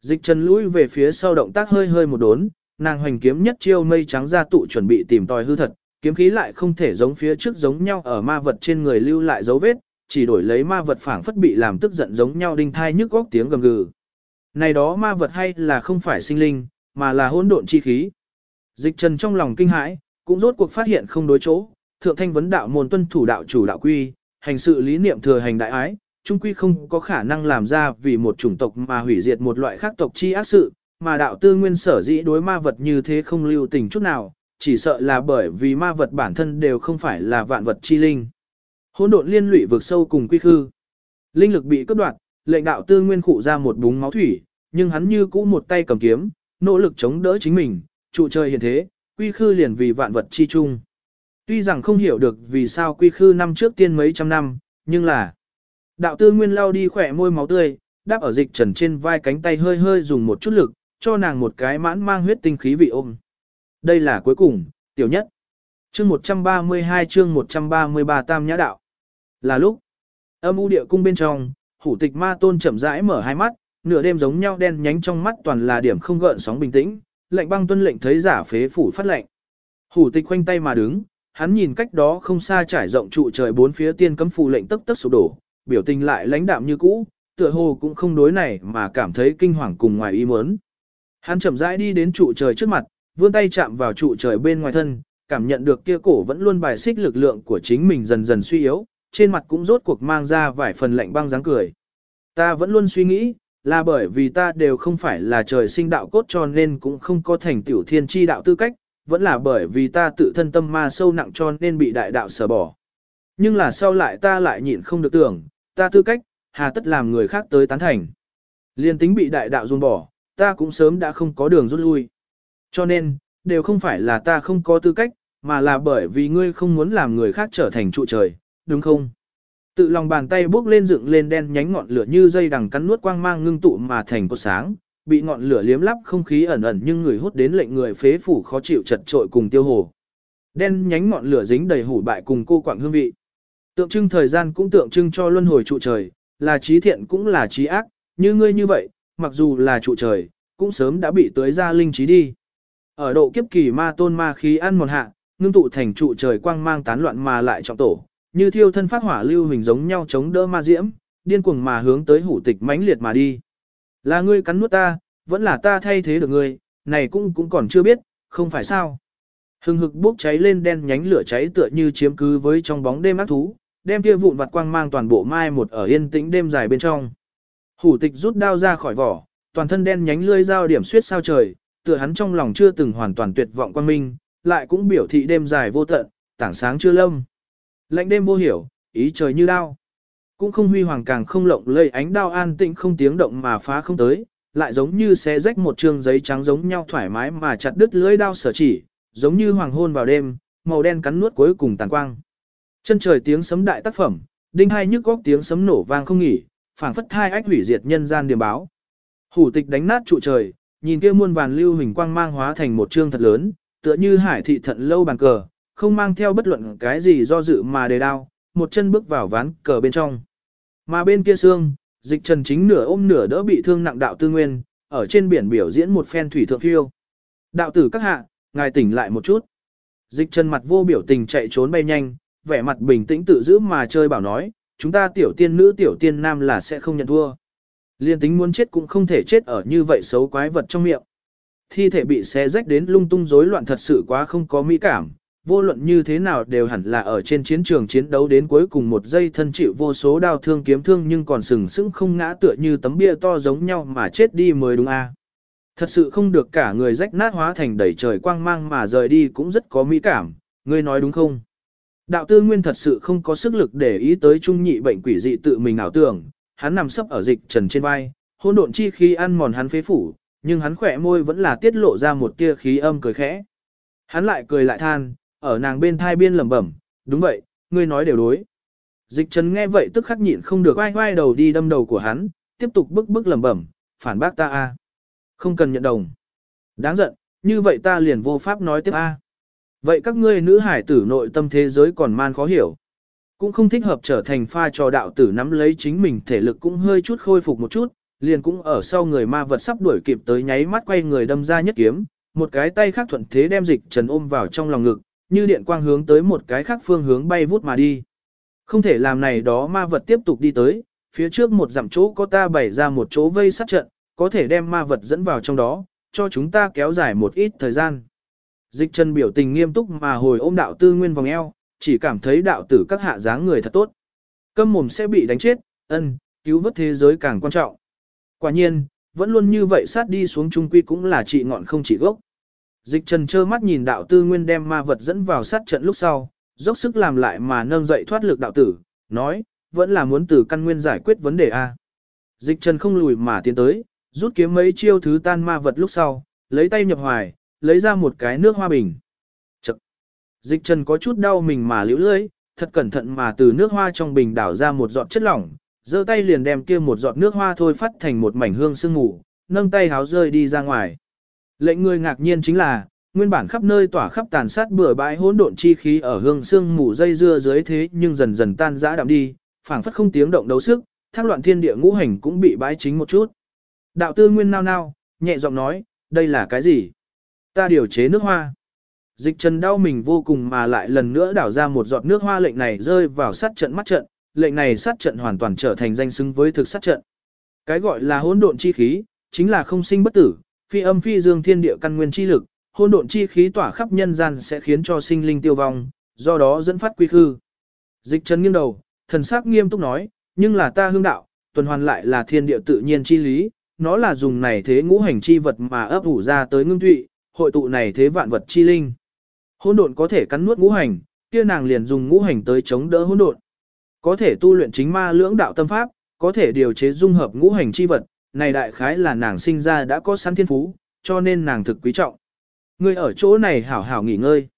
Dịch Trần lùi về phía sau động tác hơi hơi một đốn, nàng hoành kiếm nhất chiêu mây trắng ra tụ chuẩn bị tìm tòi hư thật, kiếm khí lại không thể giống phía trước giống nhau ở ma vật trên người lưu lại dấu vết, chỉ đổi lấy ma vật phảng phất bị làm tức giận giống nhau đinh thai nhức góc tiếng gầm gừ. Này đó ma vật hay là không phải sinh linh, mà là hỗn độn chi khí. Dịch trần trong lòng kinh hãi, cũng rốt cuộc phát hiện không đối chỗ, thượng thanh vấn đạo môn tuân thủ đạo chủ đạo quy, hành sự lý niệm thừa hành đại ái, trung quy không có khả năng làm ra vì một chủng tộc mà hủy diệt một loại khác tộc chi ác sự, mà đạo tư nguyên sở dĩ đối ma vật như thế không lưu tình chút nào, chỉ sợ là bởi vì ma vật bản thân đều không phải là vạn vật chi linh. Hỗn độn liên lụy vượt sâu cùng quy khư. Linh lực bị cắt đoạn, lệnh đạo tư nguyên khụ ra một búng máu thủy, nhưng hắn như cũ một tay cầm kiếm, nỗ lực chống đỡ chính mình, trụ trời hiện thế, quy khư liền vì vạn vật chi chung. Tuy rằng không hiểu được vì sao quy khư năm trước tiên mấy trăm năm, nhưng là đạo tư nguyên lao đi khỏe môi máu tươi, đáp ở dịch trần trên vai cánh tay hơi hơi dùng một chút lực, cho nàng một cái mãn mang huyết tinh khí vị ôm. Đây là cuối cùng, tiểu nhất. Chương 132 chương 133 Tam Nhã Đạo. Là lúc, âm u địa cung bên trong, hủ tịch ma tôn chậm rãi mở hai mắt, nửa đêm giống nhau đen nhánh trong mắt toàn là điểm không gợn sóng bình tĩnh, lệnh băng tuân lệnh thấy giả phế phủ phát lệnh. Hủ tịch khoanh tay mà đứng, hắn nhìn cách đó không xa trải rộng trụ trời bốn phía tiên cấm phù lệnh tức tức sụp đổ, biểu tình lại lãnh đạm như cũ, tựa hồ cũng không đối này mà cảm thấy kinh hoàng cùng ngoài ý muốn. Hắn chậm rãi đi đến trụ trời trước mặt, vươn tay chạm vào trụ trời bên ngoài thân, cảm nhận được kia cổ vẫn luôn bài xích lực lượng của chính mình dần dần suy yếu, trên mặt cũng rốt cuộc mang ra vài phần lạnh băng dáng cười. Ta vẫn luôn suy nghĩ, là bởi vì ta đều không phải là trời sinh đạo cốt cho nên cũng không có thành tiểu thiên chi đạo tư cách, vẫn là bởi vì ta tự thân tâm ma sâu nặng cho nên bị đại đạo sở bỏ. Nhưng là sau lại ta lại nhịn không được tưởng, ta tư cách, hà tất làm người khác tới tán thành. Liên tính bị đại đạo dung bỏ, ta cũng sớm đã không có đường rút lui. Cho nên, đều không phải là ta không có tư cách, mà là bởi vì ngươi không muốn làm người khác trở thành trụ trời, đúng không? Tự lòng bàn tay bước lên dựng lên đen nhánh ngọn lửa như dây đằng cắn nuốt quang mang ngưng tụ mà thành cột sáng, bị ngọn lửa liếm lắp không khí ẩn ẩn nhưng người hút đến lệnh người phế phủ khó chịu chật trội cùng tiêu hồ. Đen nhánh ngọn lửa dính đầy hủ bại cùng cô quạng hương vị. Tượng trưng thời gian cũng tượng trưng cho luân hồi trụ trời, là trí thiện cũng là trí ác, như ngươi như vậy, mặc dù là trụ trời, cũng sớm đã bị tới ra linh trí đi. Ở độ kiếp kỳ ma tôn ma khí ăn một hạ, ngưng tụ thành trụ trời quang mang tán loạn mà lại trọng tổ, như thiêu thân phát hỏa lưu hình giống nhau chống đỡ ma diễm, điên cuồng mà hướng tới hủ tịch mãnh liệt mà đi. Là ngươi cắn nuốt ta, vẫn là ta thay thế được ngươi, này cũng cũng còn chưa biết, không phải sao. Hừng hực bốc cháy lên đen nhánh lửa cháy tựa như chiếm cứ với trong bóng đêm ác thú, đem kia vụn vặt quang mang toàn bộ mai một ở yên tĩnh đêm dài bên trong. Hủ tịch rút đao ra khỏi vỏ, toàn thân đen nhánh lươi dao điểm suyết sao trời, tựa hắn trong lòng chưa từng hoàn toàn tuyệt vọng quan minh, lại cũng biểu thị đêm dài vô tận, tảng sáng chưa lâm. Lạnh đêm vô hiểu, ý trời như đao. Cũng không huy hoàng càng không lộng lây ánh đao an tĩnh không tiếng động mà phá không tới, lại giống như xé rách một trương giấy trắng giống nhau thoải mái mà chặt đứt lưỡi đao sở chỉ, giống như hoàng hôn vào đêm, màu đen cắn nuốt cuối cùng tàn quang. Chân trời tiếng sấm đại tác phẩm, đinh hai nhức góc tiếng sấm nổ vang không nghỉ, phảng phất hai ách hủy diệt nhân gian điểm báo. Hủ tịch đánh nát trụ trời, nhìn kia muôn vàn lưu hình quang mang hóa thành một trương thật lớn, tựa như hải thị thận lâu bàn cờ, không mang theo bất luận cái gì do dự mà đề đao, một chân bước vào ván cờ bên trong. Mà bên kia xương, dịch trần chính nửa ôm nửa đỡ bị thương nặng đạo tư nguyên, ở trên biển biểu diễn một phen thủy thượng phiêu. Đạo tử các hạ, ngài tỉnh lại một chút. Dịch trần mặt vô biểu tình chạy trốn bay nhanh, vẻ mặt bình tĩnh tự giữ mà chơi bảo nói, chúng ta tiểu tiên nữ tiểu tiên nam là sẽ không nhận thua. Liên tính muốn chết cũng không thể chết ở như vậy xấu quái vật trong miệng. Thi thể bị xé rách đến lung tung rối loạn thật sự quá không có mỹ cảm, vô luận như thế nào đều hẳn là ở trên chiến trường chiến đấu đến cuối cùng một giây thân chịu vô số đau thương kiếm thương nhưng còn sừng sững không ngã tựa như tấm bia to giống nhau mà chết đi mới đúng a. À? Thật sự không được cả người rách nát hóa thành đầy trời quang mang mà rời đi cũng rất có mỹ cảm, ngươi nói đúng không? Đạo tư nguyên thật sự không có sức lực để ý tới trung nhị bệnh quỷ dị tự mình ảo tưởng, hắn nằm sấp ở dịch trần trên vai, hôn độn chi khí ăn mòn hắn phế phủ, nhưng hắn khỏe môi vẫn là tiết lộ ra một tia khí âm cười khẽ. Hắn lại cười lại than, ở nàng bên thai biên lẩm bẩm, đúng vậy, ngươi nói đều đối. Dịch trần nghe vậy tức khắc nhịn không được vai vai đầu đi đâm đầu của hắn, tiếp tục bức bức lẩm bẩm, phản bác ta a, Không cần nhận đồng. Đáng giận, như vậy ta liền vô pháp nói tiếp a. Vậy các ngươi nữ hải tử nội tâm thế giới còn man khó hiểu. Cũng không thích hợp trở thành pha trò đạo tử nắm lấy chính mình thể lực cũng hơi chút khôi phục một chút, liền cũng ở sau người ma vật sắp đuổi kịp tới nháy mắt quay người đâm ra nhất kiếm, một cái tay khác thuận thế đem dịch trần ôm vào trong lòng ngực, như điện quang hướng tới một cái khác phương hướng bay vút mà đi. Không thể làm này đó ma vật tiếp tục đi tới, phía trước một dặm chỗ có ta bày ra một chỗ vây sát trận, có thể đem ma vật dẫn vào trong đó, cho chúng ta kéo dài một ít thời gian. Dịch trần biểu tình nghiêm túc mà hồi ôm đạo tư nguyên vòng eo, chỉ cảm thấy đạo tử các hạ dáng người thật tốt. Câm mồm sẽ bị đánh chết, ân, cứu vớt thế giới càng quan trọng. Quả nhiên, vẫn luôn như vậy sát đi xuống trung quy cũng là trị ngọn không trị gốc. Dịch trần trơ mắt nhìn đạo tư nguyên đem ma vật dẫn vào sát trận lúc sau, dốc sức làm lại mà nâng dậy thoát lực đạo tử, nói, vẫn là muốn từ căn nguyên giải quyết vấn đề A. Dịch trần không lùi mà tiến tới, rút kiếm mấy chiêu thứ tan ma vật lúc sau, lấy tay nhập hoài, lấy ra một cái nước hoa bình. Chật! Dịch trần có chút đau mình mà liễu lưỡi, thật cẩn thận mà từ nước hoa trong bình đảo ra một giọt chất lỏng, giơ tay liền đem kia một giọt nước hoa thôi phát thành một mảnh hương sương mù, nâng tay háo rơi đi ra ngoài. Lệnh người ngạc nhiên chính là, nguyên bản khắp nơi tỏa khắp tàn sát bừa bãi hỗn độn chi khí ở hương sương mù dây dưa dưới thế nhưng dần dần tan rã đạm đi, phảng phất không tiếng động đấu sức, thác loạn thiên địa ngũ hành cũng bị bãi chính một chút. Đạo tư nguyên nao nao, nhẹ giọng nói, đây là cái gì? Ta điều chế nước hoa. Dịch trần đau mình vô cùng mà lại lần nữa đảo ra một giọt nước hoa lệnh này rơi vào sát trận mắt trận, lệnh này sát trận hoàn toàn trở thành danh xứng với thực sát trận. Cái gọi là hỗn độn chi khí, chính là không sinh bất tử, phi âm phi dương thiên địa căn nguyên chi lực, hỗn độn chi khí tỏa khắp nhân gian sẽ khiến cho sinh linh tiêu vong, do đó dẫn phát quy khư. Dịch trần nghiêng đầu, thần sắc nghiêm túc nói, nhưng là ta hương đạo, tuần hoàn lại là thiên địa tự nhiên chi lý, nó là dùng này thế ngũ hành chi vật mà ấp ủ ra tới ngưng tụy, hội tụ này thế vạn vật chi linh. Hỗn độn có thể cắn nuốt ngũ hành, kia nàng liền dùng ngũ hành tới chống đỡ hỗn độn. Có thể tu luyện chính ma lưỡng đạo tâm pháp, có thể điều chế dung hợp ngũ hành chi vật, này đại khái là nàng sinh ra đã có sẵn thiên phú, cho nên nàng thực quý trọng. Ngươi ở chỗ này hảo hảo nghỉ ngơi.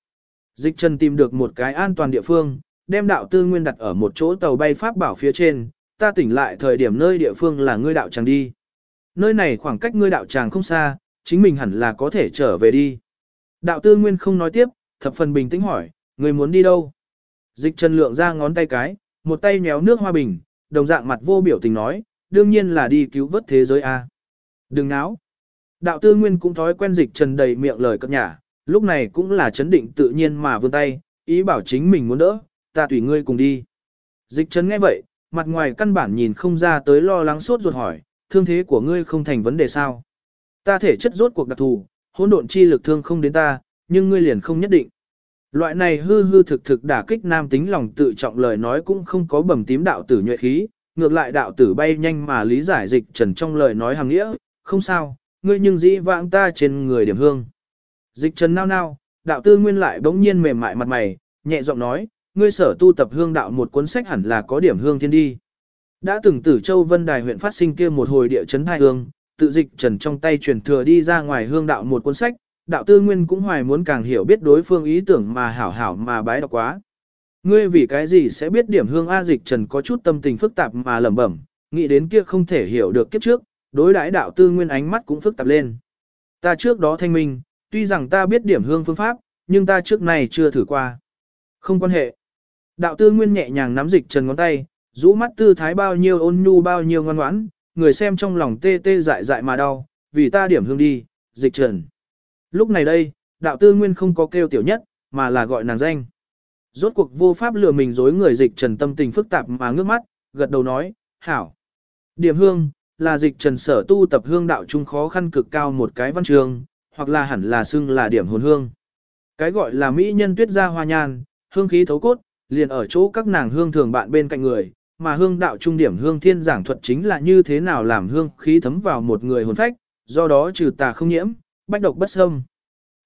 Dịch Trần tìm được một cái an toàn địa phương, đem đạo tư nguyên đặt ở một chỗ tàu bay pháp bảo phía trên, ta tỉnh lại thời điểm nơi địa phương là ngươi đạo tràng đi. Nơi này khoảng cách ngươi đạo tràng không xa, chính mình hẳn là có thể trở về đi. Đạo tư nguyên không nói tiếp, thập phần bình tĩnh hỏi, ngươi muốn đi đâu? Dịch Trần lượng ra ngón tay cái, một tay nhéo nước hoa bình, đồng dạng mặt vô biểu tình nói, đương nhiên là đi cứu vớt thế giới a. Đừng náo. Đạo tư nguyên cũng thói quen dịch trần đầy miệng lời cập nhả, lúc này cũng là chấn định tự nhiên mà vươn tay, ý bảo chính mình muốn đỡ, ta tùy ngươi cùng đi. Dịch trần nghe vậy, mặt ngoài căn bản nhìn không ra tới lo lắng sốt ruột hỏi, thương thế của ngươi không thành vấn đề sao. Ta thể chất rốt cuộc đặc thù, hỗn độn chi lực thương không đến ta, nhưng ngươi liền không nhất định. Loại này hư hư thực thực đả kích nam tính lòng tự trọng lời nói cũng không có bầm tím đạo tử nhuệ khí, ngược lại đạo tử bay nhanh mà lý giải dịch trần trong lời nói hàng nghĩa, không sao, ngươi nhưng dĩ vãng ta trên người điểm hương. Dịch trần nao nao, đạo tư nguyên lại bỗng nhiên mềm mại mặt mày, nhẹ giọng nói, ngươi sở tu tập hương đạo một cuốn sách hẳn là có điểm hương thiên đi. Đã từng tử châu vân đài huyện phát sinh kia một hồi địa chấn thai hương, tự dịch trần trong tay truyền thừa đi ra ngoài hương đạo một cuốn sách, đạo tư nguyên cũng hoài muốn càng hiểu biết đối phương ý tưởng mà hảo hảo mà bái đọc quá. Ngươi vì cái gì sẽ biết điểm hương A dịch trần có chút tâm tình phức tạp mà lẩm bẩm, nghĩ đến kia không thể hiểu được kiếp trước, đối đãi đạo tư nguyên ánh mắt cũng phức tạp lên. Ta trước đó thanh minh, tuy rằng ta biết điểm hương phương pháp, nhưng ta trước này chưa thử qua. Không quan hệ. Đạo tư nguyên nhẹ nhàng nắm dịch trần ngón tay, rũ mắt tư thái bao nhiêu ôn nhu bao nhiêu ngoan ngoãn, người xem trong lòng tê tê dại dại mà đau, vì ta điểm hương đi, dịch trần. Lúc này đây, đạo tư nguyên không có kêu tiểu nhất, mà là gọi nàng danh. Rốt cuộc vô pháp lừa mình dối người dịch trần tâm tình phức tạp mà ngước mắt, gật đầu nói, hảo. Điểm hương, là dịch trần sở tu tập hương đạo trung khó khăn cực cao một cái văn trường, hoặc là hẳn là xưng là điểm hồn hương. Cái gọi là mỹ nhân tuyết gia hoa nhan, hương khí thấu cốt, liền ở chỗ các nàng hương thường bạn bên cạnh người, mà hương đạo trung điểm hương thiên giảng thuật chính là như thế nào làm hương khí thấm vào một người hồn phách, do đó trừ tà không nhiễm, bách độc bất xâm.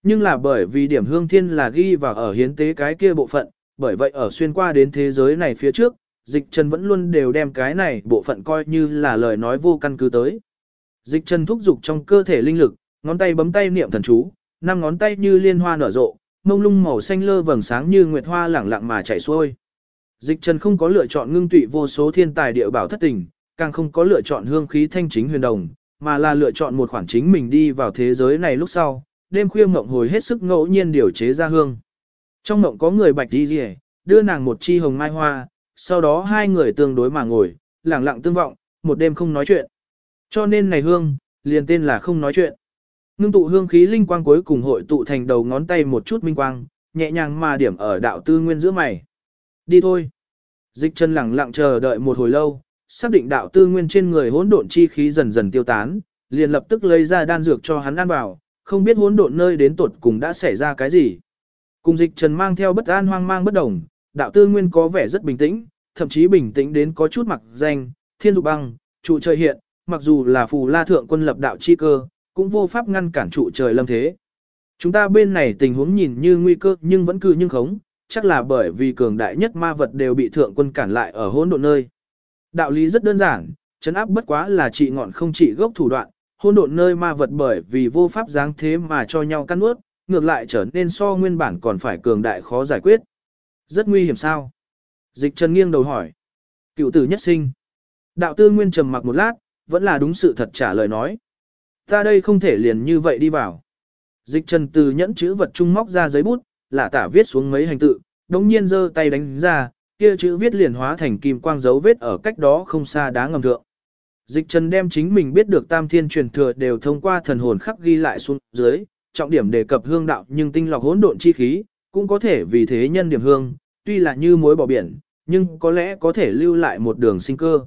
Nhưng là bởi vì điểm hương thiên là ghi vào ở hiến tế cái kia bộ phận, bởi vậy ở xuyên qua đến thế giới này phía trước, dịch trần vẫn luôn đều đem cái này bộ phận coi như là lời nói vô căn cứ tới. Dịch trần thúc dục trong cơ thể linh lực, ngón tay bấm tay niệm thần chú, năm ngón tay như liên hoa nở rộ, mông lung màu xanh lơ vầng sáng như nguyệt hoa lẳng lặng mà chảy xuôi. Dịch trần không có lựa chọn ngưng tụy vô số thiên tài địa bảo thất tình, càng không có lựa chọn hương khí thanh chính huyền đồng, mà là lựa chọn một khoản chính mình đi vào thế giới này lúc sau, đêm khuya mộng hồi hết sức ngẫu nhiên điều chế ra hương. Trong mộng có người bạch đi rìa, đưa nàng một chi hồng mai hoa, sau đó hai người tương đối mà ngồi, lẳng lặng tương vọng, một đêm không nói chuyện. Cho nên này hương, liền tên là không nói chuyện. Ngưng tụ hương khí linh quang cuối cùng hội tụ thành đầu ngón tay một chút minh quang, nhẹ nhàng mà điểm ở đạo tư nguyên giữa mày. Đi thôi. Dịch chân lẳng lặng chờ đợi một hồi lâu, xác định đạo tư nguyên trên người hỗn độn chi khí dần dần tiêu tán, liền lập tức lấy ra đan dược cho hắn ăn vào, không biết hỗn độn nơi đến tuột cùng đã xảy ra cái gì. Cùng dịch trần mang theo bất an hoang mang bất đồng, đạo tư nguyên có vẻ rất bình tĩnh, thậm chí bình tĩnh đến có chút mặc danh, thiên dục băng, trụ trời hiện, mặc dù là phù la thượng quân lập đạo chi cơ, cũng vô pháp ngăn cản trụ trời lâm thế. Chúng ta bên này tình huống nhìn như nguy cơ nhưng vẫn cứ nhưng khống, chắc là bởi vì cường đại nhất ma vật đều bị thượng quân cản lại ở hỗn độn nơi. Đạo lý rất đơn giản, chấn áp bất quá là trị ngọn không trị gốc thủ đoạn, hỗn độn nơi ma vật bởi vì vô pháp dáng thế mà cho nhau căn nuốt, ngược lại trở nên so nguyên bản còn phải cường đại khó giải quyết. Rất nguy hiểm sao? Dịch Trần nghiêng đầu hỏi. Cựu tử nhất sinh. Đạo tư nguyên trầm mặc một lát, vẫn là đúng sự thật trả lời nói. Ta đây không thể liền như vậy đi vào. Dịch Trần từ nhẫn chữ vật trung móc ra giấy bút, là tả viết xuống mấy hành tự, đống nhiên giơ tay đánh ra, kia chữ viết liền hóa thành kim quang dấu vết ở cách đó không xa đá ngầm thượng. Dịch Trần đem chính mình biết được tam thiên truyền thừa đều thông qua thần hồn khắc ghi lại xuống dưới, trọng điểm đề cập hương đạo nhưng tinh lọc hỗn độn chi khí, cũng có thể vì thế nhân điểm hương, tuy là như muối bỏ biển, nhưng có lẽ có thể lưu lại một đường sinh cơ.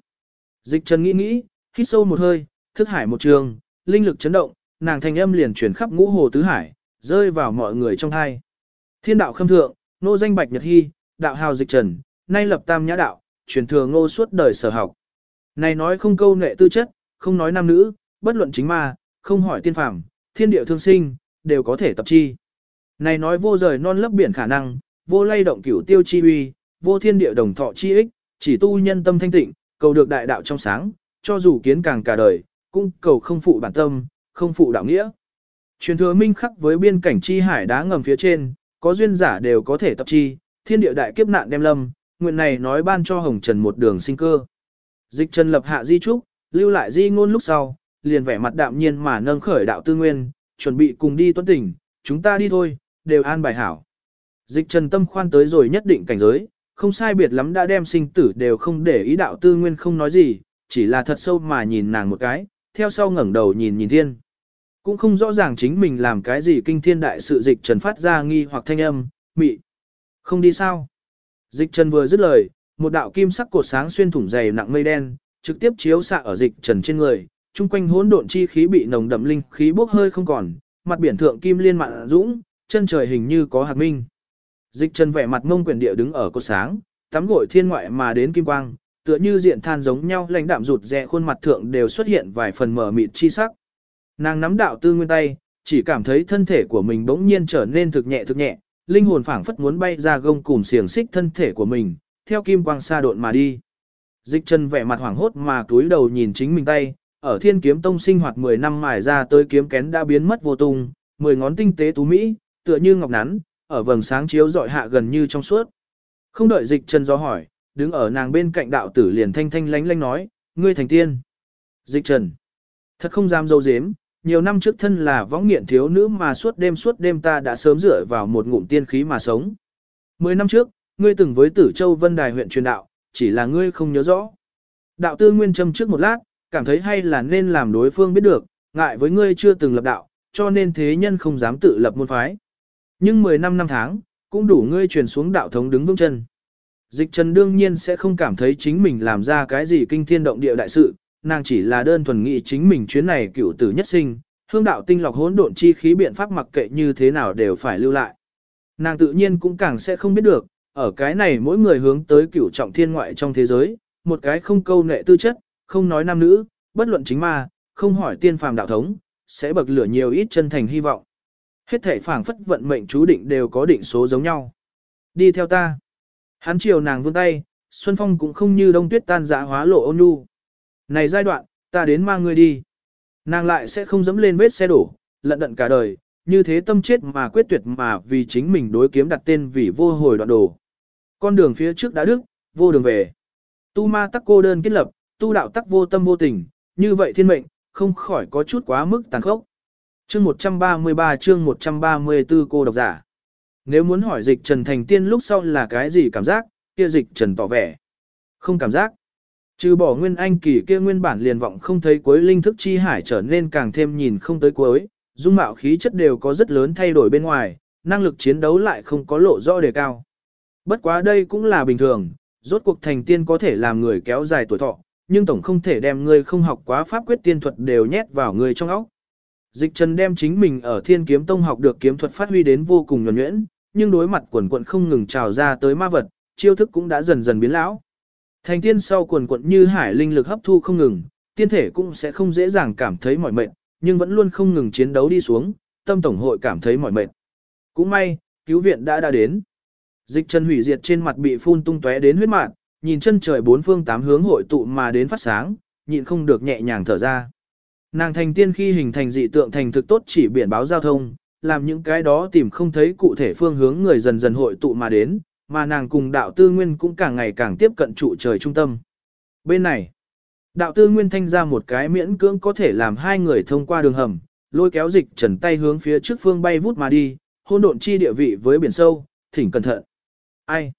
Dịch Trần nghĩ nghĩ, hít sâu một hơi, thức hải một trường, linh lực chấn động, nàng thanh âm liền chuyển khắp ngũ hồ tứ hải, rơi vào mọi người trong hai. Thiên đạo khâm thượng, nô danh bạch nhật hy, đạo hào dịch trần, nay lập tam nhã đạo, truyền thừa ngô suốt đời sở học. Này nói không câu nệ tư chất, không nói nam nữ, bất luận chính ma, không hỏi tiên phàm, thiên địa thương sinh, đều có thể tập chi. Này nói vô rời non lấp biển khả năng, vô lay động cửu tiêu chi uy, vô thiên địa đồng thọ chi ích, chỉ tu nhân tâm thanh tịnh, cầu được đại đạo trong sáng, cho dù kiến càng cả đời, cũng cầu không phụ bản tâm, không phụ đạo nghĩa. Truyền thừa minh khắc với biên cảnh chi hải đá ngầm phía trên, có duyên giả đều có thể tập chi, thiên địa đại kiếp nạn đem lâm, nguyện này nói ban cho Hồng Trần một đường sinh cơ. Dịch Trần lập hạ di trúc, lưu lại di ngôn lúc sau, liền vẻ mặt đạm nhiên mà nâng khởi đạo tư nguyên, chuẩn bị cùng đi tuấn tỉnh, chúng ta đi thôi, đều an bài hảo. Dịch Trần tâm khoan tới rồi nhất định cảnh giới, không sai biệt lắm đã đem sinh tử đều không để ý đạo tư nguyên không nói gì, chỉ là thật sâu mà nhìn nàng một cái, theo sau ngẩng đầu nhìn nhìn thiên. Cũng không rõ ràng chính mình làm cái gì kinh thiên đại sự dịch trần phát ra nghi hoặc thanh âm, mị. Không đi sao? Dịch trần vừa dứt lời, một đạo kim sắc cột sáng xuyên thủng dày nặng mây đen, trực tiếp chiếu xạ ở dịch trần trên người, chung quanh hỗn độn chi khí bị nồng đậm linh khí bốc hơi không còn, mặt biển thượng kim liên mạn dũng, chân trời hình như có hạt minh. Dịch trần vẻ mặt ngông quyền địa đứng ở cột sáng, tắm gội thiên ngoại mà đến kim quang, tựa như diện than giống nhau lãnh đạm rụt rè khuôn mặt thượng đều xuất hiện vài phần mở mịt chi sắc. Nàng nắm đạo tư nguyên tay, chỉ cảm thấy thân thể của mình bỗng nhiên trở nên thực nhẹ thực nhẹ, linh hồn phảng phất muốn bay ra gông cùm xiềng xích thân thể của mình, theo kim quang xa độn mà đi. Dịch chân vẻ mặt hoảng hốt mà túi đầu nhìn chính mình tay, ở thiên kiếm tông sinh hoạt 10 năm mài ra tới kiếm kén đã biến mất vô tung, 10 ngón tinh tế tú mỹ, tựa như ngọc nắn, ở vầng sáng chiếu dọi hạ gần như trong suốt. Không đợi dịch chân do hỏi, đứng ở nàng bên cạnh đạo tử liền thanh thanh lánh lánh nói, ngươi thành tiên. Dịch trần. Thật không dám dâu dếm, nhiều năm trước thân là võng nghiện thiếu nữ mà suốt đêm suốt đêm ta đã sớm dựa vào một ngụm tiên khí mà sống. Mười năm trước, ngươi từng với tử châu vân đài huyện truyền đạo, chỉ là ngươi không nhớ rõ. Đạo tư nguyên châm trước một lát, cảm thấy hay là nên làm đối phương biết được, ngại với ngươi chưa từng lập đạo, cho nên thế nhân không dám tự lập môn phái. Nhưng 10 năm năm tháng, cũng đủ ngươi truyền xuống đạo thống đứng vững chân. Dịch trần đương nhiên sẽ không cảm thấy chính mình làm ra cái gì kinh thiên động địa đại sự, nàng chỉ là đơn thuần nghĩ chính mình chuyến này cựu tử nhất sinh, hương đạo tinh lọc hỗn độn chi khí biện pháp mặc kệ như thế nào đều phải lưu lại. Nàng tự nhiên cũng càng sẽ không biết được, ở cái này mỗi người hướng tới cửu trọng thiên ngoại trong thế giới, một cái không câu nệ tư chất, không nói nam nữ, bất luận chính ma, không hỏi tiên phàm đạo thống, sẽ bậc lửa nhiều ít chân thành hy vọng. Hết thể phảng phất vận mệnh chú định đều có định số giống nhau. Đi theo ta. Hắn chiều nàng vươn tay, Xuân Phong cũng không như đông tuyết tan dã hóa lộ ôn nhu. Này giai đoạn, ta đến mang ngươi đi. Nàng lại sẽ không dẫm lên vết xe đổ, lận đận cả đời, như thế tâm chết mà quyết tuyệt mà vì chính mình đối kiếm đặt tên vì vô hồi đoạn đồ. Con đường phía trước đã đức, vô đường về. Tu ma tắc cô đơn kết lập, tu đạo tắc vô tâm vô tình, như vậy thiên mệnh, không khỏi có chút quá mức tàn khốc. Chương 133 chương 134 cô độc giả. Nếu muốn hỏi dịch trần thành tiên lúc sau là cái gì cảm giác, kia dịch trần tỏ vẻ. Không cảm giác. Trừ bỏ nguyên anh kỳ kia nguyên bản liền vọng không thấy cuối linh thức chi hải trở nên càng thêm nhìn không tới cuối, dung mạo khí chất đều có rất lớn thay đổi bên ngoài, năng lực chiến đấu lại không có lộ rõ đề cao. Bất quá đây cũng là bình thường, rốt cuộc thành tiên có thể làm người kéo dài tuổi thọ, nhưng tổng không thể đem người không học quá pháp quyết tiên thuật đều nhét vào người trong óc. Dịch Trần đem chính mình ở Thiên Kiếm Tông học được kiếm thuật phát huy đến vô cùng nhuần nhuyễn, nhưng đối mặt quần quận không ngừng trào ra tới ma vật, chiêu thức cũng đã dần dần biến lão. Thành tiên sau quần quận như hải linh lực hấp thu không ngừng, tiên thể cũng sẽ không dễ dàng cảm thấy mỏi mệt, nhưng vẫn luôn không ngừng chiến đấu đi xuống, tâm tổng hội cảm thấy mỏi mệt. Cũng may, cứu viện đã đã đến. Dịch chân hủy diệt trên mặt bị phun tung tóe đến huyết mạng, nhìn chân trời bốn phương tám hướng hội tụ mà đến phát sáng, nhịn không được nhẹ nhàng thở ra. Nàng thành tiên khi hình thành dị tượng thành thực tốt chỉ biển báo giao thông, làm những cái đó tìm không thấy cụ thể phương hướng người dần dần hội tụ mà đến, mà nàng cùng đạo tư nguyên cũng càng ngày càng tiếp cận trụ trời trung tâm. Bên này, đạo tư nguyên thanh ra một cái miễn cưỡng có thể làm hai người thông qua đường hầm, lôi kéo dịch trần tay hướng phía trước phương bay vút mà đi, hôn độn chi địa vị với biển sâu, thỉnh cẩn thận. Ai?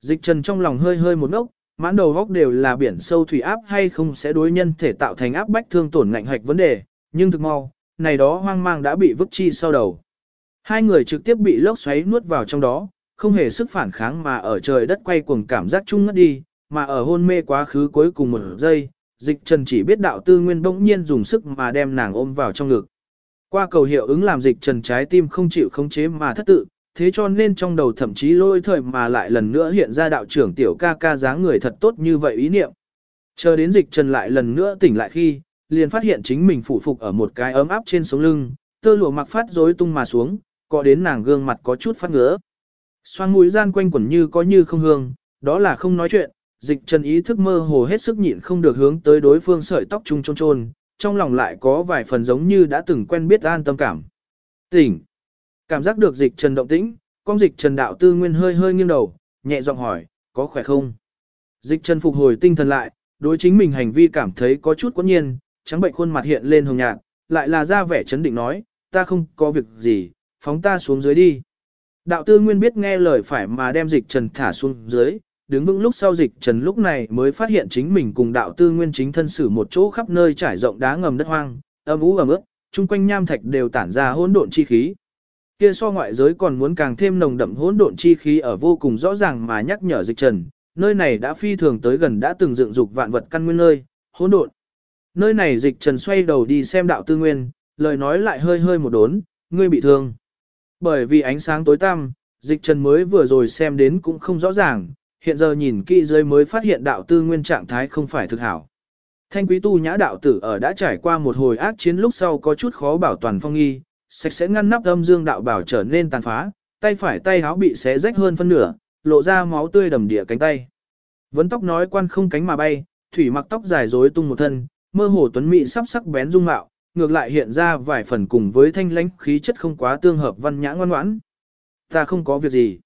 Dịch trần trong lòng hơi hơi một ngốc, mãn đầu góc đều là biển sâu thủy áp hay không sẽ đối nhân thể tạo thành áp bách thương tổn ngạnh hạch vấn đề, nhưng thực mau, này đó hoang mang đã bị vứt chi sau đầu. Hai người trực tiếp bị lốc xoáy nuốt vào trong đó, không hề sức phản kháng mà ở trời đất quay cuồng cảm giác chung ngất đi, mà ở hôn mê quá khứ cuối cùng một giây, dịch trần chỉ biết đạo tư nguyên bỗng nhiên dùng sức mà đem nàng ôm vào trong ngực. Qua cầu hiệu ứng làm dịch trần trái tim không chịu khống chế mà thất tự, thế cho nên trong đầu thậm chí lôi thời mà lại lần nữa hiện ra đạo trưởng tiểu ca ca dáng người thật tốt như vậy ý niệm. Chờ đến dịch trần lại lần nữa tỉnh lại khi, liền phát hiện chính mình phụ phục ở một cái ấm áp trên sống lưng, tơ lụa mặc phát rối tung mà xuống, có đến nàng gương mặt có chút phát ngứa. Xoang mũi gian quanh quẩn như có như không hương, đó là không nói chuyện, dịch trần ý thức mơ hồ hết sức nhịn không được hướng tới đối phương sợi tóc trung trôn trôn, trong lòng lại có vài phần giống như đã từng quen biết an tâm cảm. Tỉnh! Cảm giác được dịch trần động tĩnh, con dịch trần đạo tư nguyên hơi hơi nghiêng đầu, nhẹ giọng hỏi, có khỏe không? Dịch trần phục hồi tinh thần lại, đối chính mình hành vi cảm thấy có chút quẫn nhiên, trắng bệnh khuôn mặt hiện lên hồng nhạt, lại là ra vẻ chấn định nói, ta không có việc gì, phóng ta xuống dưới đi. Đạo tư nguyên biết nghe lời phải mà đem dịch trần thả xuống dưới, đứng vững lúc sau dịch trần lúc này mới phát hiện chính mình cùng đạo tư nguyên chính thân xử một chỗ khắp nơi trải rộng đá ngầm đất hoang, âm ú ẩm ướt, chung quanh nham thạch đều tản ra hỗn độn chi khí. Kia so ngoại giới còn muốn càng thêm nồng đậm hỗn độn chi khí ở vô cùng rõ ràng mà nhắc nhở dịch trần, nơi này đã phi thường tới gần đã từng dựng dục vạn vật căn nguyên nơi, hỗn độn. Nơi này dịch trần xoay đầu đi xem đạo tư nguyên, lời nói lại hơi hơi một đốn, ngươi bị thương. Bởi vì ánh sáng tối tăm, dịch trần mới vừa rồi xem đến cũng không rõ ràng, hiện giờ nhìn kỹ dưới mới phát hiện đạo tư nguyên trạng thái không phải thực hảo. Thanh quý tu nhã đạo tử ở đã trải qua một hồi ác chiến lúc sau có chút khó bảo toàn phong nghi, sạch sẽ ngăn nắp âm dương đạo bảo trở nên tàn phá, tay phải tay áo bị xé rách hơn phân nửa, lộ ra máu tươi đầm địa cánh tay. Vấn tóc nói quan không cánh mà bay, thủy mặc tóc dài rối tung một thân, mơ hồ tuấn mỹ sắp sắc bén dung mạo, ngược lại hiện ra vài phần cùng với thanh lãnh khí chất không quá tương hợp văn nhã ngoan ngoãn. Ta không có việc gì.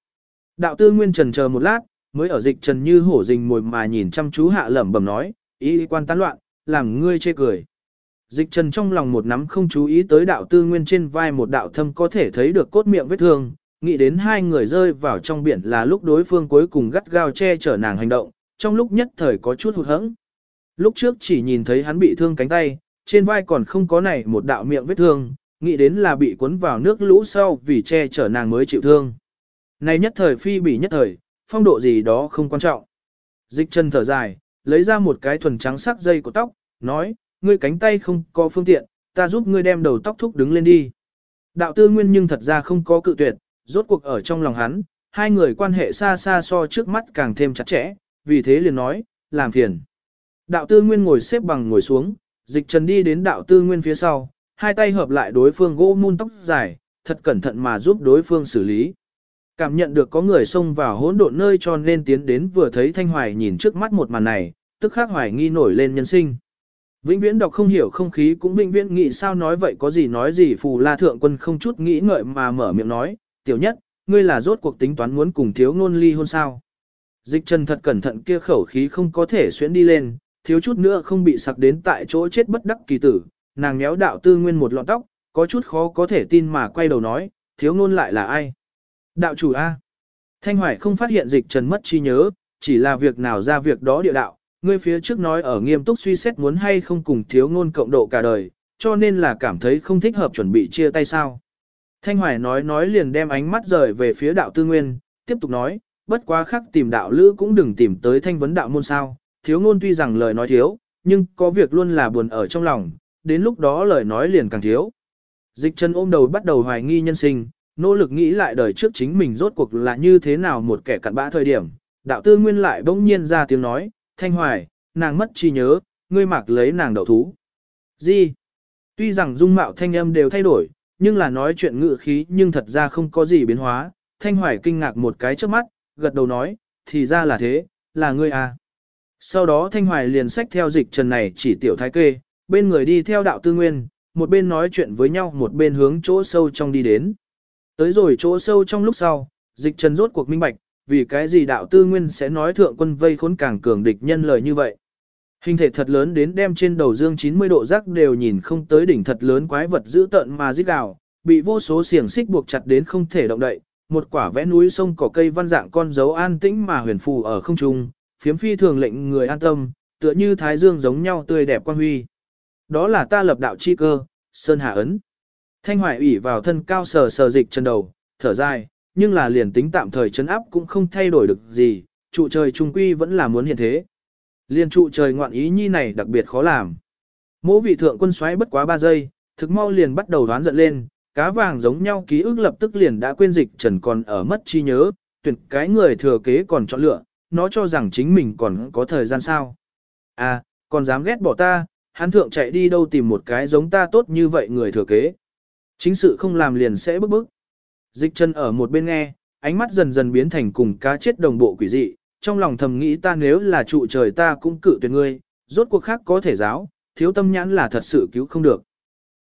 Đạo tư nguyên trần chờ một lát, mới ở dịch trần như hổ rình mồi mà nhìn chăm chú hạ lẩm bẩm nói, ý quan tán loạn, làm ngươi chê cười. Dịch trần trong lòng một nắm không chú ý tới đạo tư nguyên trên vai một đạo thâm có thể thấy được cốt miệng vết thương, nghĩ đến hai người rơi vào trong biển là lúc đối phương cuối cùng gắt gao che chở nàng hành động, trong lúc nhất thời có chút hụt hẫng. Lúc trước chỉ nhìn thấy hắn bị thương cánh tay, trên vai còn không có này một đạo miệng vết thương, nghĩ đến là bị cuốn vào nước lũ sau vì che chở nàng mới chịu thương. Này nhất thời phi bị nhất thời, phong độ gì đó không quan trọng. Dịch chân thở dài, lấy ra một cái thuần trắng sắc dây của tóc, nói, ngươi cánh tay không có phương tiện, ta giúp ngươi đem đầu tóc thúc đứng lên đi. Đạo tư nguyên nhưng thật ra không có cự tuyệt, rốt cuộc ở trong lòng hắn, hai người quan hệ xa xa so trước mắt càng thêm chặt chẽ, vì thế liền nói, làm phiền. Đạo tư nguyên ngồi xếp bằng ngồi xuống, dịch trần đi đến đạo tư nguyên phía sau, hai tay hợp lại đối phương gỗ mun tóc dài, thật cẩn thận mà giúp đối phương xử lý. Cảm nhận được có người xông vào hỗn độn nơi cho nên tiến đến vừa thấy Thanh Hoài nhìn trước mắt một màn này, tức khắc hoài nghi nổi lên nhân sinh. Vĩnh viễn đọc không hiểu không khí cũng vĩnh viễn nghĩ sao nói vậy có gì nói gì phù la thượng quân không chút nghĩ ngợi mà mở miệng nói, tiểu nhất, ngươi là rốt cuộc tính toán muốn cùng thiếu ngôn ly hôn sao. Dịch trần thật cẩn thận kia khẩu khí không có thể xuyễn đi lên, thiếu chút nữa không bị sặc đến tại chỗ chết bất đắc kỳ tử, nàng méo đạo tư nguyên một lọn tóc, có chút khó có thể tin mà quay đầu nói, thiếu ngôn lại là ai? Đạo chủ A. Thanh Hoài không phát hiện dịch trần mất chi nhớ, chỉ là việc nào ra việc đó địa đạo, ngươi phía trước nói ở nghiêm túc suy xét muốn hay không cùng thiếu ngôn cộng độ cả đời, cho nên là cảm thấy không thích hợp chuẩn bị chia tay sao. Thanh Hoài nói nói liền đem ánh mắt rời về phía đạo tư nguyên, tiếp tục nói, bất quá khắc tìm đạo lữ cũng đừng tìm tới thanh vấn đạo môn sao, thiếu ngôn tuy rằng lời nói thiếu, nhưng có việc luôn là buồn ở trong lòng, đến lúc đó lời nói liền càng thiếu. Dịch chân ôm đầu bắt đầu hoài nghi nhân sinh, nỗ lực nghĩ lại đời trước chính mình rốt cuộc là như thế nào một kẻ cặn bã thời điểm. Đạo tư nguyên lại bỗng nhiên ra tiếng nói, thanh hoài, nàng mất trí nhớ, ngươi mặc lấy nàng đậu thú. Gì? Tuy rằng dung mạo thanh âm đều thay đổi, nhưng là nói chuyện ngự khí nhưng thật ra không có gì biến hóa. Thanh hoài kinh ngạc một cái trước mắt, gật đầu nói, thì ra là thế, là ngươi à. Sau đó Thanh Hoài liền sách theo dịch trần này chỉ tiểu thái kê, bên người đi theo đạo tư nguyên, một bên nói chuyện với nhau một bên hướng chỗ sâu trong đi đến. Tới rồi chỗ sâu trong lúc sau, dịch trần rốt cuộc minh bạch, vì cái gì đạo tư nguyên sẽ nói thượng quân vây khốn càng cường địch nhân lời như vậy. Hình thể thật lớn đến đem trên đầu dương 90 độ rắc đều nhìn không tới đỉnh thật lớn quái vật dữ tợn mà giết gào, bị vô số xiềng xích buộc chặt đến không thể động đậy, một quả vẽ núi sông cỏ cây văn dạng con dấu an tĩnh mà huyền phù ở không trung, phiếm phi thường lệnh người an tâm, tựa như thái dương giống nhau tươi đẹp quan huy. Đó là ta lập đạo chi cơ, Sơn Hà Ấn. Thanh Hoài ủy vào thân cao sờ sờ dịch chân đầu, thở dài, nhưng là liền tính tạm thời chấn áp cũng không thay đổi được gì, trụ trời trung quy vẫn là muốn hiện thế. Liên trụ trời ngoạn ý nhi này đặc biệt khó làm. Mỗ vị thượng quân xoáy bất quá 3 giây, thực mau liền bắt đầu đoán giận lên, cá vàng giống nhau ký ức lập tức liền đã quên dịch trần còn ở mất chi nhớ, tuyển cái người thừa kế còn chọn lựa, nó cho rằng chính mình còn có thời gian sao. À, còn dám ghét bỏ ta, hắn thượng chạy đi đâu tìm một cái giống ta tốt như vậy người thừa kế. Chính sự không làm liền sẽ bức bức. Dịch chân ở một bên nghe, ánh mắt dần dần biến thành cùng cá chết đồng bộ quỷ dị, trong lòng thầm nghĩ ta nếu là trụ trời ta cũng cự tuyệt ngươi, rốt cuộc khác có thể giáo, thiếu tâm nhãn là thật sự cứu không được.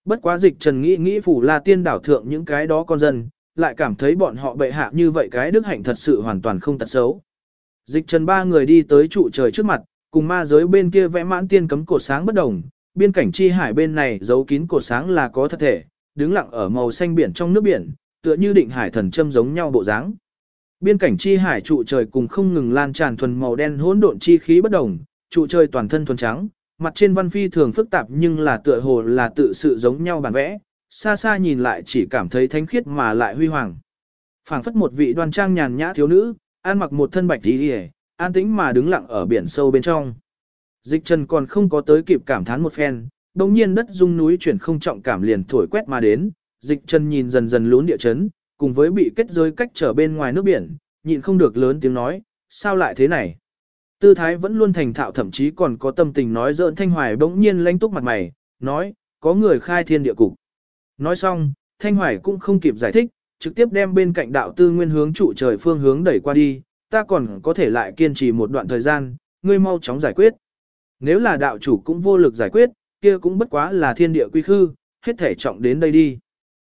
Bất quá dịch trần nghĩ nghĩ phủ là tiên đảo thượng những cái đó con dân, lại cảm thấy bọn họ bệ hạ như vậy cái đức hạnh thật sự hoàn toàn không tật xấu. Dịch trần ba người đi tới trụ trời trước mặt, cùng ma giới bên kia vẽ mãn tiên cấm cột sáng bất đồng, biên cảnh chi hải bên này giấu kín cột sáng là có thật thể, đứng lặng ở màu xanh biển trong nước biển, tựa như định hải thần châm giống nhau bộ dáng. Biên cảnh chi hải trụ trời cùng không ngừng lan tràn thuần màu đen hỗn độn chi khí bất đồng, trụ trời toàn thân thuần trắng, mặt trên văn phi thường phức tạp nhưng là tựa hồ là tự sự giống nhau bản vẽ, xa xa nhìn lại chỉ cảm thấy thánh khiết mà lại huy hoàng. phảng phất một vị đoan trang nhàn nhã thiếu nữ, an mặc một thân bạch đi hề, an tĩnh mà đứng lặng ở biển sâu bên trong. Dịch trần còn không có tới kịp cảm thán một phen, đồng nhiên đất rung núi chuyển không trọng cảm liền thổi quét mà đến, dịch trần nhìn dần dần lún địa chấn, cùng với bị kết giới cách trở bên ngoài nước biển, nhịn không được lớn tiếng nói, sao lại thế này? Tư thái vẫn luôn thành thạo thậm chí còn có tâm tình nói dợn thanh hoài bỗng nhiên lanh túc mặt mày, nói, có người khai thiên địa cục. Nói xong, thanh hoài cũng không kịp giải thích, trực tiếp đem bên cạnh đạo tư nguyên hướng trụ trời phương hướng đẩy qua đi, ta còn có thể lại kiên trì một đoạn thời gian, ngươi mau chóng giải quyết. Nếu là đạo chủ cũng vô lực giải quyết, kia cũng bất quá là thiên địa quy khư, hết thể trọng đến đây đi.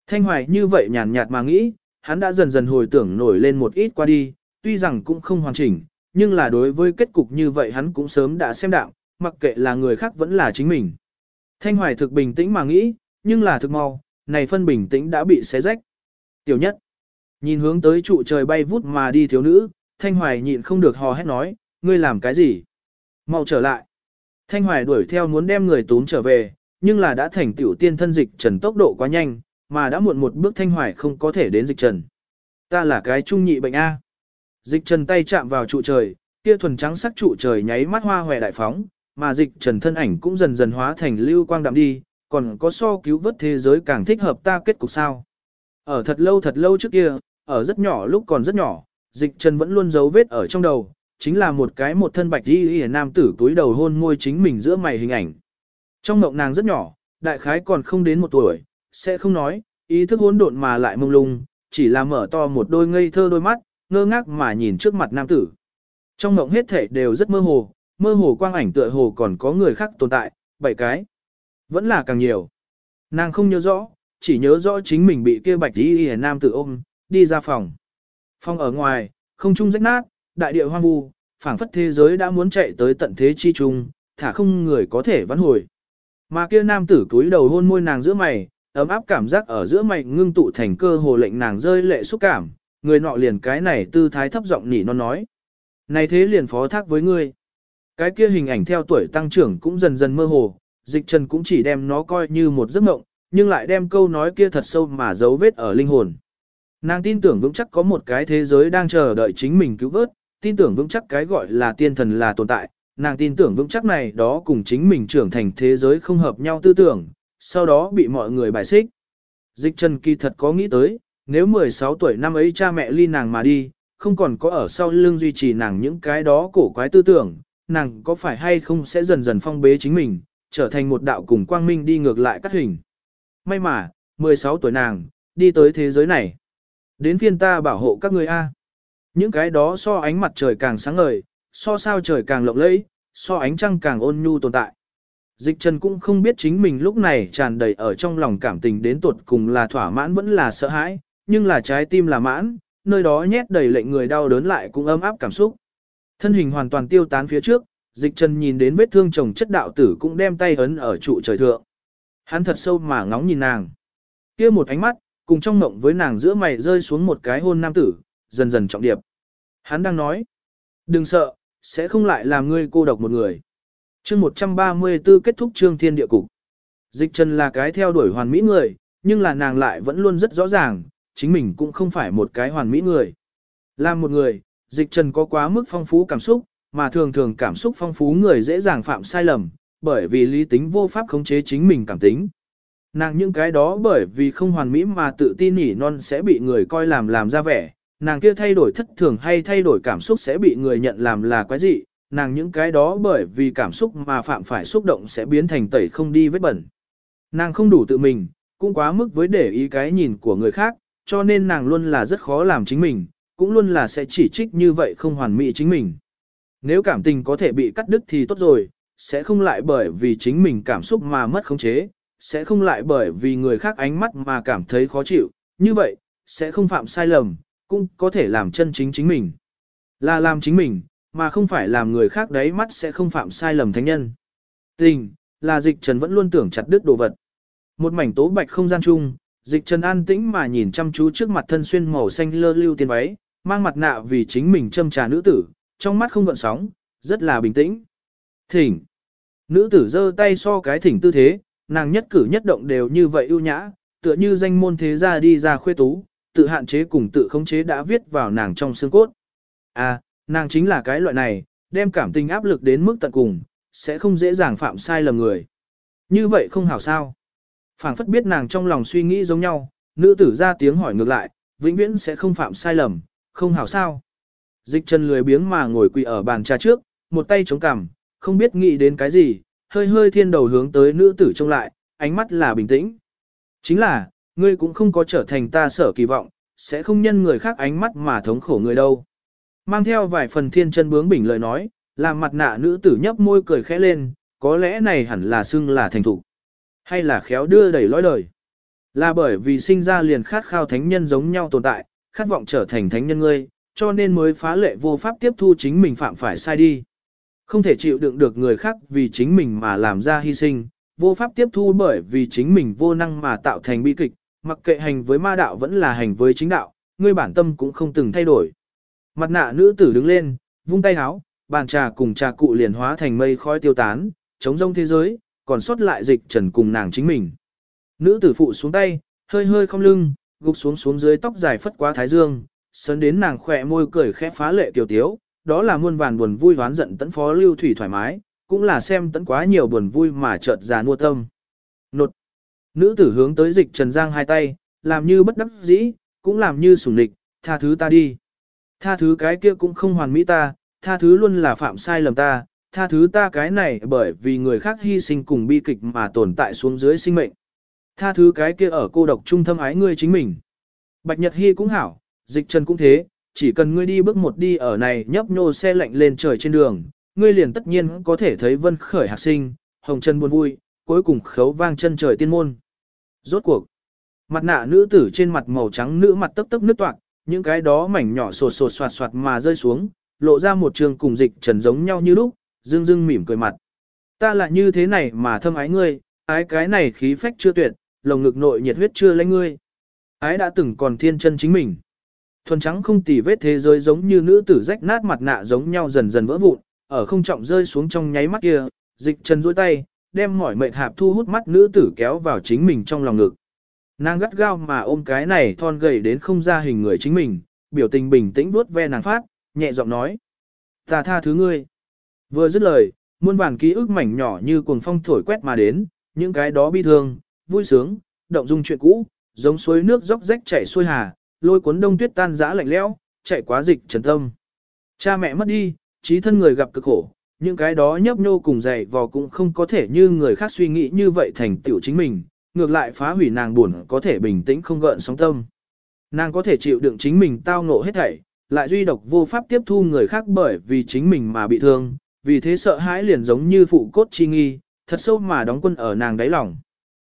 Thanh hoài như vậy nhàn nhạt mà nghĩ, hắn đã dần dần hồi tưởng nổi lên một ít qua đi, tuy rằng cũng không hoàn chỉnh, nhưng là đối với kết cục như vậy hắn cũng sớm đã xem đạo, mặc kệ là người khác vẫn là chính mình. Thanh hoài thực bình tĩnh mà nghĩ, nhưng là thực mau, này phân bình tĩnh đã bị xé rách. Tiểu nhất, nhìn hướng tới trụ trời bay vút mà đi thiếu nữ, Thanh Hoài nhịn không được hò hét nói, ngươi làm cái gì? Mau trở lại. Thanh Hoài đuổi theo muốn đem người tốn trở về, nhưng là đã thành tiểu tiên thân dịch trần tốc độ quá nhanh, mà đã muộn một bước thanh hoài không có thể đến dịch trần. Ta là cái trung nhị bệnh A. Dịch trần tay chạm vào trụ trời, kia thuần trắng sắc trụ trời nháy mắt hoa hòe đại phóng, mà dịch trần thân ảnh cũng dần dần hóa thành lưu quang đạm đi, còn có so cứu vớt thế giới càng thích hợp ta kết cục sao. Ở thật lâu thật lâu trước kia, ở rất nhỏ lúc còn rất nhỏ, dịch trần vẫn luôn giấu vết ở trong đầu, chính là một cái một thân bạch đi y nam tử túi đầu hôn môi chính mình giữa mày hình ảnh. Trong mộng nàng rất nhỏ, đại khái còn không đến một tuổi, sẽ không nói, ý thức hỗn độn mà lại mông lung, chỉ là mở to một đôi ngây thơ đôi mắt, ngơ ngác mà nhìn trước mặt nam tử. Trong mộng hết thể đều rất mơ hồ, mơ hồ quang ảnh tựa hồ còn có người khác tồn tại, bảy cái. Vẫn là càng nhiều. Nàng không nhớ rõ, chỉ nhớ rõ chính mình bị kia bạch y y nam tử ôm, đi ra phòng. Phòng ở ngoài, không trung rách nát, đại địa hoang vu, phảng phất thế giới đã muốn chạy tới tận thế chi trung, thả không người có thể vãn hồi. Mà kia nam tử cúi đầu hôn môi nàng giữa mày, ấm áp cảm giác ở giữa mày ngưng tụ thành cơ hồ lệnh nàng rơi lệ xúc cảm, người nọ liền cái này tư thái thấp giọng nỉ non nói. Này thế liền phó thác với ngươi. Cái kia hình ảnh theo tuổi tăng trưởng cũng dần dần mơ hồ, dịch trần cũng chỉ đem nó coi như một giấc mộng, nhưng lại đem câu nói kia thật sâu mà giấu vết ở linh hồn. Nàng tin tưởng vững chắc có một cái thế giới đang chờ đợi chính mình cứu vớt, tin tưởng vững chắc cái gọi là tiên thần là tồn tại, nàng tin tưởng vững chắc này đó cùng chính mình trưởng thành thế giới không hợp nhau tư tưởng, sau đó bị mọi người bài xích. Dịch Trần kỳ thật có nghĩ tới, nếu 16 tuổi năm ấy cha mẹ ly nàng mà đi, không còn có ở sau lưng duy trì nàng những cái đó cổ quái tư tưởng, nàng có phải hay không sẽ dần dần phong bế chính mình, trở thành một đạo cùng quang minh đi ngược lại cắt hình. May mà, 16 tuổi nàng, đi tới thế giới này. Đến phiên ta bảo hộ các người A. Những cái đó so ánh mặt trời càng sáng ngời, so sao trời càng lộng lẫy, so ánh trăng càng ôn nhu tồn tại. Dịch Trần cũng không biết chính mình lúc này tràn đầy ở trong lòng cảm tình đến tuột cùng là thỏa mãn vẫn là sợ hãi, nhưng là trái tim là mãn, nơi đó nhét đầy lệnh người đau đớn lại cũng ấm áp cảm xúc. Thân hình hoàn toàn tiêu tán phía trước, Dịch Trần nhìn đến vết thương chồng chất đạo tử cũng đem tay ấn ở trụ trời thượng. Hắn thật sâu mà ngóng nhìn nàng. kia một ánh mắt, cùng trong mộng với nàng giữa mày rơi xuống một cái hôn nam tử, dần dần trọng điệp. Hắn đang nói, đừng sợ, sẽ không lại làm ngươi cô độc một người. chương 134 kết thúc trương thiên địa cục. Dịch Trần là cái theo đuổi hoàn mỹ người, nhưng là nàng lại vẫn luôn rất rõ ràng, chính mình cũng không phải một cái hoàn mỹ người. Làm một người, Dịch Trần có quá mức phong phú cảm xúc, mà thường thường cảm xúc phong phú người dễ dàng phạm sai lầm, bởi vì lý tính vô pháp khống chế chính mình cảm tính. Nàng những cái đó bởi vì không hoàn mỹ mà tự tin nhỉ non sẽ bị người coi làm làm ra vẻ, nàng kia thay đổi thất thường hay thay đổi cảm xúc sẽ bị người nhận làm là quái dị, nàng những cái đó bởi vì cảm xúc mà phạm phải xúc động sẽ biến thành tẩy không đi vết bẩn. Nàng không đủ tự mình, cũng quá mức với để ý cái nhìn của người khác, cho nên nàng luôn là rất khó làm chính mình, cũng luôn là sẽ chỉ trích như vậy không hoàn mỹ chính mình. Nếu cảm tình có thể bị cắt đứt thì tốt rồi, sẽ không lại bởi vì chính mình cảm xúc mà mất khống chế, sẽ không lại bởi vì người khác ánh mắt mà cảm thấy khó chịu, như vậy, sẽ không phạm sai lầm, cũng có thể làm chân chính chính mình. Là làm chính mình, mà không phải làm người khác đấy mắt sẽ không phạm sai lầm thánh nhân. Tình, là dịch trần vẫn luôn tưởng chặt đứt đồ vật. Một mảnh tố bạch không gian chung, dịch trần an tĩnh mà nhìn chăm chú trước mặt thân xuyên màu xanh lơ lưu tiên váy, mang mặt nạ vì chính mình châm trà nữ tử, trong mắt không gợn sóng, rất là bình tĩnh. Thỉnh. Nữ tử giơ tay so cái thỉnh tư thế, nàng nhất cử nhất động đều như vậy ưu nhã, tựa như danh môn thế gia đi ra khuê tú, tự hạn chế cùng tự khống chế đã viết vào nàng trong xương cốt. À, nàng chính là cái loại này, đem cảm tình áp lực đến mức tận cùng, sẽ không dễ dàng phạm sai lầm người. Như vậy không hảo sao. phảng phất biết nàng trong lòng suy nghĩ giống nhau, nữ tử ra tiếng hỏi ngược lại, vĩnh viễn sẽ không phạm sai lầm, không hảo sao. Dịch chân lười biếng mà ngồi quỳ ở bàn trà trước, một tay chống cằm, không biết nghĩ đến cái gì, hơi hơi thiên đầu hướng tới nữ tử trông lại, ánh mắt là bình tĩnh. Chính là, ngươi cũng không có trở thành ta sở kỳ vọng, sẽ không nhân người khác ánh mắt mà thống khổ người đâu. Mang theo vài phần thiên chân bướng bỉnh lời nói, làm mặt nạ nữ tử nhấp môi cười khẽ lên, có lẽ này hẳn là xưng là thành thủ, hay là khéo đưa đẩy lối đời. Là bởi vì sinh ra liền khát khao thánh nhân giống nhau tồn tại, khát vọng trở thành thánh nhân ngươi, cho nên mới phá lệ vô pháp tiếp thu chính mình phạm phải sai đi. Không thể chịu đựng được người khác vì chính mình mà làm ra hy sinh, vô pháp tiếp thu bởi vì chính mình vô năng mà tạo thành bi kịch, mặc kệ hành với ma đạo vẫn là hành với chính đạo, ngươi bản tâm cũng không từng thay đổi. Mặt nạ nữ tử đứng lên, vung tay háo, bàn trà cùng trà cụ liền hóa thành mây khói tiêu tán, chống rông thế giới, còn sót lại dịch trần cùng nàng chính mình. Nữ tử phụ xuống tay, hơi hơi không lưng, gục xuống xuống dưới tóc dài phất quá thái dương, sấn đến nàng khỏe môi cười khẽ phá lệ tiểu tiếu, đó là muôn vàn buồn vui hoán giận tấn phó lưu thủy thoải mái, cũng là xem tấn quá nhiều buồn vui mà chợt già nua tâm. Nột. Nữ tử hướng tới dịch Trần Giang hai tay, làm như bất đắc dĩ, cũng làm như sủng địch, tha thứ ta đi. Tha thứ cái kia cũng không hoàn mỹ ta, tha thứ luôn là phạm sai lầm ta, tha thứ ta cái này bởi vì người khác hy sinh cùng bi kịch mà tồn tại xuống dưới sinh mệnh. Tha thứ cái kia ở cô độc trung thâm ái ngươi chính mình. Bạch Nhật Hy cũng hảo, dịch trần cũng thế, chỉ cần ngươi đi bước một đi ở này nhấp nhô xe lạnh lên trời trên đường, ngươi liền tất nhiên có thể thấy vân khởi hạc sinh, hồng chân buồn vui, cuối cùng khấu vang chân trời tiên môn. Rốt cuộc, mặt nạ nữ tử trên mặt màu trắng nữ mặt tấp tấp nước toạc, những cái đó mảnh nhỏ sột sột soạt soạt mà rơi xuống, lộ ra một trường cùng dịch trần giống nhau như lúc, dương dương mỉm cười mặt. Ta là như thế này mà thâm ái ngươi, ái cái này khí phách chưa tuyệt, lồng ngực nội nhiệt huyết chưa lãnh ngươi. Ái đã từng còn thiên chân chính mình. Thuần trắng không tì vết thế giới giống như nữ tử rách nát mặt nạ giống nhau dần dần vỡ vụn, ở không trọng rơi xuống trong nháy mắt kia, dịch chân duỗi tay, đem mỏi mệt hạp thu hút mắt nữ tử kéo vào chính mình trong lòng ngực. Nàng gắt gao mà ôm cái này thon gầy đến không ra hình người chính mình, biểu tình bình tĩnh vuốt ve nàng phát, nhẹ giọng nói. Ta tha thứ ngươi. Vừa dứt lời, muôn bản ký ức mảnh nhỏ như cuồng phong thổi quét mà đến, những cái đó bi thương, vui sướng, động dung chuyện cũ, giống suối nước róc rách chảy xuôi hà, lôi cuốn đông tuyết tan rã lạnh lẽo, chạy quá dịch trần tâm. Cha mẹ mất đi, trí thân người gặp cực khổ, những cái đó nhấp nhô cùng dày vò cũng không có thể như người khác suy nghĩ như vậy thành tựu chính mình, ngược lại phá hủy nàng buồn có thể bình tĩnh không gợn sóng tâm. Nàng có thể chịu đựng chính mình tao ngộ hết thảy, lại duy độc vô pháp tiếp thu người khác bởi vì chính mình mà bị thương, vì thế sợ hãi liền giống như phụ cốt chi nghi, thật sâu mà đóng quân ở nàng đáy lòng.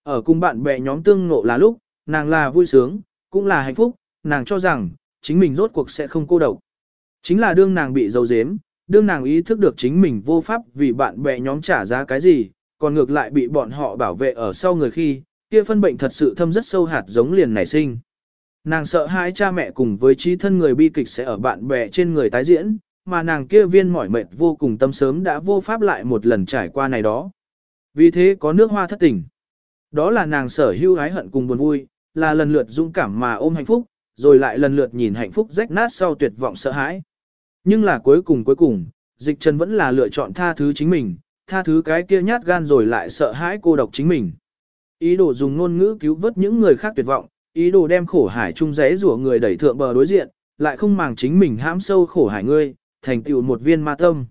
Ở cùng bạn bè nhóm tương ngộ là lúc, nàng là vui sướng, cũng là hạnh phúc, nàng cho rằng, chính mình rốt cuộc sẽ không cô độc. Chính là đương nàng bị dấu dếm, đương nàng ý thức được chính mình vô pháp vì bạn bè nhóm trả giá cái gì, còn ngược lại bị bọn họ bảo vệ ở sau người khi, kia phân bệnh thật sự thâm rất sâu hạt giống liền nảy sinh. Nàng sợ hãi cha mẹ cùng với trí thân người bi kịch sẽ ở bạn bè trên người tái diễn, mà nàng kia viên mỏi mệt vô cùng tâm sớm đã vô pháp lại một lần trải qua này đó. Vì thế có nước hoa thất tình. Đó là nàng sở hưu hái hận cùng buồn vui, là lần lượt dũng cảm mà ôm hạnh phúc, rồi lại lần lượt nhìn hạnh phúc rách nát sau tuyệt vọng sợ hãi. Nhưng là cuối cùng cuối cùng, dịch trần vẫn là lựa chọn tha thứ chính mình, tha thứ cái kia nhát gan rồi lại sợ hãi cô độc chính mình. Ý đồ dùng ngôn ngữ cứu vớt những người khác tuyệt vọng, ý đồ đem khổ hải chung rẽ rủa người đẩy thượng bờ đối diện, lại không màng chính mình hãm sâu khổ hải ngươi, thành tựu một viên ma tâm.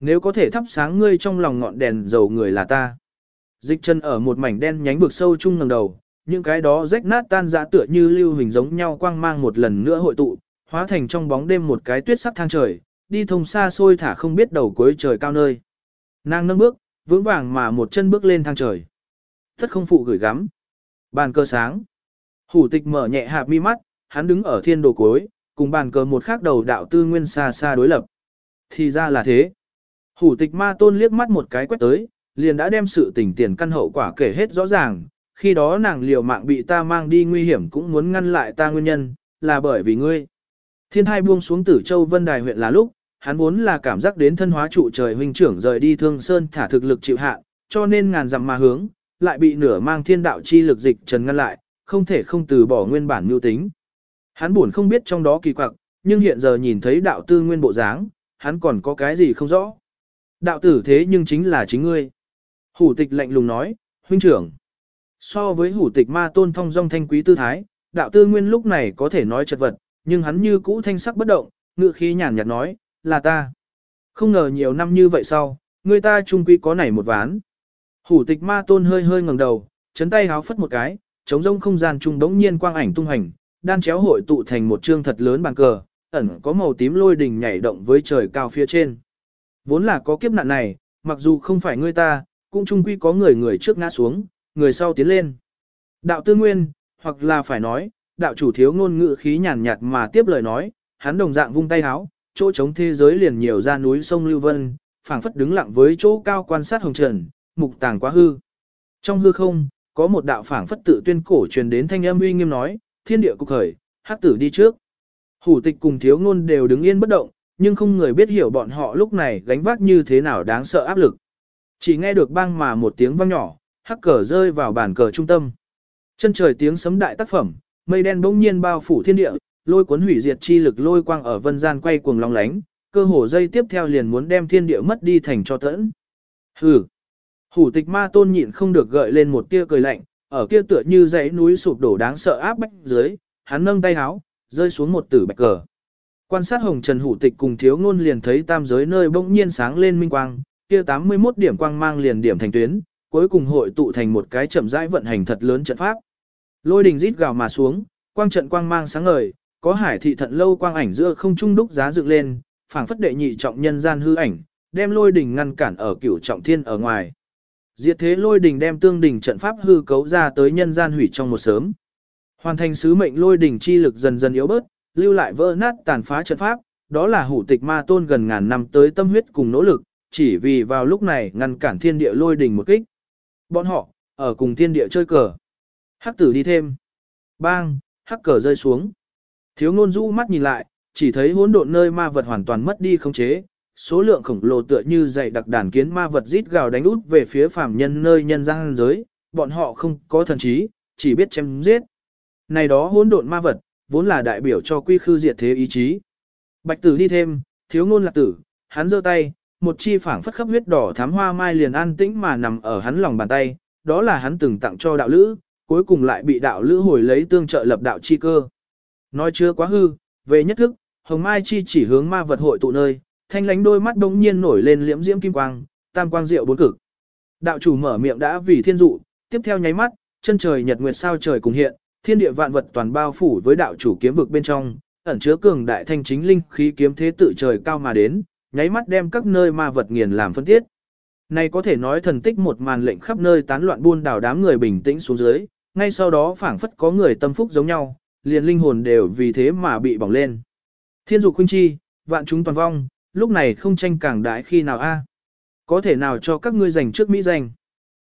Nếu có thể thắp sáng ngươi trong lòng ngọn đèn dầu người là ta. Dịch chân ở một mảnh đen nhánh vực sâu chung ngẩng đầu, những cái đó rách nát tan rã tựa như lưu hình giống nhau quang mang một lần nữa hội tụ, hóa thành trong bóng đêm một cái tuyết sắc thang trời, đi thông xa xôi thả không biết đầu cuối trời cao nơi. Nàng nâng bước, vững vàng mà một chân bước lên thang trời. Thất không phụ gửi gắm. Bàn cơ sáng. Hủ tịch mở nhẹ hạp mi mắt, hắn đứng ở thiên đồ cuối, cùng bàn cờ một khác đầu đạo tư nguyên xa xa đối lập. Thì ra là thế. Hủ tịch ma tôn liếc mắt một cái quét tới, liền đã đem sự tình tiền căn hậu quả kể hết rõ ràng. Khi đó nàng liều mạng bị ta mang đi nguy hiểm cũng muốn ngăn lại ta nguyên nhân, là bởi vì ngươi. Thiên hai buông xuống tử châu vân đài huyện là lúc, hắn vốn là cảm giác đến thân hóa trụ trời huynh trưởng rời đi thương sơn thả thực lực chịu hạ, cho nên ngàn dặm mà hướng, lại bị nửa mang thiên đạo chi lực dịch trần ngăn lại, không thể không từ bỏ nguyên bản mưu tính. Hắn buồn không biết trong đó kỳ quặc, nhưng hiện giờ nhìn thấy đạo tư nguyên bộ dáng, hắn còn có cái gì không rõ. Đạo tử thế nhưng chính là chính ngươi. Hủ tịch lạnh lùng nói, huynh trưởng. So với hủ tịch ma tôn thông dong thanh quý tư thái, đạo tư nguyên lúc này có thể nói chật vật, nhưng hắn như cũ thanh sắc bất động, ngựa khí nhàn nhạt nói, là ta. Không ngờ nhiều năm như vậy sau, người ta trung quy có nảy một ván. Hủ tịch ma tôn hơi hơi ngẩng đầu, chấn tay háo phất một cái, chống rông không gian trung đống nhiên quang ảnh tung hành, đan chéo hội tụ thành một trương thật lớn bàn cờ, ẩn có màu tím lôi đình nhảy động với trời cao phía trên. Vốn là có kiếp nạn này, mặc dù không phải người ta, cũng trung quy có người người trước ngã xuống, người sau tiến lên. Đạo tư nguyên, hoặc là phải nói, đạo chủ thiếu ngôn ngữ khí nhàn nhạt mà tiếp lời nói, hắn đồng dạng vung tay háo, chỗ chống thế giới liền nhiều ra núi sông Lưu Vân, phảng phất đứng lặng với chỗ cao quan sát hồng trần, mục tàng quá hư. Trong hư không, có một đạo phảng phất tự tuyên cổ truyền đến thanh âm uy nghiêm nói, thiên địa cục khởi, hắc tử đi trước. Hủ tịch cùng thiếu ngôn đều đứng yên bất động, nhưng không người biết hiểu bọn họ lúc này gánh vác như thế nào đáng sợ áp lực. Chỉ nghe được bang mà một tiếng vang nhỏ, hắc cờ rơi vào bàn cờ trung tâm. Chân trời tiếng sấm đại tác phẩm, mây đen bỗng nhiên bao phủ thiên địa, lôi cuốn hủy diệt chi lực lôi quang ở vân gian quay cuồng long lánh, cơ hồ dây tiếp theo liền muốn đem thiên địa mất đi thành cho tẫn. Hừ. Hủ tịch ma tôn nhịn không được gợi lên một tia cười lạnh, ở kia tựa như dãy núi sụp đổ đáng sợ áp bách dưới, hắn nâng tay háo, rơi xuống một tử bạch cờ. Quan sát hồng trần hủ tịch cùng thiếu ngôn liền thấy tam giới nơi bỗng nhiên sáng lên minh quang, kia 81 điểm quang mang liền điểm thành tuyến, cuối cùng hội tụ thành một cái chậm rãi vận hành thật lớn trận pháp. Lôi đình rít gào mà xuống, quang trận quang mang sáng ngời, có hải thị thận lâu quang ảnh giữa không trung đúc giá dựng lên, phảng phất đệ nhị trọng nhân gian hư ảnh, đem lôi đình ngăn cản ở cửu trọng thiên ở ngoài. Diệt thế lôi đình đem tương đình trận pháp hư cấu ra tới nhân gian hủy trong một sớm. Hoàn thành sứ mệnh lôi đình chi lực dần dần yếu bớt, lưu lại vỡ nát tàn phá trận pháp, đó là hủ tịch ma tôn gần ngàn năm tới tâm huyết cùng nỗ lực, chỉ vì vào lúc này ngăn cản thiên địa lôi đình một kích. Bọn họ, ở cùng thiên địa chơi cờ. Hắc tử đi thêm. Bang, hắc cờ rơi xuống. Thiếu ngôn rũ mắt nhìn lại, chỉ thấy hỗn độn nơi ma vật hoàn toàn mất đi khống chế, số lượng khổng lồ tựa như dày đặc đàn kiến ma vật rít gào đánh út về phía phàm nhân nơi nhân gian giới, bọn họ không có thần trí, chỉ biết chém giết. Này đó hỗn độn ma vật, vốn là đại biểu cho quy khư diệt thế ý chí. Bạch tử đi thêm, thiếu ngôn lạc tử, hắn giơ tay, một chi phảng phất khắp huyết đỏ thám hoa mai liền an tĩnh mà nằm ở hắn lòng bàn tay, đó là hắn từng tặng cho đạo lữ, cuối cùng lại bị đạo lữ hồi lấy tương trợ lập đạo chi cơ. Nói chưa quá hư, về nhất thức, hồng mai chi chỉ hướng ma vật hội tụ nơi, thanh lánh đôi mắt đống nhiên nổi lên liễm diễm kim quang, tam quang diệu bốn cực. Đạo chủ mở miệng đã vì thiên dụ, tiếp theo nháy mắt, chân trời nhật nguyệt sao trời cùng hiện, thiên địa vạn vật toàn bao phủ với đạo chủ kiếm vực bên trong, ẩn chứa cường đại thanh chính linh khí kiếm thế tự trời cao mà đến, nháy mắt đem các nơi ma vật nghiền làm phân tiết. Này có thể nói thần tích một màn lệnh khắp nơi tán loạn buôn đảo đám người bình tĩnh xuống dưới, ngay sau đó phảng phất có người tâm phúc giống nhau, liền linh hồn đều vì thế mà bị bỏng lên. Thiên dục huynh chi, vạn chúng toàn vong, lúc này không tranh càng đại khi nào a? Có thể nào cho các ngươi giành trước mỹ danh?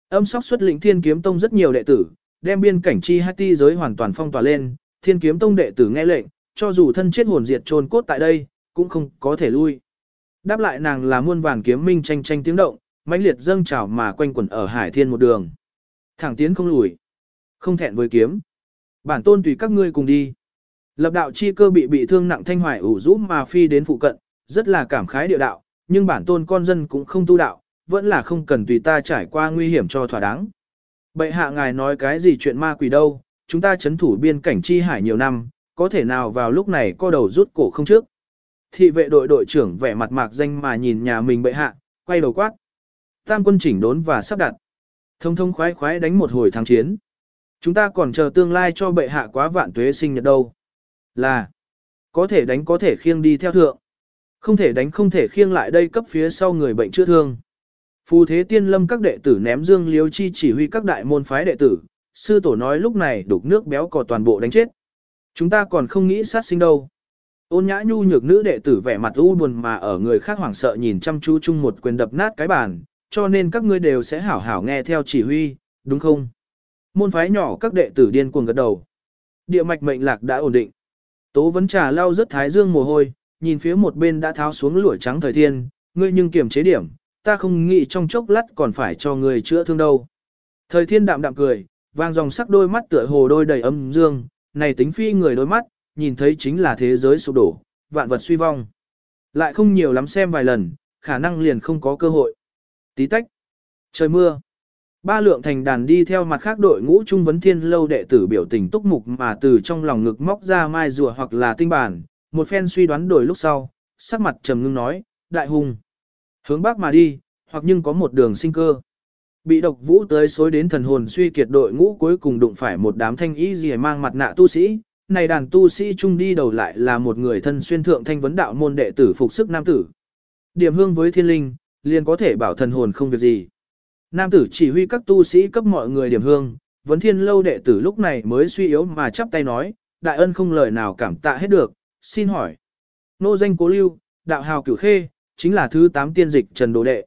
Âm sóc xuất lĩnh Thiên Kiếm Tông rất nhiều đệ tử, đem biên cảnh chi hai ti giới hoàn toàn phong tỏa lên, Thiên Kiếm Tông đệ tử nghe lệnh, cho dù thân chết hồn diệt trôn cốt tại đây, cũng không có thể lui. Đáp lại nàng là muôn vàn kiếm minh tranh tranh tiếng động, mãnh liệt dâng trào mà quanh quẩn ở hải thiên một đường. Thẳng tiến không lùi, không thẹn với kiếm. Bản tôn tùy các ngươi cùng đi. Lập đạo chi cơ bị bị thương nặng thanh hoài ủ rũ mà phi đến phụ cận, rất là cảm khái địa đạo, nhưng bản tôn con dân cũng không tu đạo, vẫn là không cần tùy ta trải qua nguy hiểm cho thỏa đáng. Bệ hạ ngài nói cái gì chuyện ma quỷ đâu, chúng ta chấn thủ biên cảnh chi hải nhiều năm, có thể nào vào lúc này co đầu rút cổ không trước. Thị vệ đội đội trưởng vẻ mặt mạc danh mà nhìn nhà mình bệ hạ, quay đầu quát. Tam quân chỉnh đốn và sắp đặt. Thông thông khoái khoái đánh một hồi thắng chiến. Chúng ta còn chờ tương lai cho bệ hạ quá vạn tuế sinh nhật đâu. Là, có thể đánh có thể khiêng đi theo thượng. Không thể đánh không thể khiêng lại đây cấp phía sau người bệnh chữa thương. Phù thế tiên lâm các đệ tử ném dương liếu chi chỉ huy các đại môn phái đệ tử, sư tổ nói lúc này đục nước béo cò toàn bộ đánh chết. Chúng ta còn không nghĩ sát sinh đâu. Ôn nhã nhu nhược nữ đệ tử vẻ mặt u buồn mà ở người khác hoảng sợ nhìn chăm chú chung một quyền đập nát cái bàn, cho nên các ngươi đều sẽ hảo hảo nghe theo chỉ huy, đúng không? Môn phái nhỏ các đệ tử điên cuồng gật đầu. Địa mạch mệnh lạc đã ổn định. Tố vấn trà lau rất thái dương mồ hôi, nhìn phía một bên đã tháo xuống lũa trắng thời thiên, ngươi nhưng kiềm chế điểm, ta không nghĩ trong chốc lát còn phải cho ngươi chữa thương đâu. Thời thiên đạm đạm cười, vang dòng sắc đôi mắt tựa hồ đôi đầy âm dương, này tính phi người đôi mắt, nhìn thấy chính là thế giới sụp đổ, vạn vật suy vong. Lại không nhiều lắm xem vài lần, khả năng liền không có cơ hội. Tí tách. Trời mưa. Ba lượng thành đàn đi theo mặt khác đội ngũ trung vấn thiên lâu đệ tử biểu tình túc mục mà từ trong lòng ngực móc ra mai rùa hoặc là tinh bản, một phen suy đoán đổi lúc sau, sắc mặt trầm ngưng nói, đại hùng. Hướng bắc mà đi, hoặc nhưng có một đường sinh cơ. Bị độc vũ tới xối đến thần hồn suy kiệt đội ngũ cuối cùng đụng phải một đám thanh ý gì mang mặt nạ tu sĩ. Này đàn tu sĩ chung đi đầu lại là một người thân xuyên thượng thanh vấn đạo môn đệ tử phục sức nam tử. Điểm hương với thiên linh, liền có thể bảo thần hồn không việc gì. Nam tử chỉ huy các tu sĩ cấp mọi người điểm hương, vấn thiên lâu đệ tử lúc này mới suy yếu mà chắp tay nói, đại ân không lời nào cảm tạ hết được, xin hỏi. Nô danh cố lưu, đạo hào cửu khê, chính là thứ tám tiên dịch trần đồ đệ.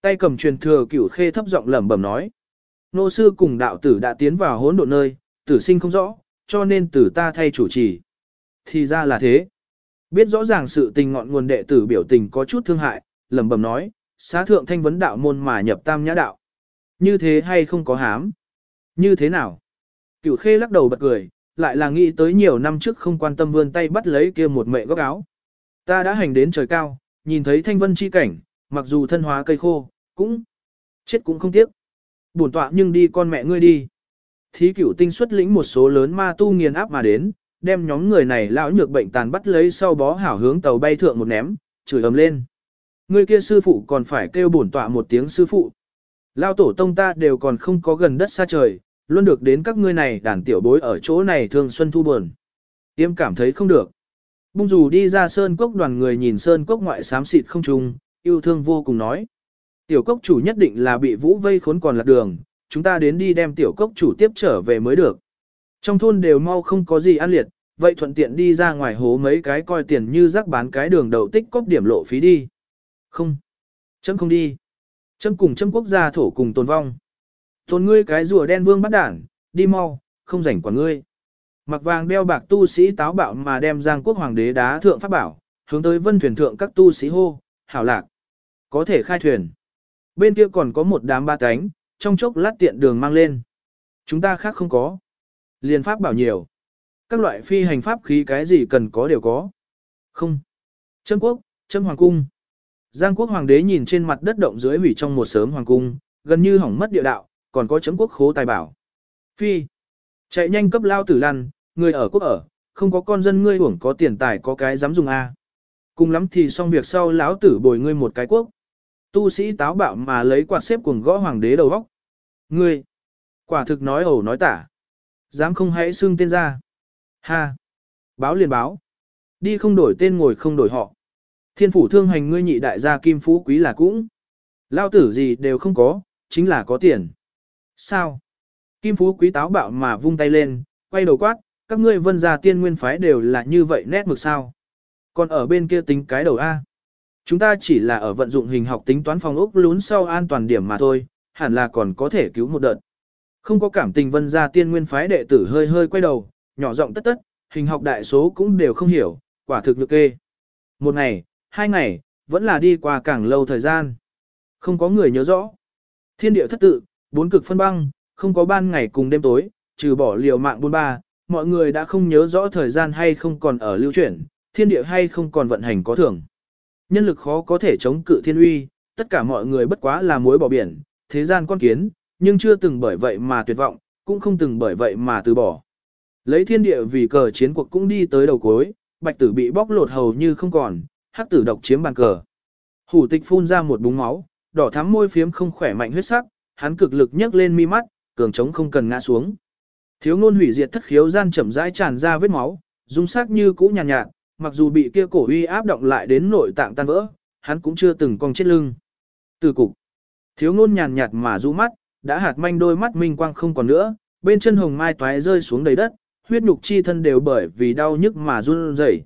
Tay cầm truyền thừa cửu khê thấp giọng lẩm bẩm nói. Nô sư cùng đạo tử đã tiến vào hỗn độn nơi, tử sinh không rõ, cho nên tử ta thay chủ trì. Thì ra là thế. Biết rõ ràng sự tình ngọn nguồn đệ tử biểu tình có chút thương hại, lẩm bẩm nói, xá thượng thanh vấn đạo môn mà nhập tam nhã đạo. Như thế hay không có hám? Như thế nào? Cửu khê lắc đầu bật cười, lại là nghĩ tới nhiều năm trước không quan tâm vươn tay bắt lấy kia một mẹ góc áo. Ta đã hành đến trời cao, nhìn thấy thanh vân chi cảnh, mặc dù thân hóa cây khô, cũng chết cũng không tiếc. Bổn tọa nhưng đi con mẹ ngươi đi. Thí cửu tinh xuất lĩnh một số lớn ma tu nghiền áp mà đến, đem nhóm người này lão nhược bệnh tàn bắt lấy sau bó hảo hướng tàu bay thượng một ném, chửi ầm lên. Người kia sư phụ còn phải kêu bổn tọa một tiếng sư phụ. Lao tổ tông ta đều còn không có gần đất xa trời, luôn được đến các ngươi này đàn tiểu bối ở chỗ này thường xuân thu buồn. Tiêm cảm thấy không được. Bung dù đi ra sơn cốc đoàn người nhìn sơn cốc ngoại xám xịt không trùng, yêu thương vô cùng nói. Tiểu cốc chủ nhất định là bị vũ vây khốn còn lạc đường, chúng ta đến đi đem tiểu cốc chủ tiếp trở về mới được. Trong thôn đều mau không có gì ăn liệt, vậy thuận tiện đi ra ngoài hố mấy cái coi tiền như rác bán cái đường đậu tích cóp điểm lộ phí đi. Không. Chấm không đi. Chấm cùng chấm quốc gia thổ cùng tồn vong. Tồn ngươi cái rùa đen vương bắt đản, đi mau, không rảnh quả ngươi. Mặc vàng đeo bạc tu sĩ táo bạo mà đem giang quốc hoàng đế đá thượng pháp bảo, hướng tới vân thuyền thượng các tu sĩ hô, hảo lạc. Có thể khai thuyền. Bên kia còn có một đám ba cánh, trong chốc lát tiện đường mang lên. Chúng ta khác không có. Liên pháp bảo nhiều. Các loại phi hành pháp khí cái gì cần có đều có. Không. Trâm quốc, trâm hoàng cung. Giang quốc hoàng đế nhìn trên mặt đất động dưới hủy trong một sớm hoàng cung, gần như hỏng mất địa đạo, còn có chấm quốc khố tài bảo. Phi. Chạy nhanh cấp lao tử lăn, người ở quốc ở, không có con dân ngươi hưởng có tiền tài có cái dám dùng A. Cùng lắm thì xong việc sau lão tử bồi ngươi một cái quốc. Tu sĩ táo bạo mà lấy quạt xếp cuồng gõ hoàng đế đầu vóc. Ngươi. Quả thực nói ẩu nói tả. Dám không hãy xưng tên ra. Ha! Báo liền báo. Đi không đổi tên ngồi không đổi họ. Thiên phủ thương hành ngươi nhị đại gia kim phú quý là cũng. Lao tử gì đều không có, chính là có tiền. Sao? Kim phú quý táo bạo mà vung tay lên, quay đầu quát, các ngươi vân gia tiên nguyên phái đều là như vậy nét mực sao. Còn ở bên kia tính cái đầu A. Chúng ta chỉ là ở vận dụng hình học tính toán phòng ốc lún sau an toàn điểm mà thôi, hẳn là còn có thể cứu một đợt. Không có cảm tình vân gia tiên nguyên phái đệ tử hơi hơi quay đầu, nhỏ giọng tất tất, hình học đại số cũng đều không hiểu, quả thực lực kê. Một ngày, hai ngày, vẫn là đi qua càng lâu thời gian. Không có người nhớ rõ. Thiên địa thất tự, bốn cực phân băng, không có ban ngày cùng đêm tối, trừ bỏ liều mạng buôn ba, mọi người đã không nhớ rõ thời gian hay không còn ở lưu chuyển, thiên địa hay không còn vận hành có thưởng. Nhân lực khó có thể chống cự thiên uy, tất cả mọi người bất quá là muối bỏ biển, thế gian con kiến, nhưng chưa từng bởi vậy mà tuyệt vọng, cũng không từng bởi vậy mà từ bỏ. Lấy thiên địa vì cờ chiến cuộc cũng đi tới đầu cuối, bạch tử bị bóc lột hầu như không còn, hắc tử độc chiếm bàn cờ. Hủ tịch phun ra một búng máu, đỏ thắm môi phiếm không khỏe mạnh huyết sắc, hắn cực lực nhấc lên mi mắt, cường trống không cần ngã xuống. Thiếu ngôn hủy diệt thất khiếu gian chậm rãi tràn ra vết máu, dung sắc như cũ nhàn nhạt, nhạt, mặc dù bị kia cổ uy áp động lại đến nội tạng tan vỡ, hắn cũng chưa từng cong chết lưng. Từ cục, thiếu ngôn nhàn nhạt mà rũ mắt, đã hạt manh đôi mắt minh quang không còn nữa, bên chân hồng mai toái rơi xuống đầy đất, huyết nhục chi thân đều bởi vì đau nhức mà run rẩy.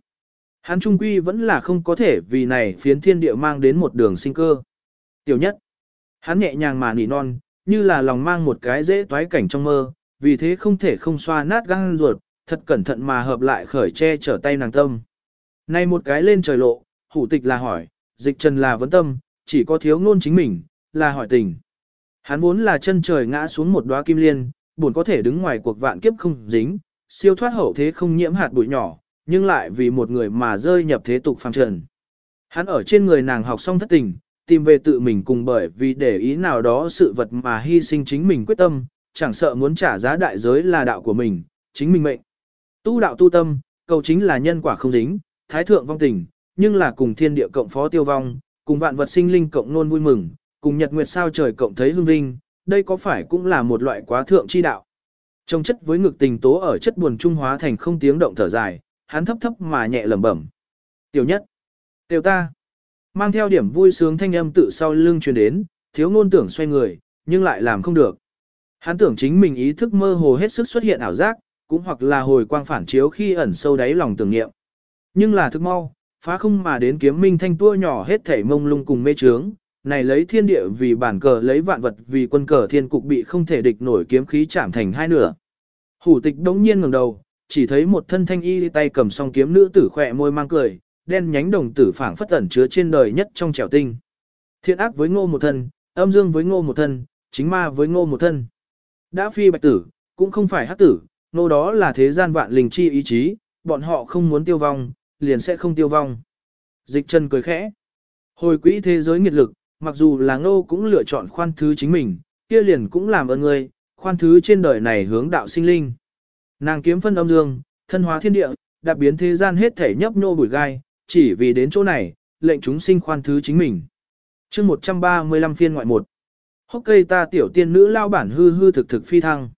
Hắn trung quy vẫn là không có thể vì này phiến thiên địa mang đến một đường sinh cơ. Tiểu nhất, hắn nhẹ nhàng mà nỉ non, như là lòng mang một cái dễ toái cảnh trong mơ, vì thế không thể không xoa nát gan ruột, thật cẩn thận mà hợp lại khởi che trở tay nàng tâm. Nay một cái lên trời lộ, hủ tịch là hỏi, dịch trần là vấn tâm, chỉ có thiếu ngôn chính mình, là hỏi tình. Hắn vốn là chân trời ngã xuống một đóa kim liên, buồn có thể đứng ngoài cuộc vạn kiếp không dính, siêu thoát hậu thế không nhiễm hạt bụi nhỏ, nhưng lại vì một người mà rơi nhập thế tục phàm trần. Hắn ở trên người nàng học xong thất tình, tìm về tự mình cùng bởi vì để ý nào đó sự vật mà hy sinh chính mình quyết tâm, chẳng sợ muốn trả giá đại giới là đạo của mình, chính mình mệnh. Tu đạo tu tâm, cầu chính là nhân quả không dính, thái thượng vong tình, nhưng là cùng thiên địa cộng phó tiêu vong, cùng vạn vật sinh linh cộng nôn vui mừng, cùng nhật nguyệt sao trời cộng thấy hương vinh, đây có phải cũng là một loại quá thượng chi đạo. Trong chất với ngực tình tố ở chất buồn trung hóa thành không tiếng động thở dài, hắn thấp thấp mà nhẹ lẩm bẩm. Tiểu nhất, tiểu ta, mang theo điểm vui sướng thanh âm tự sau lưng truyền đến, thiếu ngôn tưởng xoay người, nhưng lại làm không được. Hắn tưởng chính mình ý thức mơ hồ hết sức xuất hiện ảo giác, cũng hoặc là hồi quang phản chiếu khi ẩn sâu đáy lòng tưởng niệm. Nhưng là thức mau, phá không mà đến kiếm minh thanh tua nhỏ hết thảy mông lung cùng mê trướng, này lấy thiên địa vì bản cờ lấy vạn vật vì quân cờ thiên cục bị không thể địch nổi kiếm khí chạm thành hai nửa. Hủ tịch đống nhiên ngẩng đầu, chỉ thấy một thân thanh y tay cầm song kiếm nữ tử khỏe môi mang cười, đen nhánh đồng tử phảng phất ẩn chứa trên đời nhất trong trẻo tinh. Thiện ác với ngô một thân, âm dương với ngô một thân, chính ma với ngô một thân. Đã phi bạch tử, cũng không phải hắc tử, nô đó là thế gian vạn linh chi ý chí, bọn họ không muốn tiêu vong, liền sẽ không tiêu vong. Dịch Trần cười khẽ. Hồi quỹ thế giới nghiệt lực, mặc dù là ngô cũng lựa chọn khoan thứ chính mình, kia liền cũng làm ơn ngươi, khoan thứ trên đời này hướng đạo sinh linh. Nàng kiếm phân âm dương, thân hóa thiên địa, đạp biến thế gian hết thể nhấp nhô bụi gai, chỉ vì đến chỗ này, lệnh chúng sinh khoan thứ chính mình. chương 135 phiên ngoại một Hốc cây ta tiểu tiên nữ lao bản hư hư thực thực phi thăng.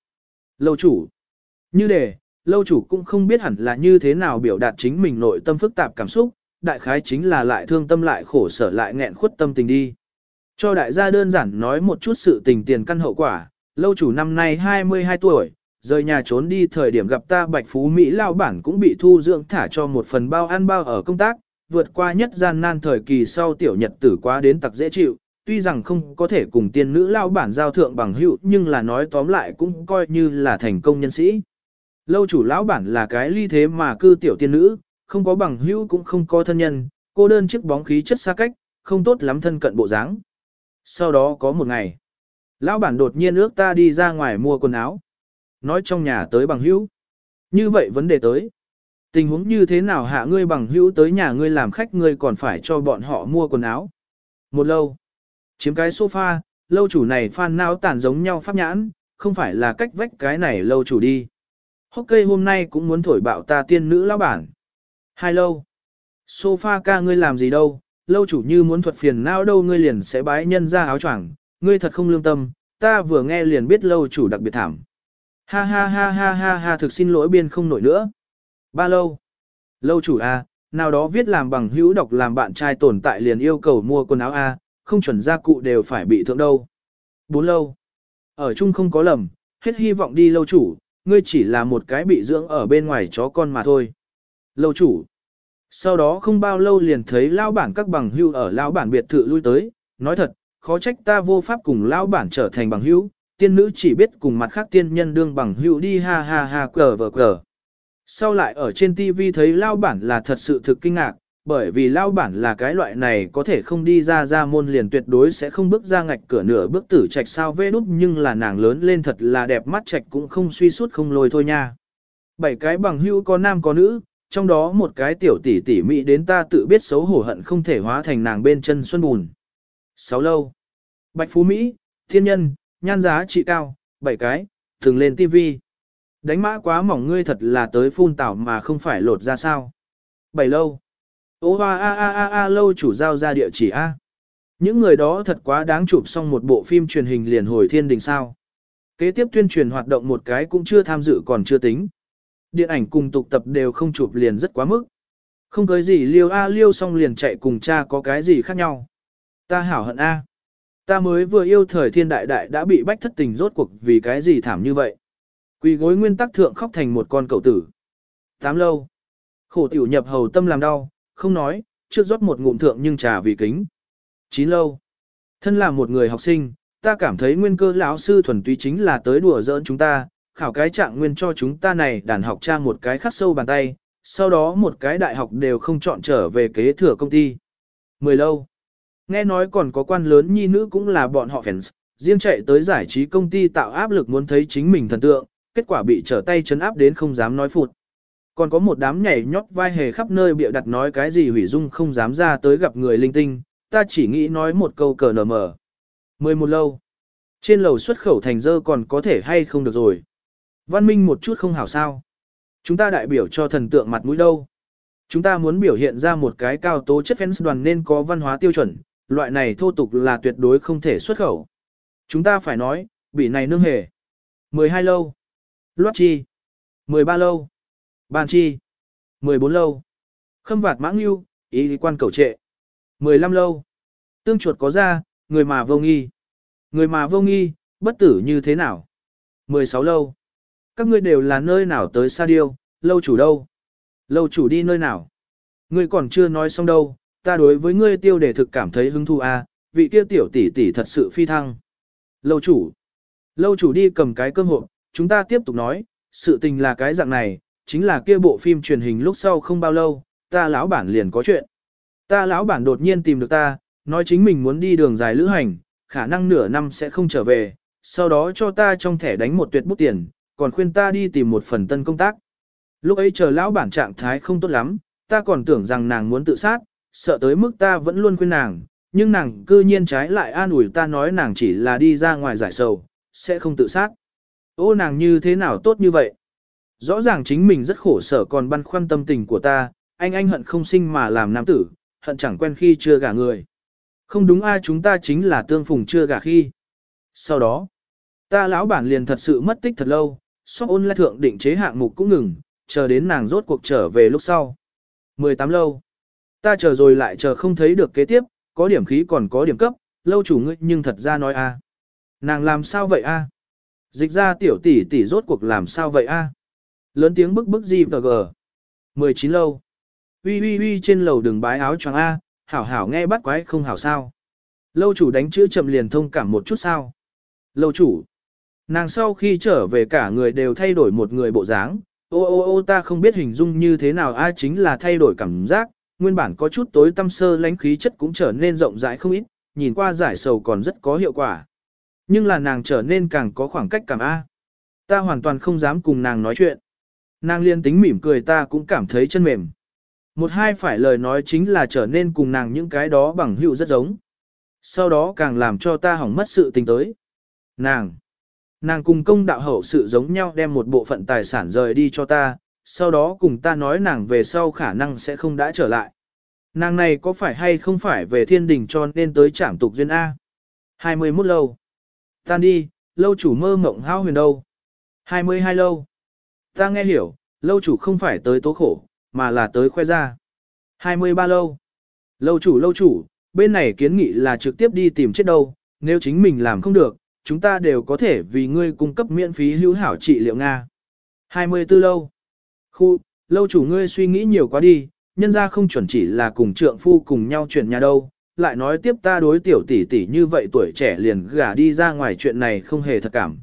Lâu chủ. Như để, lâu chủ cũng không biết hẳn là như thế nào biểu đạt chính mình nội tâm phức tạp cảm xúc, đại khái chính là lại thương tâm lại khổ sở lại nghẹn khuất tâm tình đi. Cho đại gia đơn giản nói một chút sự tình tiền căn hậu quả, lâu chủ năm nay 22 tuổi, rời nhà trốn đi thời điểm gặp ta bạch phú Mỹ lao bản cũng bị thu dưỡng thả cho một phần bao ăn bao ở công tác, vượt qua nhất gian nan thời kỳ sau tiểu nhật tử quá đến tặc dễ chịu, tuy rằng không có thể cùng tiên nữ lao bản giao thượng bằng hữu nhưng là nói tóm lại cũng coi như là thành công nhân sĩ. Lâu chủ lão bản là cái ly thế mà cư tiểu tiên nữ, không có bằng hữu cũng không có thân nhân, cô đơn chiếc bóng khí chất xa cách, không tốt lắm thân cận bộ dáng. Sau đó có một ngày, lão bản đột nhiên ước ta đi ra ngoài mua quần áo. Nói trong nhà tới bằng hữu. Như vậy vấn đề tới. Tình huống như thế nào hạ ngươi bằng hữu tới nhà ngươi làm khách ngươi còn phải cho bọn họ mua quần áo. Một lâu. Chiếm cái sofa, lâu chủ này phan não tản giống nhau pháp nhãn, không phải là cách vách cái này lâu chủ đi. Hốc cây hôm nay cũng muốn thổi bạo ta tiên nữ lão bản. Hai lâu. Sofa ca ngươi làm gì đâu, lâu chủ như muốn thuật phiền não đâu ngươi liền sẽ bái nhân ra áo choàng, ngươi thật không lương tâm, ta vừa nghe liền biết lâu chủ đặc biệt thảm. Ha ha ha ha ha ha thực xin lỗi biên không nổi nữa. Ba lâu. Lâu chủ A, nào đó viết làm bằng hữu đọc làm bạn trai tồn tại liền yêu cầu mua quần áo A, không chuẩn gia cụ đều phải bị thượng đâu. Bốn lâu. Ở chung không có lầm, hết hy vọng đi lâu chủ, ngươi chỉ là một cái bị dưỡng ở bên ngoài chó con mà thôi. Lâu chủ. Sau đó không bao lâu liền thấy lao bản các bằng hữu ở lao bản biệt thự lui tới, nói thật, khó trách ta vô pháp cùng lao bản trở thành bằng hữu, tiên nữ chỉ biết cùng mặt khác tiên nhân đương bằng hữu đi ha ha ha cờ vờ cờ. Sau lại ở trên TV thấy lao bản là thật sự thực kinh ngạc, bởi vì lao bản là cái loại này có thể không đi ra ra môn liền tuyệt đối sẽ không bước ra ngạch cửa nửa bước tử trạch sao vê đúc nhưng là nàng lớn lên thật là đẹp mắt trạch cũng không suy suốt không lôi thôi nha. Bảy cái bằng hữu có nam có nữ, trong đó một cái tiểu tỷ tỷ mỹ đến ta tự biết xấu hổ hận không thể hóa thành nàng bên chân xuân bùn. Sáu lâu. Bạch Phú Mỹ, thiên nhân, nhan giá trị cao, bảy cái, thường lên tivi Đánh mã quá mỏng ngươi thật là tới phun tảo mà không phải lột ra sao. Bảy lâu. Ô hoa a a a a lâu chủ giao ra địa chỉ A. Những người đó thật quá đáng chụp xong một bộ phim truyền hình liền hồi thiên đình sao. Kế tiếp tuyên truyền hoạt động một cái cũng chưa tham dự còn chưa tính. Điện ảnh cùng tục tập đều không chụp liền rất quá mức. Không có gì liêu A liêu xong liền chạy cùng cha có cái gì khác nhau. Ta hảo hận A. Ta mới vừa yêu thời thiên đại đại đã bị bách thất tình rốt cuộc vì cái gì thảm như vậy. Quỳ gối nguyên tắc thượng khóc thành một con cậu tử. Tám lâu. Khổ tiểu nhập hầu tâm làm đau, không nói, trước rót một ngụm thượng nhưng trà vì kính. Chín lâu. Thân là một người học sinh, ta cảm thấy nguyên cơ lão sư thuần túy chính là tới đùa giỡn chúng ta, khảo cái trạng nguyên cho chúng ta này đàn học trang một cái khắc sâu bàn tay, sau đó một cái đại học đều không chọn trở về kế thừa công ty. Mười lâu. Nghe nói còn có quan lớn nhi nữ cũng là bọn họ fans, riêng chạy tới giải trí công ty tạo áp lực muốn thấy chính mình thần tượng, kết quả bị trở tay chấn áp đến không dám nói phụt. Còn có một đám nhảy nhót vai hề khắp nơi bịa đặt nói cái gì hủy dung không dám ra tới gặp người linh tinh, ta chỉ nghĩ nói một câu cờ nở mở. Mười một lâu. Trên lầu xuất khẩu thành dơ còn có thể hay không được rồi. Văn minh một chút không hảo sao. Chúng ta đại biểu cho thần tượng mặt mũi đâu. Chúng ta muốn biểu hiện ra một cái cao tố chất fans đoàn nên có văn hóa tiêu chuẩn, loại này thô tục là tuyệt đối không thể xuất khẩu. Chúng ta phải nói, bị này nương hề. 12 lâu. Loát chi. 13 lâu. Ban chi. 14 lâu. Khâm vạt mãng yêu, ý quan cầu trệ. 15 lâu. Tương chuột có ra, người mà vô nghi. Người mà vô nghi, bất tử như thế nào? 16 lâu. Các ngươi đều là nơi nào tới sa điêu, lâu chủ đâu? Lâu chủ đi nơi nào? Ngươi còn chưa nói xong đâu, ta đối với ngươi tiêu đề thực cảm thấy hứng thú à, vị kia tiểu tỷ tỷ thật sự phi thăng. Lâu chủ. Lâu chủ đi cầm cái cơm hộp, chúng ta tiếp tục nói, sự tình là cái dạng này, chính là kia bộ phim truyền hình lúc sau không bao lâu, ta lão bản liền có chuyện. Ta lão bản đột nhiên tìm được ta, nói chính mình muốn đi đường dài lữ hành, khả năng nửa năm sẽ không trở về, sau đó cho ta trong thẻ đánh một tuyệt bút tiền, còn khuyên ta đi tìm một phần tân công tác. Lúc ấy chờ lão bản trạng thái không tốt lắm, ta còn tưởng rằng nàng muốn tự sát, sợ tới mức ta vẫn luôn khuyên nàng, nhưng nàng cư nhiên trái lại an ủi ta nói nàng chỉ là đi ra ngoài giải sầu, sẽ không tự sát. Ô nàng như thế nào tốt như vậy? Rõ ràng chính mình rất khổ sở còn băn khoăn tâm tình của ta, anh anh hận không sinh mà làm nam tử, hận chẳng quen khi chưa gả người. Không đúng ai chúng ta chính là tương phùng chưa gả khi. Sau đó, ta lão bản liền thật sự mất tích thật lâu, shop ôn lại thượng định chế hạng mục cũng ngừng, chờ đến nàng rốt cuộc trở về lúc sau. 18 lâu. Ta chờ rồi lại chờ không thấy được kế tiếp, có điểm khí còn có điểm cấp, lâu chủ ngươi nhưng thật ra nói a. Nàng làm sao vậy a? Dịch ra tiểu tỷ tỷ rốt cuộc làm sao vậy a? Lớn tiếng bức bức gì và gờ. 19 lâu. Uy uy uy trên lầu đường bái áo choàng a, hảo hảo nghe bắt quái không hảo sao. Lâu chủ đánh chữ chậm liền thông cảm một chút sao. Lâu chủ. Nàng sau khi trở về cả người đều thay đổi một người bộ dáng, ô ô ô ta không biết hình dung như thế nào a chính là thay đổi cảm giác, nguyên bản có chút tối tâm sơ lãnh khí chất cũng trở nên rộng rãi không ít, nhìn qua giải sầu còn rất có hiệu quả. Nhưng là nàng trở nên càng có khoảng cách cảm A. Ta hoàn toàn không dám cùng nàng nói chuyện. Nàng liên tính mỉm cười ta cũng cảm thấy chân mềm. Một hai phải lời nói chính là trở nên cùng nàng những cái đó bằng hữu rất giống. Sau đó càng làm cho ta hỏng mất sự tình tới. Nàng. Nàng cùng công đạo hậu sự giống nhau đem một bộ phận tài sản rời đi cho ta, sau đó cùng ta nói nàng về sau khả năng sẽ không đã trở lại. Nàng này có phải hay không phải về thiên đình cho nên tới trảm tục duyên A? 21 lâu. Tan đi, lâu chủ mơ mộng hao huyền đâu. 22 lâu. Ta nghe hiểu, lâu chủ không phải tới tố khổ, mà là tới khoe ra. 23 lâu. Lâu chủ lâu chủ, bên này kiến nghị là trực tiếp đi tìm chết đâu, nếu chính mình làm không được, chúng ta đều có thể vì ngươi cung cấp miễn phí hữu hảo trị liệu Nga. 24 lâu. Khu, lâu chủ ngươi suy nghĩ nhiều quá đi, nhân ra không chuẩn chỉ là cùng trượng phu cùng nhau chuyển nhà đâu, lại nói tiếp ta đối tiểu tỷ tỷ như vậy tuổi trẻ liền gả đi ra ngoài chuyện này không hề thật cảm.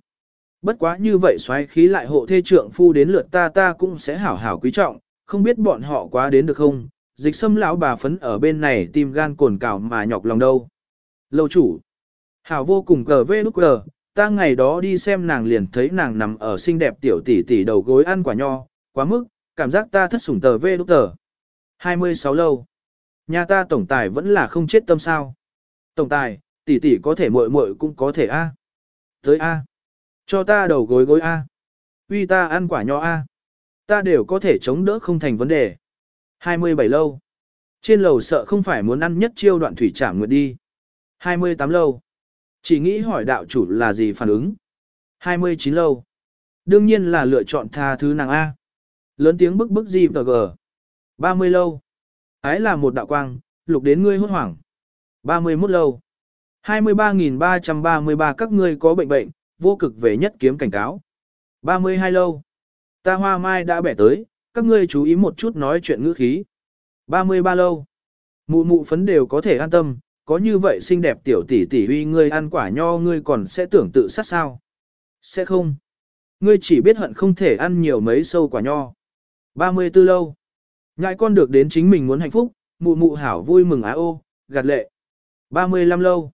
Bất quá như vậy xoáy khí lại hộ thê trượng phu đến lượt ta ta cũng sẽ hảo hảo quý trọng, không biết bọn họ quá đến được không, dịch xâm lão bà phấn ở bên này tim gan cồn cào mà nhọc lòng đâu. Lâu chủ, hảo vô cùng cờ vê lúc cờ, ta ngày đó đi xem nàng liền thấy nàng nằm ở xinh đẹp tiểu tỷ tỷ đầu gối ăn quả nho, quá mức, cảm giác ta thất sủng tờ vê lúc tờ. 26 lâu. Nhà ta tổng tài vẫn là không chết tâm sao. Tổng tài, tỷ tỷ có thể muội muội cũng có thể A. Tới A. Cho ta đầu gối gối A. Uy ta ăn quả nho A. Ta đều có thể chống đỡ không thành vấn đề. 27 lâu. Trên lầu sợ không phải muốn ăn nhất chiêu đoạn thủy trảm nguyệt đi. 28 lâu. Chỉ nghĩ hỏi đạo chủ là gì phản ứng. 29 lâu. Đương nhiên là lựa chọn tha thứ nàng A. Lớn tiếng bức bức gì và gờ. 30 lâu. Ái là một đạo quang, lục đến ngươi hốt hoảng. 31 lâu. 23.333 các ngươi có bệnh bệnh, vô cực về nhất kiếm cảnh cáo. 32 lâu. Ta hoa mai đã bẻ tới, các ngươi chú ý một chút nói chuyện ngữ khí. 33 lâu. Mụ mụ phấn đều có thể an tâm, có như vậy xinh đẹp tiểu tỷ tỷ uy ngươi ăn quả nho ngươi còn sẽ tưởng tự sát sao. Sẽ không. Ngươi chỉ biết hận không thể ăn nhiều mấy sâu quả nho. 34 lâu. Ngại con được đến chính mình muốn hạnh phúc, mụ mụ hảo vui mừng á ô, gạt lệ. 35 lâu.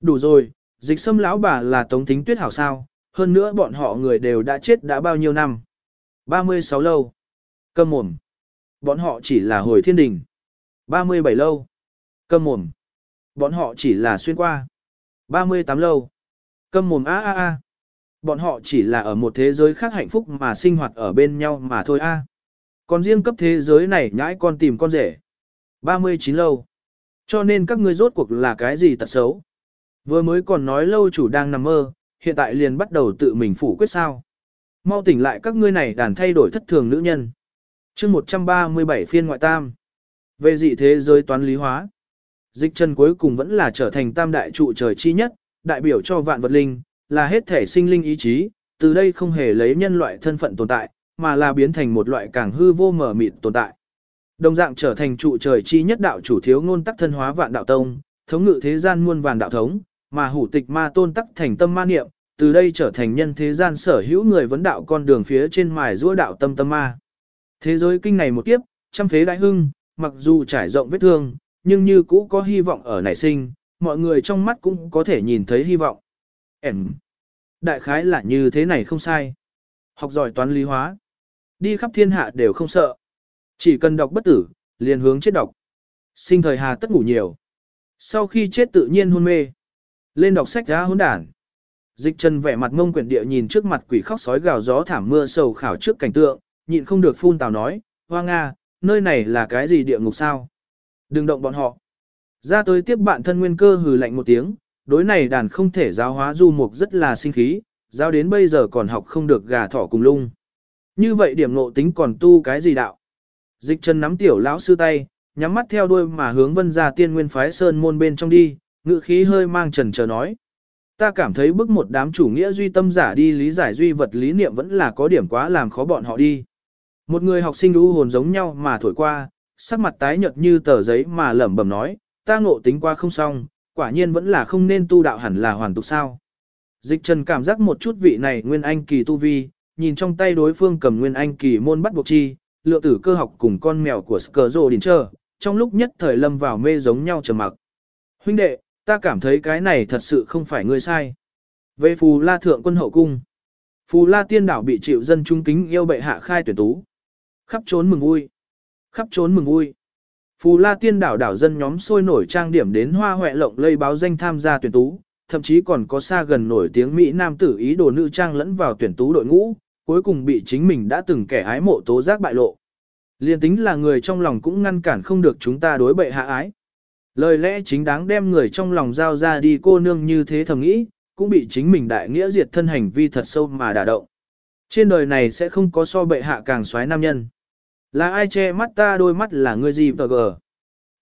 Đủ rồi, dịch sâm lão bà là tống thính tuyết hảo sao, hơn nữa bọn họ người đều đã chết đã bao nhiêu năm. 36 lâu. Cầm mồm. Bọn họ chỉ là hồi thiên đình. 37 lâu. Cầm mồm. Bọn họ chỉ là xuyên qua. 38 lâu. Cầm mồm a a a. Bọn họ chỉ là ở một thế giới khác hạnh phúc mà sinh hoạt ở bên nhau mà thôi a. Còn riêng cấp thế giới này nhãi con tìm con rể. 39 lâu. Cho nên các ngươi rốt cuộc là cái gì tật xấu. Vừa mới còn nói lâu chủ đang nằm mơ, hiện tại liền bắt đầu tự mình phủ quyết sao. Mau tỉnh lại các ngươi này đàn thay đổi thất thường nữ nhân. chương 137 phiên ngoại tam. Về dị thế giới toán lý hóa. Dịch chân cuối cùng vẫn là trở thành tam đại trụ trời chi nhất, đại biểu cho vạn vật linh, là hết thể sinh linh ý chí, từ đây không hề lấy nhân loại thân phận tồn tại, mà là biến thành một loại càng hư vô mở mịt tồn tại. Đồng dạng trở thành trụ trời chi nhất đạo chủ thiếu ngôn tắc thân hóa vạn đạo tông, thống ngự thế gian muôn vàn đạo thống, mà hủ tịch ma tôn tắc thành tâm ma niệm, từ đây trở thành nhân thế gian sở hữu người vấn đạo con đường phía trên mài giũa đạo tâm tâm ma. Thế giới kinh này một kiếp, trăm phế đại hưng, mặc dù trải rộng vết thương, nhưng như cũ có hy vọng ở nảy sinh, mọi người trong mắt cũng có thể nhìn thấy hy vọng. Em. Đại khái là như thế này không sai. Học giỏi toán lý hóa. Đi khắp thiên hạ đều không sợ. Chỉ cần đọc bất tử, liền hướng chết đọc. Sinh thời hà tất ngủ nhiều. Sau khi chết tự nhiên hôn mê. Lên đọc sách ra hỗn đản. Dịch trần vẻ mặt ngông quyển địa nhìn trước mặt quỷ khóc sói gào gió thảm mưa sầu khảo trước cảnh tượng, nhịn không được phun tào nói, hoa Nga, nơi này là cái gì địa ngục sao? Đừng động bọn họ. Ra tới tiếp bạn thân nguyên cơ hừ lạnh một tiếng, đối này đàn không thể giáo hóa du mục rất là sinh khí, giáo đến bây giờ còn học không được gà thỏ cùng lung. Như vậy điểm nộ tính còn tu cái gì đạo? Dịch chân nắm tiểu lão sư tay, nhắm mắt theo đuôi mà hướng vân ra tiên nguyên phái sơn môn bên trong đi, ngự khí hơi mang trần chờ nói. Ta cảm thấy bức một đám chủ nghĩa duy tâm giả đi lý giải duy vật lý niệm vẫn là có điểm quá làm khó bọn họ đi. Một người học sinh đu hồn giống nhau mà thổi qua, sắc mặt tái nhợt như tờ giấy mà lẩm bẩm nói, ta ngộ tính qua không xong, quả nhiên vẫn là không nên tu đạo hẳn là hoàn tục sao. Dịch trần cảm giác một chút vị này nguyên anh kỳ tu vi, nhìn trong tay đối phương cầm nguyên anh kỳ môn bắt buộc chi, lựa tử cơ học cùng con mèo của Skrzo đến chờ, trong lúc nhất thời lâm vào mê giống nhau trầm mặc. Huynh đệ, ta cảm thấy cái này thật sự không phải ngươi sai. Về phù la thượng quân hậu cung. Phù la tiên đảo bị chịu dân trung kính yêu bệ hạ khai tuyển tú. Khắp trốn mừng vui. Khắp trốn mừng vui. Phù la tiên đảo đảo dân nhóm sôi nổi trang điểm đến hoa hoẹ lộng lây báo danh tham gia tuyển tú, thậm chí còn có xa gần nổi tiếng Mỹ Nam tử ý đồ nữ trang lẫn vào tuyển tú đội ngũ, cuối cùng bị chính mình đã từng kẻ ái mộ tố giác bại lộ. Liên tính là người trong lòng cũng ngăn cản không được chúng ta đối bệ hạ ái. Lời lẽ chính đáng đem người trong lòng giao ra đi cô nương như thế thầm nghĩ, cũng bị chính mình đại nghĩa diệt thân hành vi thật sâu mà đả động. Trên đời này sẽ không có so bệ hạ càng xoái nam nhân. Là ai che mắt ta đôi mắt là người gì vờ gờ.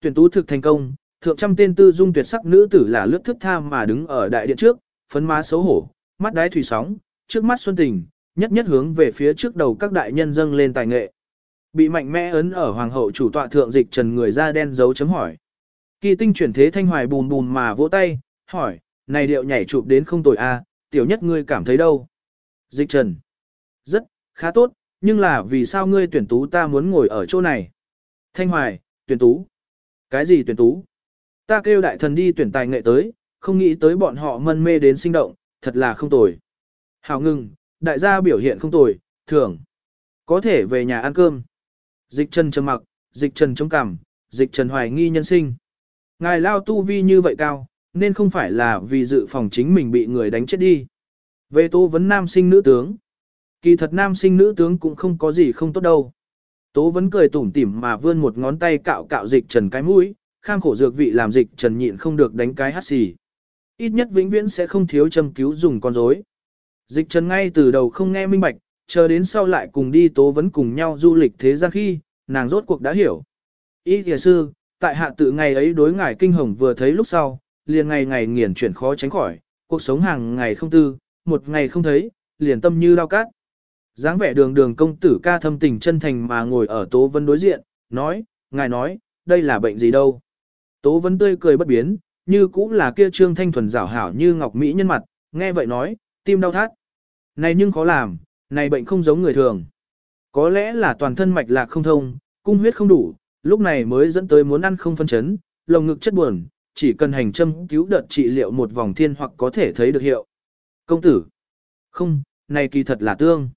Tuyển tú thực thành công, thượng trăm tên tư dung tuyệt sắc nữ tử là lướt thức tha mà đứng ở đại điện trước, phấn má xấu hổ, mắt đái thủy sóng, trước mắt xuân tình, nhất nhất hướng về phía trước đầu các đại nhân dâng lên tài nghệ. Bị mạnh mẽ ấn ở hoàng hậu chủ tọa thượng dịch trần người da đen dấu chấm hỏi. Kỳ tinh chuyển thế thanh hoài bùn bùn mà vỗ tay, hỏi, này điệu nhảy chụp đến không tồi a, à, tiểu nhất ngươi cảm thấy đâu? Dịch trần. Rất, khá tốt, nhưng là vì sao ngươi tuyển tú ta muốn ngồi ở chỗ này? Thanh hoài, tuyển tú. Cái gì tuyển tú? Ta kêu đại thần đi tuyển tài nghệ tới, không nghĩ tới bọn họ mân mê đến sinh động, thật là không tồi. Hào ngừng, đại gia biểu hiện không tồi, thưởng. Có thể về nhà ăn cơm. Dịch trần trầm mặc, dịch trần chống cằm, dịch trần hoài nghi nhân sinh. Ngài lao tu vi như vậy cao, nên không phải là vì dự phòng chính mình bị người đánh chết đi. Về tố vấn nam sinh nữ tướng. Kỳ thật nam sinh nữ tướng cũng không có gì không tốt đâu. Tố vấn cười tủm tỉm mà vươn một ngón tay cạo cạo dịch trần cái mũi, kham khổ dược vị làm dịch trần nhịn không được đánh cái hát xì. Ít nhất vĩnh viễn sẽ không thiếu châm cứu dùng con rối. Dịch trần ngay từ đầu không nghe minh bạch, chờ đến sau lại cùng đi tố vấn cùng nhau du lịch thế gian khi, nàng rốt cuộc đã hiểu. Ý thìa sư, tại hạ tự ngày ấy đối ngài kinh hồng vừa thấy lúc sau, liền ngày ngày nghiền chuyển khó tránh khỏi, cuộc sống hàng ngày không tư, một ngày không thấy, liền tâm như lao cát. dáng vẻ đường đường công tử ca thâm tình chân thành mà ngồi ở tố vấn đối diện, nói, ngài nói, đây là bệnh gì đâu. Tố vấn tươi cười bất biến, như cũng là kia trương thanh thuần rảo hảo như ngọc mỹ nhân mặt, nghe vậy nói, tim đau thắt. Này nhưng khó làm, này bệnh không giống người thường. Có lẽ là toàn thân mạch lạc không thông, cung huyết không đủ, lúc này mới dẫn tới muốn ăn không phân chấn, lồng ngực chất buồn, chỉ cần hành châm cứu đợt trị liệu một vòng thiên hoặc có thể thấy được hiệu. Công tử. Không, này kỳ thật là tương.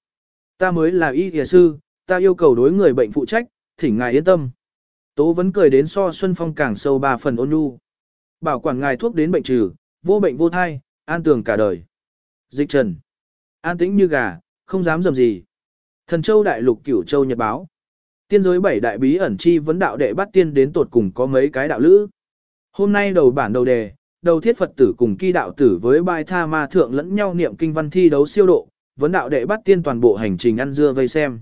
Ta mới là y y sư, ta yêu cầu đối người bệnh phụ trách, thỉnh ngài yên tâm. Tố vẫn cười đến so Xuân Phong càng sâu ba phần ôn nhu. Bảo quản ngài thuốc đến bệnh trừ, vô bệnh vô thai, an tường cả đời. Dịch trần. An tĩnh như gà, không dám dầm gì. Thần châu đại lục cửu châu nhật báo. Tiên giới bảy đại bí ẩn chi vấn đạo đệ bắt tiên đến tột cùng có mấy cái đạo lữ. Hôm nay đầu bản đầu đề, đầu thiết Phật tử cùng kỳ đạo tử với bài tha ma thượng lẫn nhau niệm kinh văn thi đấu siêu độ, vấn đạo đệ bắt tiên toàn bộ hành trình ăn dưa vây xem.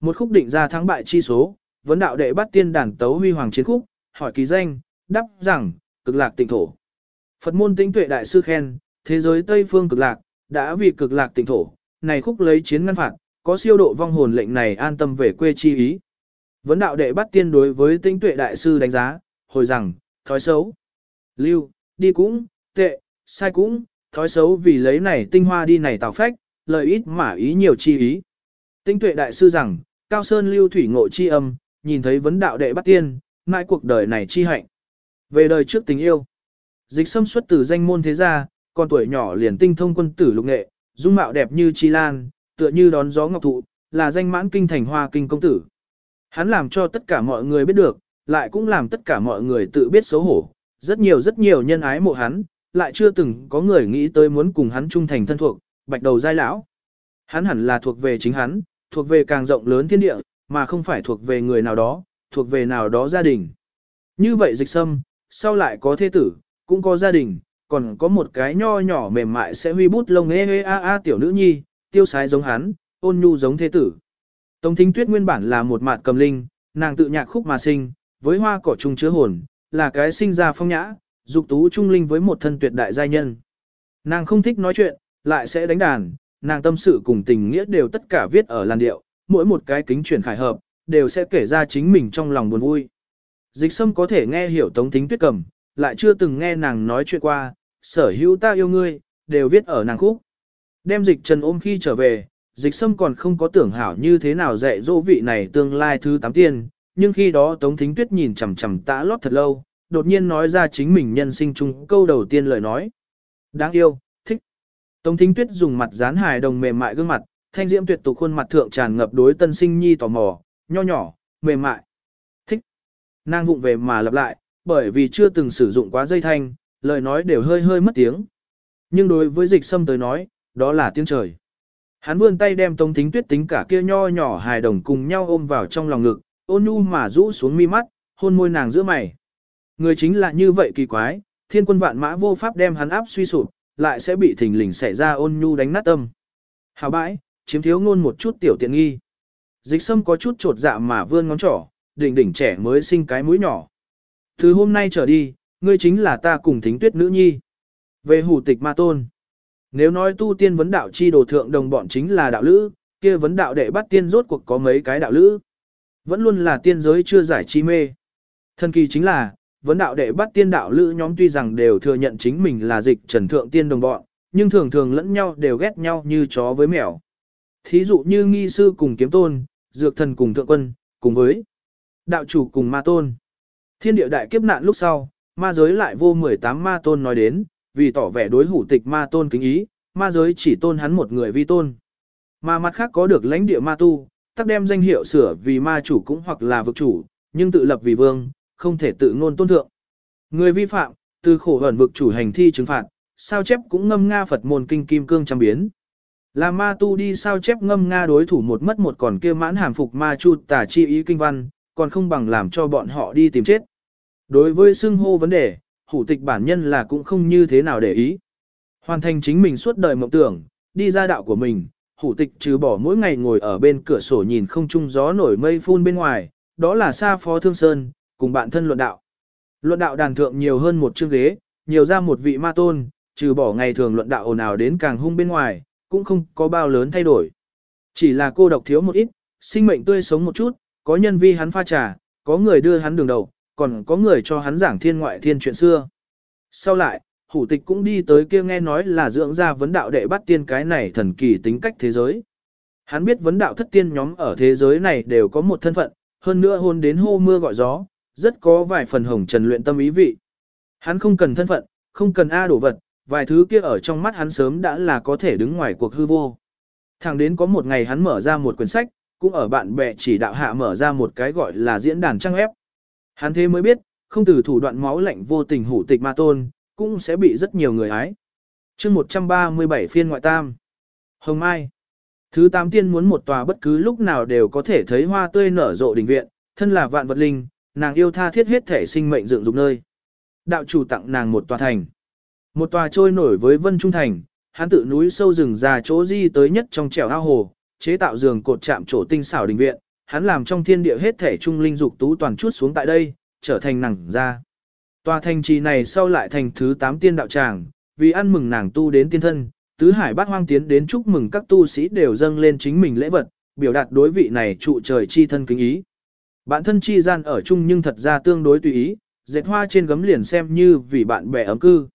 Một khúc định ra thắng bại chi số, vấn đạo đệ bắt tiên đàn tấu huy hoàng chiến khúc, hỏi ký danh, đáp rằng, cực lạc tịnh thổ. Phật môn tinh tuệ đại sư khen, thế giới Tây phương cực lạc, đã vì cực lạc tịnh thổ, này khúc lấy chiến ngăn phạt, có siêu độ vong hồn lệnh này an tâm về quê chi ý. Vấn đạo đệ bắt tiên đối với tinh tuệ đại sư đánh giá, hồi rằng, thói xấu, lưu, đi cũng, tệ, sai cũng, thói xấu vì lấy này tinh hoa đi này tào phách, lợi ít mà ý nhiều chi ý. Tinh tuệ đại sư rằng, cao sơn lưu thủy ngộ chi âm, nhìn thấy vấn đạo đệ bắt tiên, mãi cuộc đời này chi hạnh. Về đời trước tình yêu, dịch xâm xuất từ danh môn thế gia, còn tuổi nhỏ liền tinh thông quân tử lục nghệ, dung mạo đẹp như chi lan, tựa như đón gió ngọc thụ, là danh mãn kinh thành hoa kinh công tử. Hắn làm cho tất cả mọi người biết được, lại cũng làm tất cả mọi người tự biết xấu hổ. Rất nhiều rất nhiều nhân ái mộ hắn, lại chưa từng có người nghĩ tới muốn cùng hắn trung thành thân thuộc, bạch đầu giai lão. Hắn hẳn là thuộc về chính hắn, thuộc về càng rộng lớn thiên địa, mà không phải thuộc về người nào đó, thuộc về nào đó gia đình. Như vậy dịch sâm, sau lại có thế tử, cũng có gia đình, còn có một cái nho nhỏ mềm mại sẽ huy bút lông ê ê a a tiểu nữ nhi, tiêu sái giống hắn, ôn nhu giống thế tử. Tống thính tuyết nguyên bản là một mạt cầm linh, nàng tự nhạc khúc mà sinh, với hoa cỏ trung chứa hồn, là cái sinh ra phong nhã, dục tú trung linh với một thân tuyệt đại giai nhân. Nàng không thích nói chuyện, lại sẽ đánh đàn, nàng tâm sự cùng tình nghĩa đều tất cả viết ở làn điệu, mỗi một cái kính chuyển khải hợp, đều sẽ kể ra chính mình trong lòng buồn vui. Dịch sâm có thể nghe hiểu tống thính tuyết cầm, lại chưa từng nghe nàng nói chuyện qua, sở hữu ta yêu ngươi, đều viết ở nàng khúc. Đem dịch trần ôm khi trở về, dịch sâm còn không có tưởng hảo như thế nào dạy dỗ vị này tương lai thứ tám tiên, nhưng khi đó Tống Thính Tuyết nhìn chằm chằm tã lót thật lâu, đột nhiên nói ra chính mình nhân sinh chung câu đầu tiên lời nói. Đáng yêu, thích. Tống Thính Tuyết dùng mặt dán hài đồng mềm mại gương mặt, thanh diễm tuyệt tục khuôn mặt thượng tràn ngập đối tân sinh nhi tò mò, nho nhỏ, mềm mại. Thích. Nàng vụng về mà lặp lại, bởi vì chưa từng sử dụng quá dây thanh, lời nói đều hơi hơi mất tiếng. Nhưng đối với dịch sâm tới nói, đó là tiếng trời. Hắn vươn tay đem Tống Thính Tuyết tính cả kia nho nhỏ hài đồng cùng nhau ôm vào trong lòng ngực, ôn nhu mà rũ xuống mi mắt, hôn môi nàng giữa mày. Người chính là như vậy kỳ quái, thiên quân vạn mã vô pháp đem hắn áp suy sụp, lại sẽ bị thình lình xảy ra ôn nhu đánh nát tâm. Hào bãi, chiếm thiếu ngôn một chút tiểu tiện nghi. Dịch sâm có chút trột dạ mà vươn ngón trỏ, đỉnh đỉnh trẻ mới sinh cái mũi nhỏ. Từ hôm nay trở đi, ngươi chính là ta cùng thính tuyết nữ nhi. Về hủ tịch ma tôn. Nếu nói tu tiên vấn đạo chi đồ thượng đồng bọn chính là đạo lữ, kia vấn đạo đệ bắt tiên rốt cuộc có mấy cái đạo lữ. Vẫn luôn là tiên giới chưa giải chi mê. Thần kỳ chính là, vấn đạo đệ bắt tiên đạo lữ nhóm tuy rằng đều thừa nhận chính mình là dịch trần thượng tiên đồng bọn, nhưng thường thường lẫn nhau đều ghét nhau như chó với mèo. Thí dụ như nghi sư cùng kiếm tôn, dược thần cùng thượng quân, cùng với đạo chủ cùng ma tôn. Thiên địa đại kiếp nạn lúc sau, ma giới lại vô 18 ma tôn nói đến, vì tỏ vẻ đối hủ tịch ma tôn kính ý, ma giới chỉ tôn hắn một người vi tôn. Mà mặt khác có được lãnh địa ma tu, tắc đem danh hiệu sửa vì ma chủ cũng hoặc là vực chủ, nhưng tự lập vì vương, không thể tự ngôn tôn thượng. Người vi phạm, từ khổ hẩn vực chủ hành thi trừng phạt, sao chép cũng ngâm Nga Phật môn kinh kim cương trăm biến. Là ma tu đi sao chép ngâm Nga đối thủ một mất một còn kia mãn hàm phục ma chu tả chi ý kinh văn, còn không bằng làm cho bọn họ đi tìm chết. Đối với xưng hô vấn đề, hủ tịch bản nhân là cũng không như thế nào để ý. Hoàn thành chính mình suốt đời mộng tưởng, đi ra đạo của mình, hủ tịch trừ bỏ mỗi ngày ngồi ở bên cửa sổ nhìn không trung gió nổi mây phun bên ngoài, đó là xa phó thương sơn, cùng bạn thân luận đạo. Luận đạo đàn thượng nhiều hơn một chương ghế, nhiều ra một vị ma tôn, trừ bỏ ngày thường luận đạo ồn ào đến càng hung bên ngoài, cũng không có bao lớn thay đổi. Chỉ là cô độc thiếu một ít, sinh mệnh tươi sống một chút, có nhân vi hắn pha trà, có người đưa hắn đường đầu, còn có người cho hắn giảng thiên ngoại thiên chuyện xưa. Sau lại, hủ tịch cũng đi tới kia nghe nói là dưỡng ra vấn đạo đệ bắt tiên cái này thần kỳ tính cách thế giới. Hắn biết vấn đạo thất tiên nhóm ở thế giới này đều có một thân phận, hơn nữa hôn đến hô mưa gọi gió, rất có vài phần hồng trần luyện tâm ý vị. Hắn không cần thân phận, không cần A đổ vật, vài thứ kia ở trong mắt hắn sớm đã là có thể đứng ngoài cuộc hư vô. Thẳng đến có một ngày hắn mở ra một quyển sách, cũng ở bạn bè chỉ đạo hạ mở ra một cái gọi là diễn đàn trang ép. Hắn thế mới biết, không từ thủ đoạn máu lạnh vô tình hủ tịch ma tôn, cũng sẽ bị rất nhiều người ái. chương 137 phiên ngoại tam. Hồng Mai. Thứ tám tiên muốn một tòa bất cứ lúc nào đều có thể thấy hoa tươi nở rộ đình viện, thân là vạn vật linh, nàng yêu tha thiết hết thể sinh mệnh dựng dục nơi. Đạo chủ tặng nàng một tòa thành. Một tòa trôi nổi với vân trung thành, hắn tự núi sâu rừng già chỗ di tới nhất trong trẻo ao hồ, chế tạo giường cột chạm chỗ tinh xảo đình viện, hắn làm trong thiên địa hết thể trung linh dục tú toàn chút xuống tại đây, trở thành nàng ra. Tòa thành trì này sau lại thành thứ 8 tiên đạo tràng, vì ăn mừng nàng tu đến tiên thân, tứ hải bát hoang tiến đến chúc mừng các tu sĩ đều dâng lên chính mình lễ vật, biểu đạt đối vị này trụ trời chi thân kính ý. Bạn thân chi gian ở chung nhưng thật ra tương đối tùy ý, dệt hoa trên gấm liền xem như vì bạn bè ấm cư.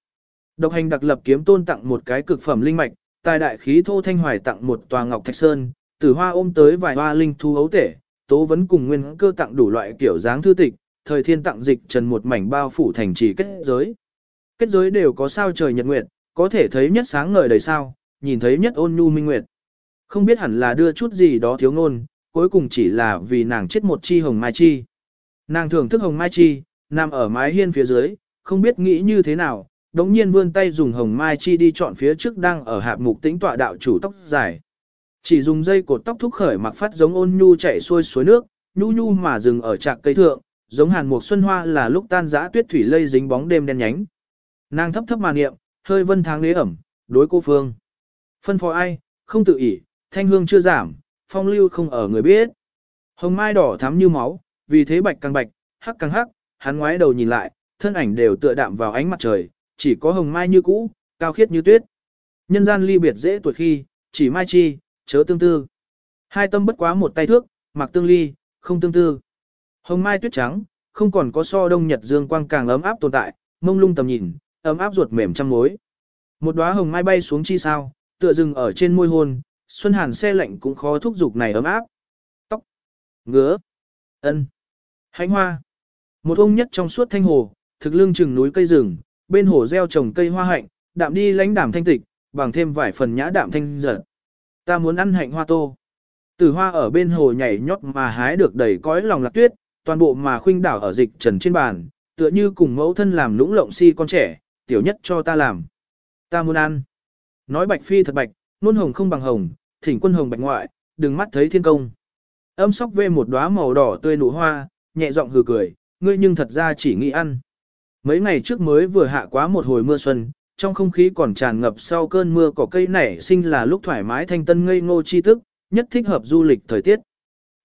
Độc hành đặc lập kiếm tôn tặng một cái cực phẩm linh mạch, tài đại khí thô thanh hoài tặng một tòa ngọc thạch sơn, tử hoa ôm tới vài hoa linh thu hấu tể, tố vấn cùng nguyên cơ tặng đủ loại kiểu dáng thư tịch, thời thiên tặng dịch trần một mảnh bao phủ thành trì kết giới. Kết giới đều có sao trời nhật nguyệt, có thể thấy nhất sáng ngời đầy sao, nhìn thấy nhất ôn nhu minh nguyệt. Không biết hẳn là đưa chút gì đó thiếu ngôn, cuối cùng chỉ là vì nàng chết một chi hồng mai chi. Nàng thưởng thức hồng mai chi, nằm ở mái hiên phía dưới, không biết nghĩ như thế nào, đống nhiên vươn tay dùng hồng mai chi đi chọn phía trước đang ở hạp mục tĩnh tọa đạo chủ tóc dài. Chỉ dùng dây cột tóc thúc khởi mặc phát giống ôn nhu chảy xuôi suối nước, nhu nhu mà dừng ở trạc cây thượng, giống hàn mục xuân hoa là lúc tan giã tuyết thủy lây dính bóng đêm đen nhánh. Nàng thấp thấp mà niệm, hơi vân tháng lế ẩm, đối cô phương. Phân phó ai, không tự ỷ, thanh hương chưa giảm, phong lưu không ở người biết. Hồng mai đỏ thắm như máu, vì thế bạch càng bạch, hắc càng hắc, hắn ngoái đầu nhìn lại, thân ảnh đều tựa đạm vào ánh mặt trời, chỉ có hồng mai như cũ, cao khiết như tuyết. Nhân gian ly biệt dễ tuổi khi, chỉ mai chi, chớ tương tư. Hai tâm bất quá một tay thước, mặc tương ly, không tương tư. Hồng mai tuyết trắng, không còn có so đông nhật dương quang càng ấm áp tồn tại, mông lung tầm nhìn, ấm áp ruột mềm trăm mối. Một đóa hồng mai bay xuống chi sao, tựa rừng ở trên môi hôn, xuân hàn xe lạnh cũng khó thúc dục này ấm áp. Tóc, ngứa, ân, hạnh hoa. Một ông nhất trong suốt thanh hồ, thực lương chừng núi cây rừng, bên hồ gieo trồng cây hoa hạnh, đạm đi lãnh đảm thanh tịch, bằng thêm vài phần nhã đạm thanh giật. Ta muốn ăn hạnh hoa tô. Tử hoa ở bên hồ nhảy nhót mà hái được đầy cõi lòng lạc tuyết, toàn bộ mà khuynh đảo ở dịch trần trên bàn, tựa như cùng mẫu thân làm lũng lộng si con trẻ, tiểu nhất cho ta làm. Ta muốn ăn. Nói bạch phi thật bạch, nôn hồng không bằng hồng, thỉnh quân hồng bạch ngoại, đừng mắt thấy thiên công. Âm sóc về một đóa màu đỏ tươi nụ hoa, nhẹ giọng hừ cười, ngươi nhưng thật ra chỉ nghĩ ăn. Mấy ngày trước mới vừa hạ quá một hồi mưa xuân, trong không khí còn tràn ngập sau cơn mưa cỏ cây nảy sinh là lúc thoải mái thanh tân ngây ngô chi tức, nhất thích hợp du lịch thời tiết.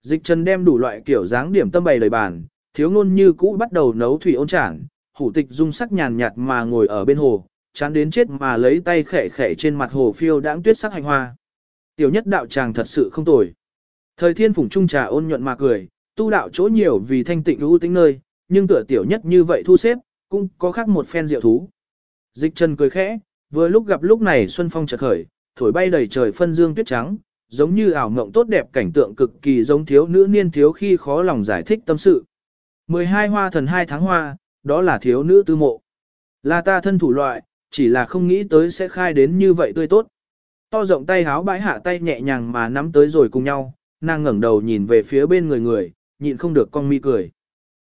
Dịch Trần đem đủ loại kiểu dáng điểm tâm bày đầy bàn, thiếu ngôn như cũ bắt đầu nấu thủy ôn trảng, hủ tịch dung sắc nhàn nhạt mà ngồi ở bên hồ, chán đến chết mà lấy tay khẽ khẽ trên mặt hồ phiêu đãng tuyết sắc hành hoa. Tiểu nhất đạo tràng thật sự không tồi. Thời thiên phủng trung trà ôn nhuận mà cười, tu đạo chỗ nhiều vì thanh tịnh ưu tính nơi, nhưng tựa tiểu nhất như vậy thu xếp, cũng có khác một phen diệu thú. Dịch Trần cười khẽ, vừa lúc gặp lúc này xuân phong chợt khởi, thổi bay đầy trời phân dương tuyết trắng, giống như ảo mộng tốt đẹp cảnh tượng cực kỳ giống thiếu nữ niên thiếu khi khó lòng giải thích tâm sự. 12 hoa thần hai tháng hoa, đó là thiếu nữ tư mộ. Là ta thân thủ loại, chỉ là không nghĩ tới sẽ khai đến như vậy tươi tốt. To rộng tay háo bãi hạ tay nhẹ nhàng mà nắm tới rồi cùng nhau, nàng ngẩng đầu nhìn về phía bên người người, nhịn không được con mi cười.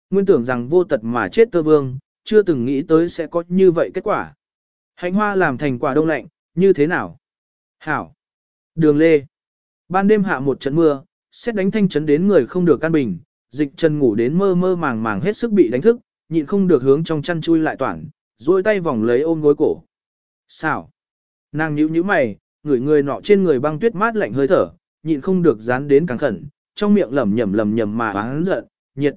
Nguyên tưởng rằng vô tật mà chết tơ vương, chưa từng nghĩ tới sẽ có như vậy kết quả. Hạnh hoa làm thành quả đông lạnh, như thế nào? Hảo. Đường lê. Ban đêm hạ một trận mưa, xét đánh thanh chấn đến người không được căn bình, dịch chân ngủ đến mơ mơ màng màng hết sức bị đánh thức, nhịn không được hướng trong chăn chui lại toàn, duỗi tay vòng lấy ôm gối cổ. Xảo. Nàng nhíu nhíu mày, người người nọ trên người băng tuyết mát lạnh hơi thở, nhịn không được dán đến càng khẩn, trong miệng lẩm nhẩm lẩm nhẩm mà oán giận, nhiệt.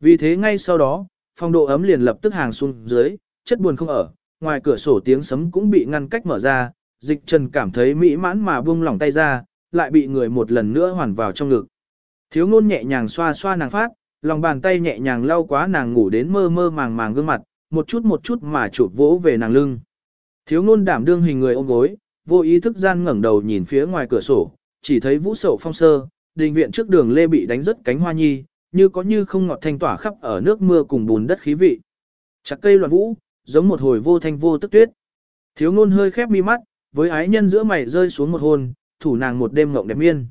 Vì thế ngay sau đó, phong độ ấm liền lập tức hàng xuống dưới, chất buồn không ở, ngoài cửa sổ tiếng sấm cũng bị ngăn cách mở ra, dịch trần cảm thấy mỹ mãn mà buông lỏng tay ra, lại bị người một lần nữa hoàn vào trong ngực. Thiếu ngôn nhẹ nhàng xoa xoa nàng phát, lòng bàn tay nhẹ nhàng lau quá nàng ngủ đến mơ mơ màng màng gương mặt, một chút một chút mà chụp vỗ về nàng lưng. Thiếu ngôn đảm đương hình người ôm gối, vô ý thức gian ngẩng đầu nhìn phía ngoài cửa sổ, chỉ thấy vũ sậu phong sơ, đình viện trước đường lê bị đánh rất cánh hoa nhi, như có như không ngọt thanh tỏa khắp ở nước mưa cùng bùn đất khí vị. Chặt cây loạn vũ, giống một hồi vô thanh vô tức tuyết. Thiếu ngôn hơi khép mi mắt, với ái nhân giữa mày rơi xuống một hôn, thủ nàng một đêm ngộng đẹp miên.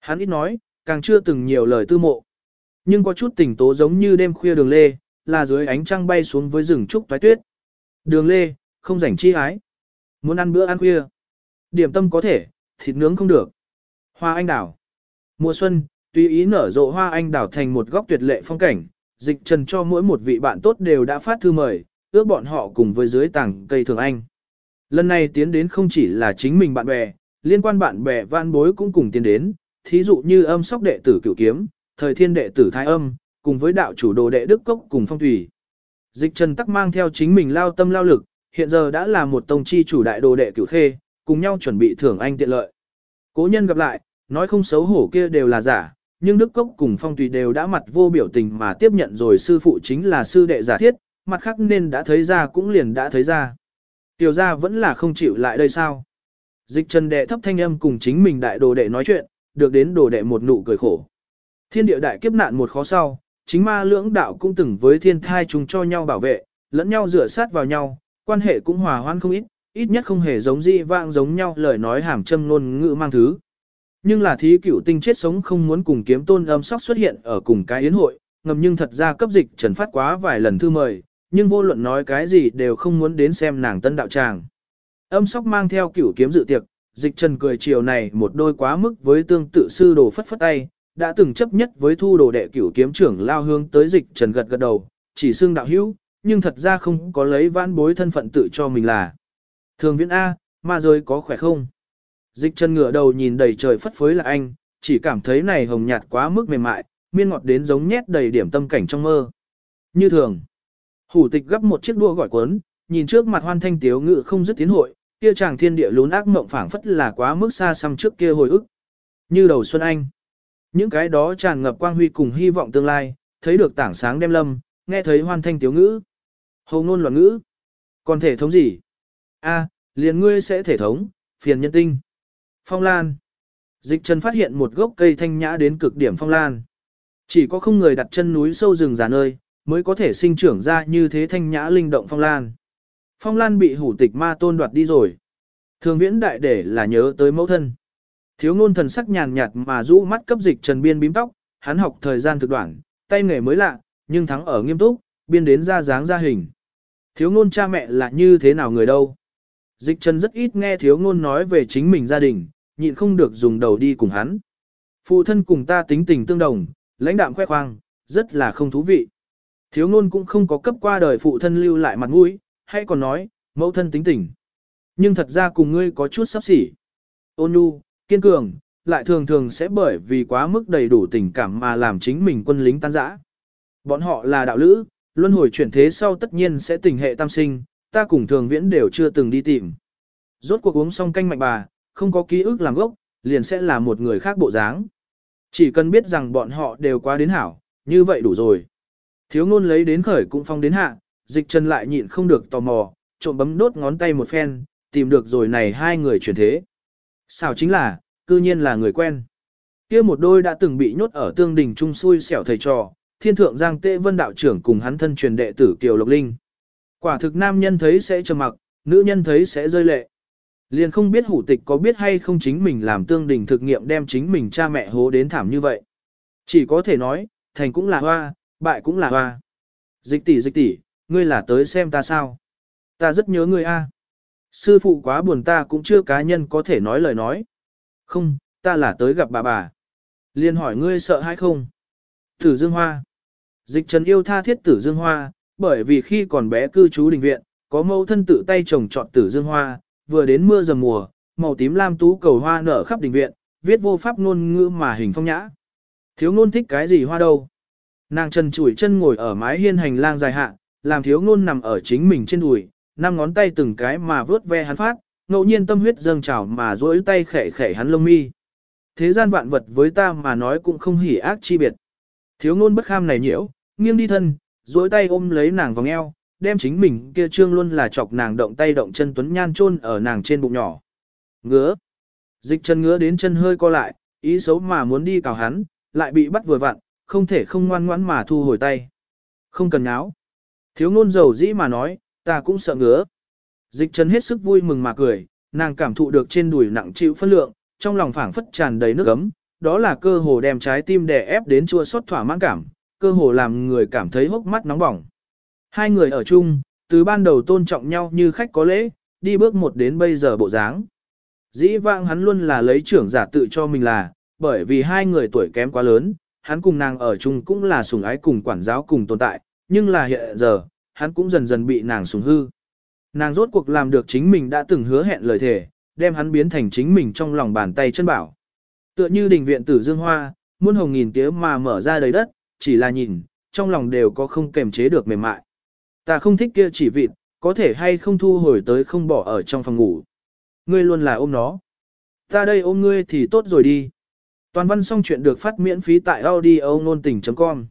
Hắn ít nói, càng chưa từng nhiều lời tư mộ. Nhưng có chút tình tố giống như đêm khuya đường lê, là dưới ánh trăng bay xuống với rừng trúc toái tuyết. Đường lê, không rảnh chi ái. Muốn ăn bữa ăn khuya. Điểm tâm có thể, thịt nướng không được. Hoa anh đào. Mùa xuân, tùy ý nở rộ hoa anh đào thành một góc tuyệt lệ phong cảnh. Dịch trần cho mỗi một vị bạn tốt đều đã phát thư mời, ước bọn họ cùng với dưới tảng cây thường anh. Lần này tiến đến không chỉ là chính mình bạn bè, liên quan bạn bè van bối cũng cùng tiến đến, thí dụ như âm sóc đệ tử cửu kiếm, thời thiên đệ tử thái âm, cùng với đạo chủ đồ đệ đức cốc cùng phong thủy. Dịch trần tắc mang theo chính mình lao tâm lao lực, hiện giờ đã là một tông chi chủ đại đồ đệ cửu khê, cùng nhau chuẩn bị thưởng anh tiện lợi. Cố nhân gặp lại, nói không xấu hổ kia đều là giả, nhưng Đức Cốc cùng Phong Tùy đều đã mặt vô biểu tình mà tiếp nhận rồi sư phụ chính là sư đệ giả thiết, mặt khác nên đã thấy ra cũng liền đã thấy ra. Tiểu gia vẫn là không chịu lại đây sao? Dịch trần đệ thấp thanh âm cùng chính mình đại đồ đệ nói chuyện, được đến đồ đệ một nụ cười khổ. Thiên địa đại kiếp nạn một khó sau, chính ma lưỡng đạo cũng từng với thiên thai chúng cho nhau bảo vệ, lẫn nhau rửa sát vào nhau, quan hệ cũng hòa hoan không ít, ít nhất không hề giống dị vang giống nhau lời nói hàm châm ngôn ngữ mang thứ. Nhưng là thí cửu tinh chết sống không muốn cùng kiếm tôn âm sóc xuất hiện ở cùng cái yến hội, ngầm nhưng thật ra cấp dịch trần phát quá vài lần thư mời, nhưng vô luận nói cái gì đều không muốn đến xem nàng tân đạo tràng. Âm sóc mang theo cửu kiếm dự tiệc, dịch trần cười chiều này một đôi quá mức với tương tự sư đồ phất phất tay, đã từng chấp nhất với thu đồ đệ cửu kiếm trưởng lao hướng tới dịch trần gật gật đầu, chỉ xưng đạo hữu, nhưng thật ra không có lấy vãn bối thân phận tự cho mình là. Thường viễn A, ma giới có khỏe không? Dịch trần ngửa đầu nhìn đầy trời phất phới là anh, chỉ cảm thấy này hồng nhạt quá mức mềm mại, miên ngọt đến giống nhét đầy điểm tâm cảnh trong mơ. Như thường, hủ tịch gấp một chiếc đua gọi cuốn, nhìn trước mặt hoan thanh tiếu ngự không dứt tiến hội, kia chàng thiên địa lún ác mộng phảng phất là quá mức xa xăm trước kia hồi ức. Như đầu xuân anh. Những cái đó tràn ngập quang huy cùng hy vọng tương lai, thấy được tảng sáng đem lâm, nghe thấy hoan thanh tiếu ngữ. Hầu ngôn loạn ngữ. Còn thể thống gì? A, liền ngươi sẽ thể thống, phiền nhân tinh. Phong lan. Dịch trần phát hiện một gốc cây thanh nhã đến cực điểm phong lan. Chỉ có không người đặt chân núi sâu rừng già nơi, mới có thể sinh trưởng ra như thế thanh nhã linh động phong lan. Phong lan bị hủ tịch ma tôn đoạt đi rồi. Thường viễn đại để là nhớ tới mẫu thân. Thiếu ngôn thần sắc nhàn nhạt mà rũ mắt cấp dịch trần biên bím tóc, hắn học thời gian thực đoạn, tay nghề mới lạ, nhưng thắng ở nghiêm túc, biên đến ra dáng ra hình. Thiếu ngôn cha mẹ là như thế nào người đâu? Dịch trần rất ít nghe thiếu ngôn nói về chính mình gia đình, nhịn không được dùng đầu đi cùng hắn. Phụ thân cùng ta tính tình tương đồng, lãnh đạm khoe khoang, rất là không thú vị. Thiếu ngôn cũng không có cấp qua đời phụ thân lưu lại mặt mũi, hay còn nói, mẫu thân tính tình. Nhưng thật ra cùng ngươi có chút sắp xỉ. Ôn nhu, kiên cường, lại thường thường sẽ bởi vì quá mức đầy đủ tình cảm mà làm chính mình quân lính tan rã. Bọn họ là đạo lữ, luân hồi chuyển thế sau tất nhiên sẽ tình hệ tam sinh, ta cùng thường viễn đều chưa từng đi tìm. Rốt cuộc uống xong canh mạnh bà, không có ký ức làm gốc, liền sẽ là một người khác bộ dáng. Chỉ cần biết rằng bọn họ đều quá đến hảo, như vậy đủ rồi. Thiếu ngôn lấy đến khởi cũng phong đến hạ, dịch chân lại nhịn không được tò mò, trộm bấm đốt ngón tay một phen, tìm được rồi này hai người chuyển thế. Sao chính là, cư nhiên là người quen. kia một đôi đã từng bị nhốt ở tương đình trung xui xẻo thầy trò, thiên thượng giang tệ vân đạo trưởng cùng hắn thân truyền đệ tử Kiều Lộc Linh. Quả thực nam nhân thấy sẽ trầm mặc, nữ nhân thấy sẽ rơi lệ. Liền không biết hủ tịch có biết hay không chính mình làm tương đình thực nghiệm đem chính mình cha mẹ hố đến thảm như vậy. Chỉ có thể nói, thành cũng là hoa, bại cũng là hoa. Dịch tỷ dịch tỷ, ngươi là tới xem ta sao? Ta rất nhớ ngươi a. Sư phụ quá buồn ta cũng chưa cá nhân có thể nói lời nói. Không, ta là tới gặp bà bà. Liên hỏi ngươi sợ hay không? Tử Dương Hoa. Dịch Trần yêu tha thiết Tử Dương Hoa, bởi vì khi còn bé cư trú đình viện, có mẫu thân tự tay trồng trọt Tử Dương Hoa, vừa đến mưa dầm mùa, màu tím lam tú cầu hoa nở khắp đình viện, viết vô pháp ngôn ngữ mà hình phong nhã. Thiếu ngôn thích cái gì hoa đâu? Nàng trần chủi chân ngồi ở mái hiên hành lang dài hạ, làm thiếu ngôn nằm ở chính mình trên đùi, năm ngón tay từng cái mà vớt ve hắn phát, ngẫu nhiên tâm huyết dâng trào mà duỗi tay khẽ khẽ hắn lông mi. Thế gian vạn vật với ta mà nói cũng không hỉ ác chi biệt. Thiếu ngôn bất kham này nhiễu, nghiêng đi thân, duỗi tay ôm lấy nàng vòng eo, đem chính mình kia trương luôn là chọc nàng động tay động chân tuấn nhan chôn ở nàng trên bụng nhỏ. Ngứa. Dịch chân ngứa đến chân hơi co lại, ý xấu mà muốn đi cào hắn, lại bị bắt vừa vặn, không thể không ngoan ngoãn mà thu hồi tay. Không cần áo, Thiếu ngôn dầu dĩ mà nói, ta cũng sợ ngứa. Dịch Trấn hết sức vui mừng mà cười, nàng cảm thụ được trên đùi nặng chịu phân lượng, trong lòng phảng phất tràn đầy nước ấm, đó là cơ hồ đem trái tim đè ép đến chua xót thỏa mãn cảm, cơ hồ làm người cảm thấy hốc mắt nóng bỏng. Hai người ở chung, từ ban đầu tôn trọng nhau như khách có lễ, đi bước một đến bây giờ bộ dáng. Dĩ vãng hắn luôn là lấy trưởng giả tự cho mình là, bởi vì hai người tuổi kém quá lớn, hắn cùng nàng ở chung cũng là sủng ái cùng quản giáo cùng tồn tại, nhưng là hiện giờ, hắn cũng dần dần bị nàng sủng hư. Nàng rốt cuộc làm được chính mình đã từng hứa hẹn lời thề, đem hắn biến thành chính mình trong lòng bàn tay chân bảo. Tựa như đình viện tử dương hoa, muôn hồng nghìn tía mà mở ra đầy đất, chỉ là nhìn, trong lòng đều có không kềm chế được mềm mại. Ta không thích kia chỉ vịt, có thể hay không thu hồi tới không bỏ ở trong phòng ngủ. Ngươi luôn là ôm nó. Ta đây ôm ngươi thì tốt rồi đi. Toàn văn xong chuyện được phát miễn phí tại audio nôn tình.com